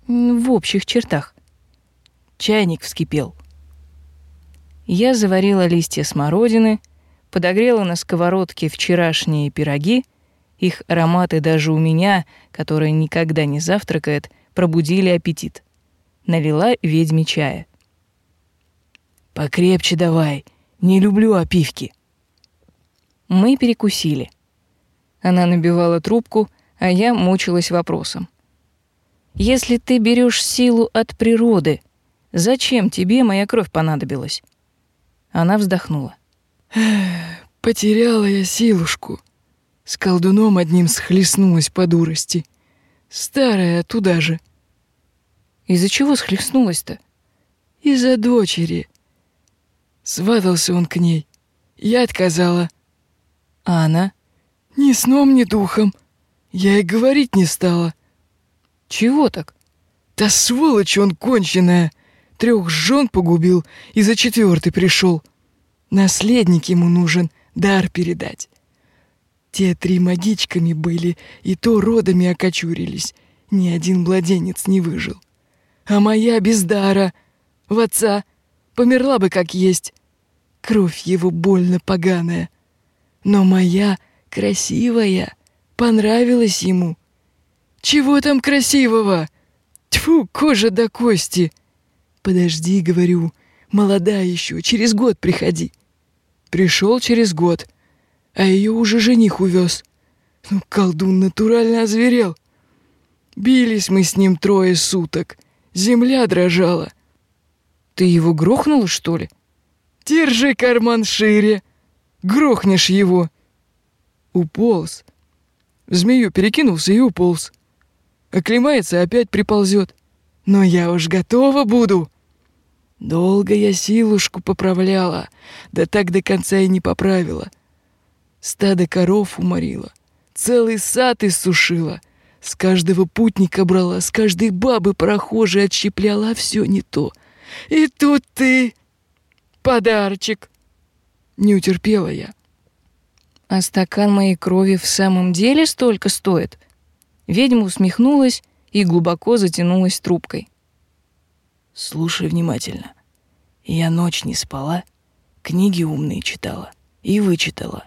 В общих чертах. Чайник вскипел. Я заварила листья смородины, подогрела на сковородке вчерашние пироги. Их ароматы даже у меня, которая никогда не завтракает, пробудили аппетит. Налила ведьме чая. «Покрепче давай, не люблю опивки», мы перекусили. Она набивала трубку, а я мучилась вопросом. Если ты берешь силу от природы, зачем тебе моя кровь понадобилась? Она вздохнула. Потеряла я силушку. С колдуном одним схлестнулась по дурости. Старая туда же. Из-за чего схлестнулась-то? Из-за дочери. Сватался он к ней. Я отказала. А она? Ни сном, ни духом. Я и говорить не стала. Чего так? Да сволочь он конченая. Трех жен погубил и за четвертый пришел. Наследник ему нужен, дар передать. Те три магичками были, и то родами окочурились. Ни один младенец не выжил. А моя без дара, в отца, померла бы как есть. Кровь его больно поганая. Но моя красивая понравилась ему. Чего там красивого? Тьфу, кожа до кости. Подожди, говорю, молода еще, через год приходи. Пришел через год, а ее уже жених увез. Ну, колдун натурально озверел. Бились мы с ним трое суток. Земля дрожала. Ты его грохнула, что ли? Держи карман шире. Грохнешь его. Уполз. В змею перекинулся и уполз. Оклемается, опять приползет. Но я уж готова буду. Долго я силушку поправляла, да так до конца и не поправила. Стадо коров уморила, целый сад иссушила. С каждого путника брала, с каждой бабы прохожей отщепляла, а все не то. И тут ты... Подарочек. Не утерпела я. А стакан моей крови в самом деле столько стоит? Ведьма усмехнулась и глубоко затянулась трубкой. Слушай внимательно. Я ночь не спала, книги умные читала и вычитала.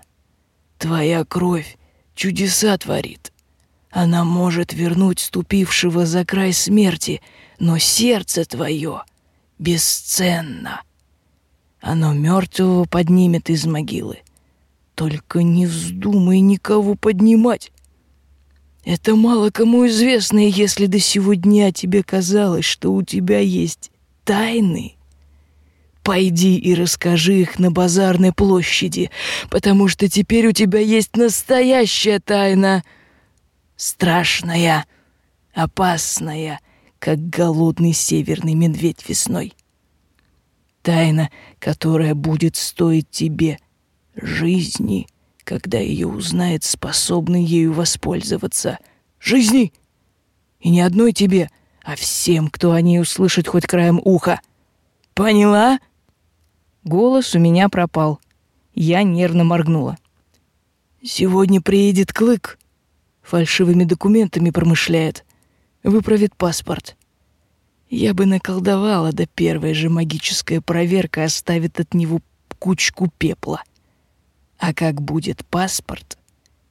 Твоя кровь чудеса творит. Она может вернуть ступившего за край смерти, но сердце твое бесценно. Оно мертвого поднимет из могилы. Только не вздумай никого поднимать. Это мало кому известно, если до сего дня тебе казалось, что у тебя есть тайны. Пойди и расскажи их на базарной площади, потому что теперь у тебя есть настоящая тайна — страшная, опасная, как голодный северный медведь весной. Тайна, которая будет стоить тебе жизни, когда ее узнает способный ею воспользоваться. Жизни! И не одной тебе, а всем, кто о ней услышит хоть краем уха. Поняла? Голос у меня пропал. Я нервно моргнула. Сегодня приедет Клык фальшивыми документами промышляет. Выправит паспорт. Я бы наколдовала, да первая же магическая проверка оставит от него кучку пепла. А как будет паспорт,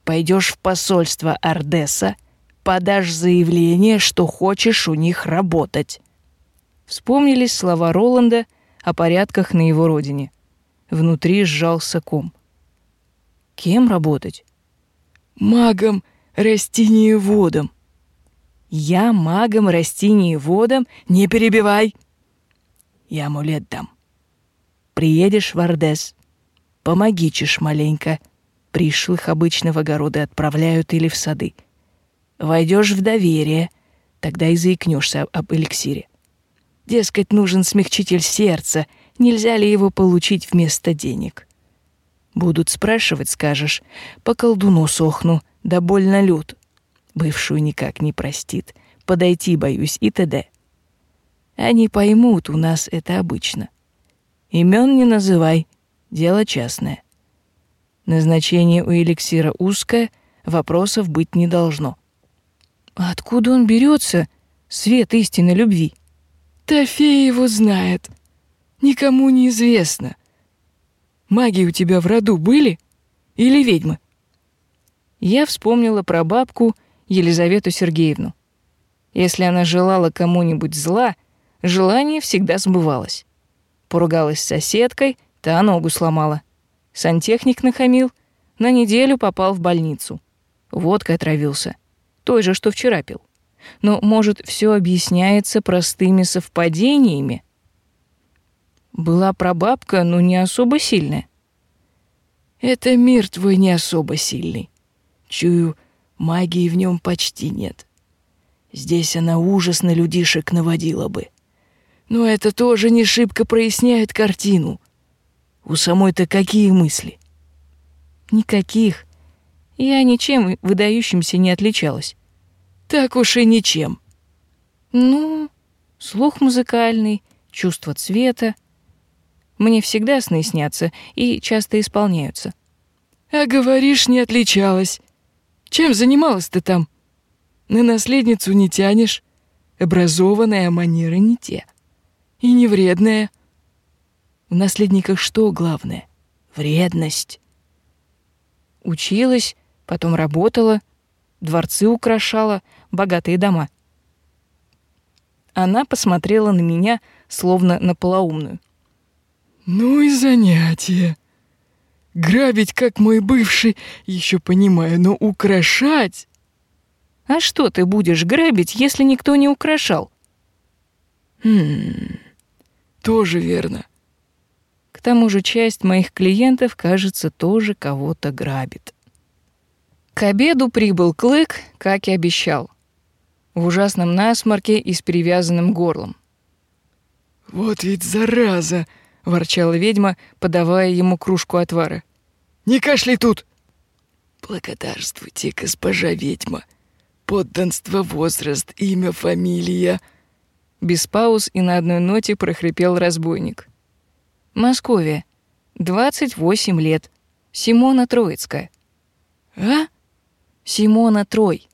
пойдешь в посольство Ардеса, подашь заявление, что хочешь у них работать. Вспомнились слова Роланда о порядках на его родине. Внутри сжался ком. Кем работать? Магом растениеводом. Я магом растениеводом? Не перебивай. Я амулет дам. Приедешь в Ордес, помогичишь маленько. Пришлых обычно в огороды отправляют или в сады. Войдешь в доверие, тогда и заикнешься об эликсире. Дескать, нужен смягчитель сердца, нельзя ли его получить вместо денег? Будут спрашивать, скажешь, по колдуну сохну — да больно лют. Бывшую никак не простит. Подойти боюсь и т.д. Они поймут, у нас это обычно. Имен не называй, дело частное. Назначение у эликсира узкое, вопросов быть не должно. А откуда он берется, свет истинной любви? Тафей его знает. Никому не известно. Маги у тебя в роду были или ведьмы? я вспомнила про бабку Елизавету Сергеевну. Если она желала кому-нибудь зла, желание всегда сбывалось. Поругалась с соседкой, та ногу сломала. Сантехник нахамил, на неделю попал в больницу. Водкой отравился. Той же, что вчера пил. Но, может, все объясняется простыми совпадениями? Была прабабка, но не особо сильная. Это мир твой не особо сильный. Чую, магии в нем почти нет. Здесь она ужас на людишек наводила бы. Но это тоже не шибко проясняет картину. У самой-то какие мысли? Никаких. Я ничем выдающимся не отличалась. Так уж и ничем. Ну, слух музыкальный, чувство цвета. Мне всегда сны снятся и часто исполняются. А говоришь, не отличалась. Чем занималась ты там? На наследницу не тянешь. Образованная, а манеры не те. И не вредная. В наследниках что главное? Вредность. Училась, потом работала, дворцы украшала, богатые дома. Она посмотрела на меня, словно на полоумную. «Ну и занятие. Грабить, как мой бывший, еще понимаю, но украшать... А что ты будешь грабить, если никто не украшал? Хм, тоже верно. Тому же часть моих клиентов, кажется, тоже кого-то грабит. К обеду прибыл Клык, как и обещал. В ужасном насморке и с перевязанным горлом. «Вот ведь зараза!» — ворчала ведьма, подавая ему кружку отвара. «Не кашляй тут!» «Благодарствуйте, госпожа ведьма. Подданство, возраст, имя, фамилия». Без пауз и на одной ноте прохрипел разбойник. «Московия. 28 лет. Симона Троицкая». «А?» «Симона Трой».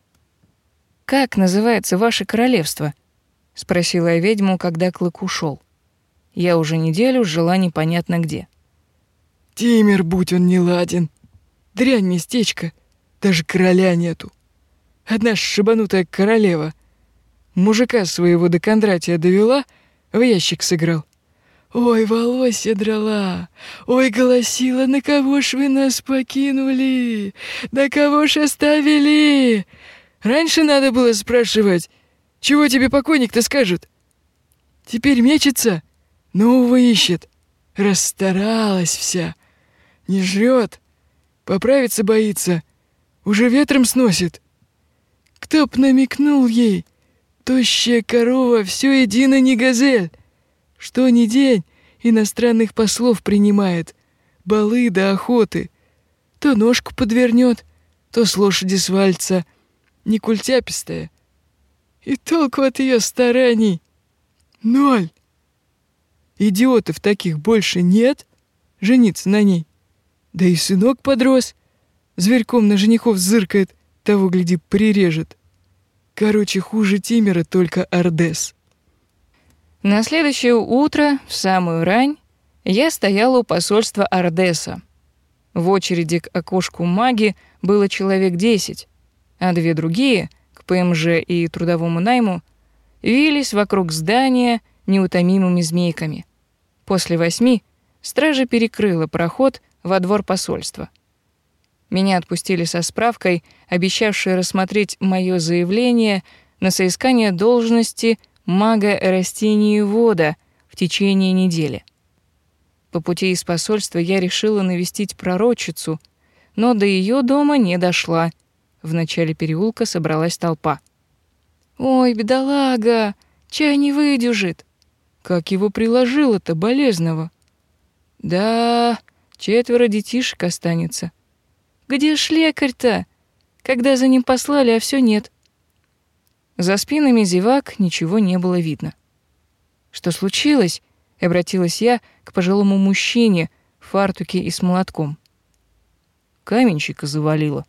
«Как называется ваше королевство?» — спросила я ведьму, когда Клык ушел. Я уже неделю жила непонятно где. Тимер, будь он не ладен. Дрянь местечко, даже короля нету. Одна шибанутая королева мужика своего до Кондратия довела, в ящик сыграл. Ой, волосья драла, ой, голосила, на кого ж вы нас покинули, на кого ж оставили? Раньше надо было спрашивать, чего тебе покойник-то скажет? Теперь мечется, нового ищет. Расстаралась вся, не жрет, поправиться боится, уже ветром сносит. Кто б намекнул ей, тощая корова все едино не газель. Что ни день иностранных послов принимает, балы до охоты. То ножку подвернет, то с лошади свалится, не культяпистая. И толку от ее стараний ноль. Идиотов таких больше нет, жениться на ней. Да и сынок подрос, зверьком на женихов зыркает, того, гляди, прирежет. Короче, хуже Тимера только Ордес. На следующее утро, в самую рань, я стояла у посольства Ардеса. В очереди к окошку маги было человек десять, а две другие, к ПМЖ и трудовому найму, вились вокруг здания неутомимыми змейками. После восьми стража перекрыла проход во двор посольства. Меня отпустили со справкой, обещавшей рассмотреть мое заявление на соискание должности – мага растениевода в течение недели. По пути из посольства я решила навестить пророчицу, но до ее дома не дошла. В начале переулка собралась толпа. «Ой, бедолага, чай не выдюжит!» Как его приложило-то болезного? Да, четверо детишек останется. Где ж лекарь-то? Когда за ним послали, а все нет. За спинами зевак ничего не было видно. «Что случилось?» — обратилась я к пожилому мужчине в фартуке и с молотком. Каменщика завалило.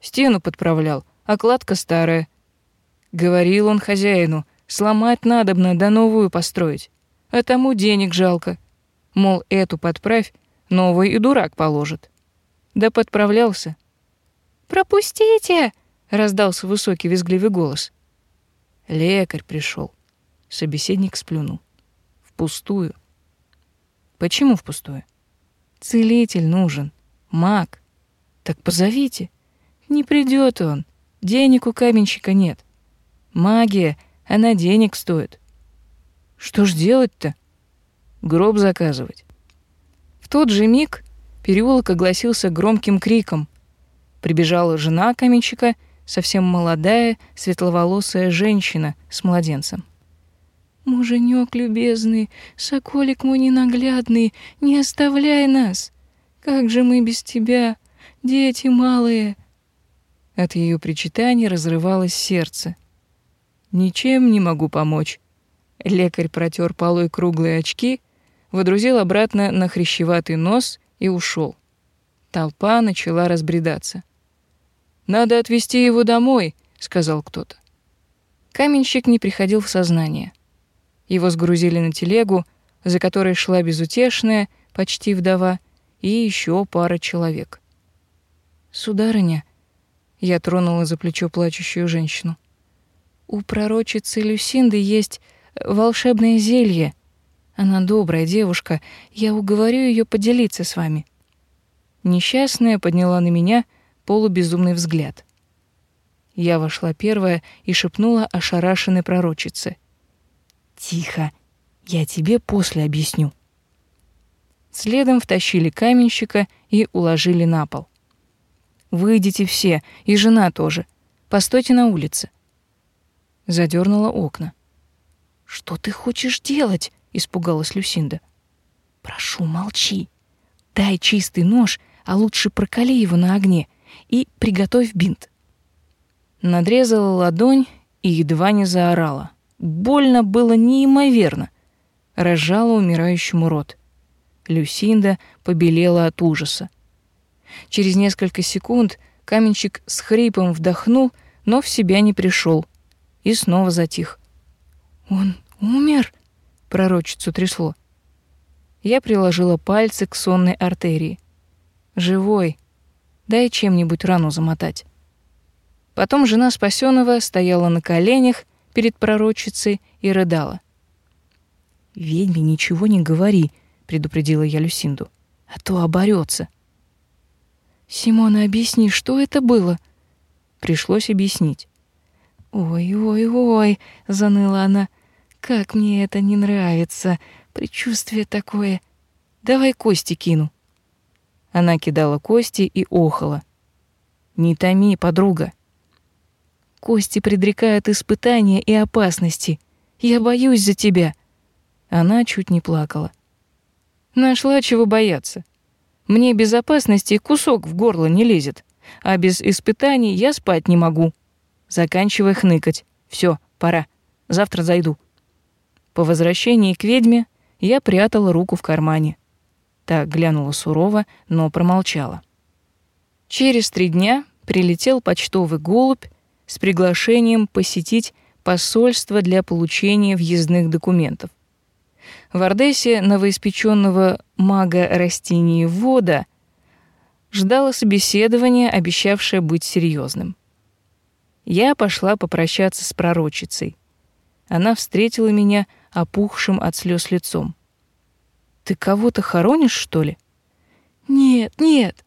Стену подправлял, а кладка старая. Говорил он хозяину, сломать надобно, да новую построить. А тому денег жалко. Мол, эту подправь, новый и дурак положит. Да подправлялся. «Пропустите!» — раздался высокий визгливый голос. Лекарь пришел. Собеседник сплюнул. Впустую. Почему впустую? Целитель нужен. Маг. Так позовите. Не придет он. Денег у каменщика нет. Магия, она денег стоит. Что ж делать-то? Гроб заказывать. В тот же миг переулок огласился громким криком. Прибежала жена каменщика — совсем молодая, светловолосая женщина с младенцем. «Муженек любезный, соколик мой ненаглядный, не оставляй нас! Как же мы без тебя, дети малые!» От ее причитаний разрывалось сердце. «Ничем не могу помочь». Лекарь протер полой круглые очки, водрузил обратно на хрящеватый нос и ушел. Толпа начала разбредаться. Надо отвезти его домой, сказал кто-то. Каменщик не приходил в сознание. Его сгрузили на телегу, за которой шла безутешная, почти вдова, и еще пара человек. Сударыня, я тронула за плечо плачущую женщину. У пророчицы Люсинды есть волшебное зелье. Она добрая девушка, я уговорю ее поделиться с вами. Несчастная подняла на меня полубезумный взгляд. Я вошла первая и шепнула ошарашенной пророчице. «Тихо, я тебе после объясню». Следом втащили каменщика и уложили на пол. «Выйдите все, и жена тоже. Постойте на улице». Задернула окна. «Что ты хочешь делать?» — испугалась Люсинда. «Прошу, молчи. Дай чистый нож, а лучше проколи его на огне и приготовь бинт. Надрезала ладонь и едва не заорала. Больно было неимоверно. Разжала умирающему рот. Люсинда побелела от ужаса. Через несколько секунд каменщик с хрипом вдохнул, но в себя не пришел и снова затих. «Он умер?» — пророчицу трясло. Я приложила пальцы к сонной артерии. Живой. Дай чем-нибудь рану замотать. Потом жена спасенного стояла на коленях перед пророчицей и рыдала. «Ведьме ничего не говори», — предупредила я Люсинду, — «а то оборется». «Симона, объясни, что это было?» Пришлось объяснить. «Ой-ой-ой», — заныла она, — «как мне это не нравится, предчувствие такое. Давай кости кину». Она кидала кости и охала. «Не томи, подруга». «Кости предрекают испытания и опасности. Я боюсь за тебя». Она чуть не плакала. Нашла чего бояться. Мне безопасности кусок в горло не лезет, а без испытаний я спать не могу. Заканчивай хныкать. Все, пора. Завтра зайду. По возвращении к ведьме я прятала руку в кармане. Та глянула сурово, но промолчала. Через три дня прилетел почтовый голубь с приглашением посетить посольство для получения въездных документов. В Ордессе новоиспеченного мага растений вода ждало собеседование, обещавшее быть серьезным. Я пошла попрощаться с пророчицей. Она встретила меня опухшим от слез лицом. «Ты кого-то хоронишь, что ли?» «Нет, нет!»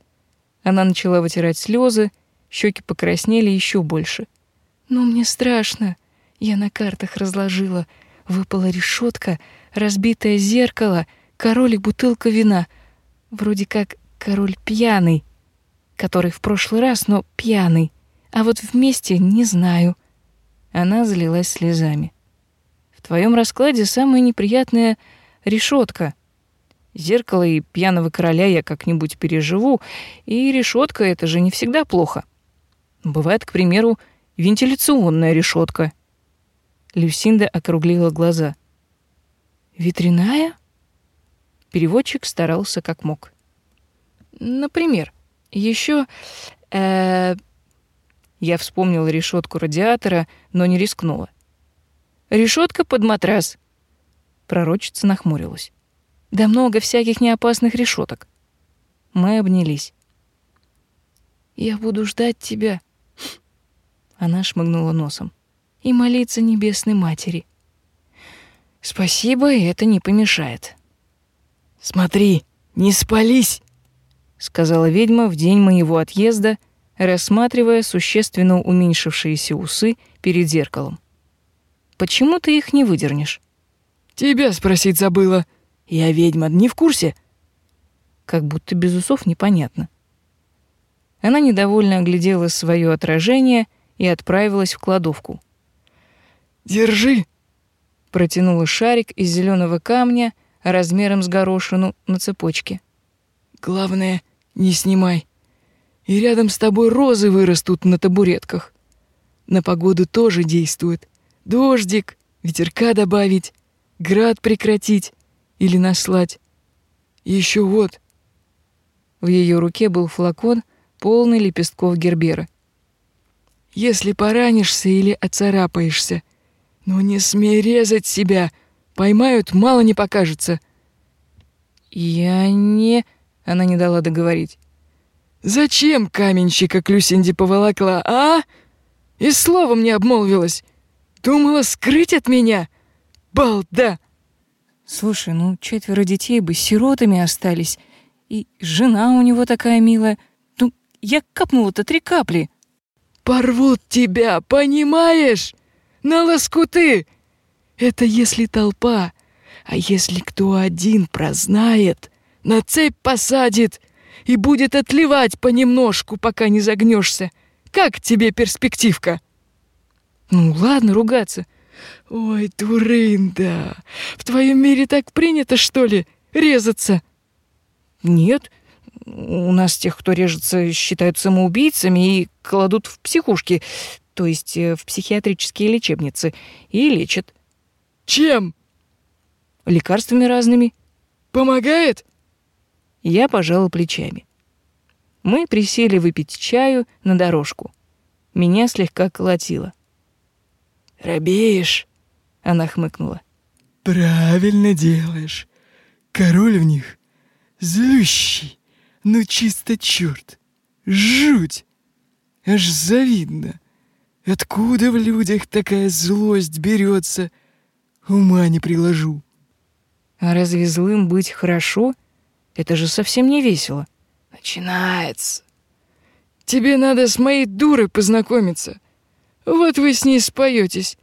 Она начала вытирать слезы, щеки покраснели еще больше. «Но мне страшно. Я на картах разложила. Выпала решетка, разбитое зеркало, король и бутылка вина. Вроде как король пьяный, который в прошлый раз, но пьяный. А вот вместе не знаю». Она залилась слезами. «В твоем раскладе самое неприятное — решетка. Зеркало и пьяного короля я как-нибудь переживу, и решетка — это же не всегда плохо. Бывает, к примеру, вентиляционная решетка. Люсинда округлила глаза. «Ветряная?» Переводчик старался как мог. «Например, еще э, Я вспомнила решетку радиатора, но не рискнула. Решетка под матрас. Пророчица нахмурилась. Да много всяких неопасных решеток. Мы обнялись. Я буду ждать тебя. Она шмыгнула носом. И молиться небесной матери. Спасибо, это не помешает. Смотри, не спались, сказала ведьма в день моего отъезда, рассматривая существенно уменьшившиеся усы перед зеркалом. Почему ты их не выдернешь? Тебя спросить забыла. Я ведьма, не в курсе. Как будто без усов непонятно. Она недовольно оглядела свое отражение и отправилась в кладовку. Держи, протянула шарик из зеленого камня размером с горошину на цепочке. Главное, не снимай. И рядом с тобой розы вырастут на табуретках. На погоду тоже действует. Дождик, ветерка добавить, град прекратить или наслать. Еще вот. В ее руке был флакон, полный лепестков гербера. Если поранишься или оцарапаешься, но не смей резать себя. Поймают, мало не покажется. Я не... Она не дала договорить. Зачем каменщика к Люсинде поволокла, а? И словом не обмолвилась. Думала скрыть от меня? Балда! Слушай, ну четверо детей бы сиротами остались. И жена у него такая милая. Ну, я капнула-то три капли. Порвут тебя, понимаешь? на лоскуты. Это если толпа, а если кто один прознает, на цепь посадит и будет отливать понемножку, пока не загнешься. Как тебе перспективка? Ну ладно ругаться. Ой, дурында, в твоем мире так принято, что ли, резаться? Нет, у нас тех, кто режется, считают самоубийцами и кладут в психушки то есть э, в психиатрические лечебницы, и лечат. Чем? Лекарствами разными. Помогает? Я пожала плечами. Мы присели выпить чаю на дорожку. Меня слегка колотило. «Робеешь?» — она хмыкнула. «Правильно делаешь. Король в них злющий, ну чисто черт. Жуть! Аж завидно. Откуда в людях такая злость берется? Ума не приложу. А разве злым быть хорошо? Это же совсем не весело. Начинается. Тебе надо с моей дурой познакомиться. Вот вы с ней споетесь.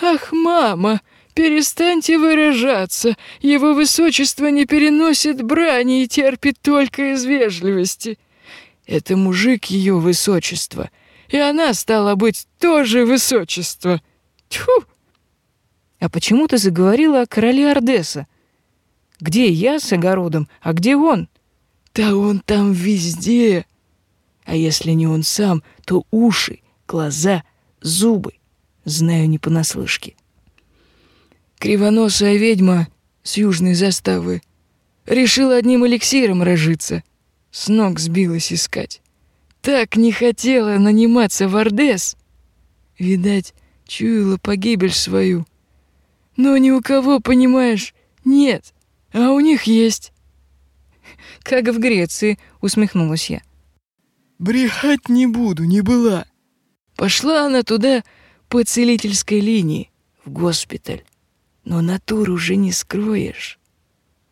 Ах, мама, перестаньте выражаться. Его высочество не переносит брани и терпит только из вежливости. Это мужик ее высочества, и она, стала быть, тоже высочество. Тьфу! А почему ты заговорила о короле Ордеса? Где я с огородом, а где он? Да он там везде. А если не он сам, то уши, глаза, зубы. Знаю не понаслышке. Кривоносая ведьма с южной заставы решила одним эликсиром разжиться — с ног сбилась искать. Так не хотела наниматься в Ордес. Видать, чуяла погибель свою. Но ни у кого, понимаешь, нет, а у них есть. Как в Греции, усмехнулась я. Брехать не буду, не была. Пошла она туда по целительской линии, в госпиталь. Но натуру уже не скроешь.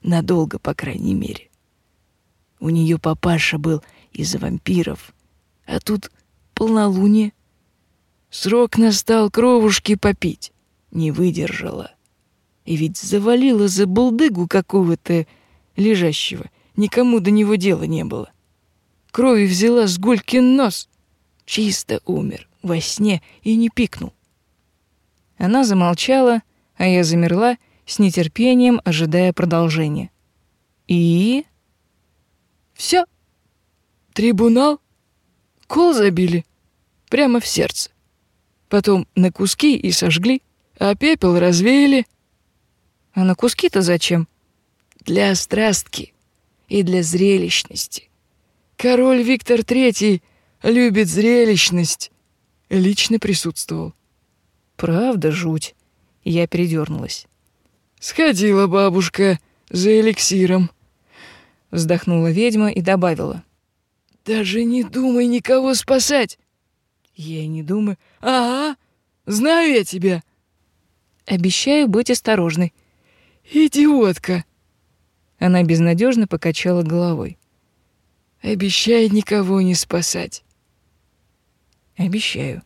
Надолго, по крайней мере. У нее папаша был из вампиров, а тут полнолуние. Срок настал кровушки попить. Не выдержала. И ведь завалила за булдыгу какого-то лежащего. Никому до него дела не было. Крови взяла с Гулькин нос. Чисто умер во сне и не пикнул. Она замолчала, а я замерла с нетерпением, ожидая продолжения. И все. Трибунал. Кол забили. Прямо в сердце. Потом на куски и сожгли, а пепел развеяли. А на куски-то зачем? Для страстки и для зрелищности. Король Виктор Третий любит зрелищность. Лично присутствовал. Правда жуть. Я передернулась. Сходила бабушка за эликсиром вздохнула ведьма и добавила. Даже не думай никого спасать. Я и не думаю. Ага, знаю я тебя. Обещаю быть осторожной. Идиотка. Она безнадежно покачала головой. Обещай никого не спасать. Обещаю.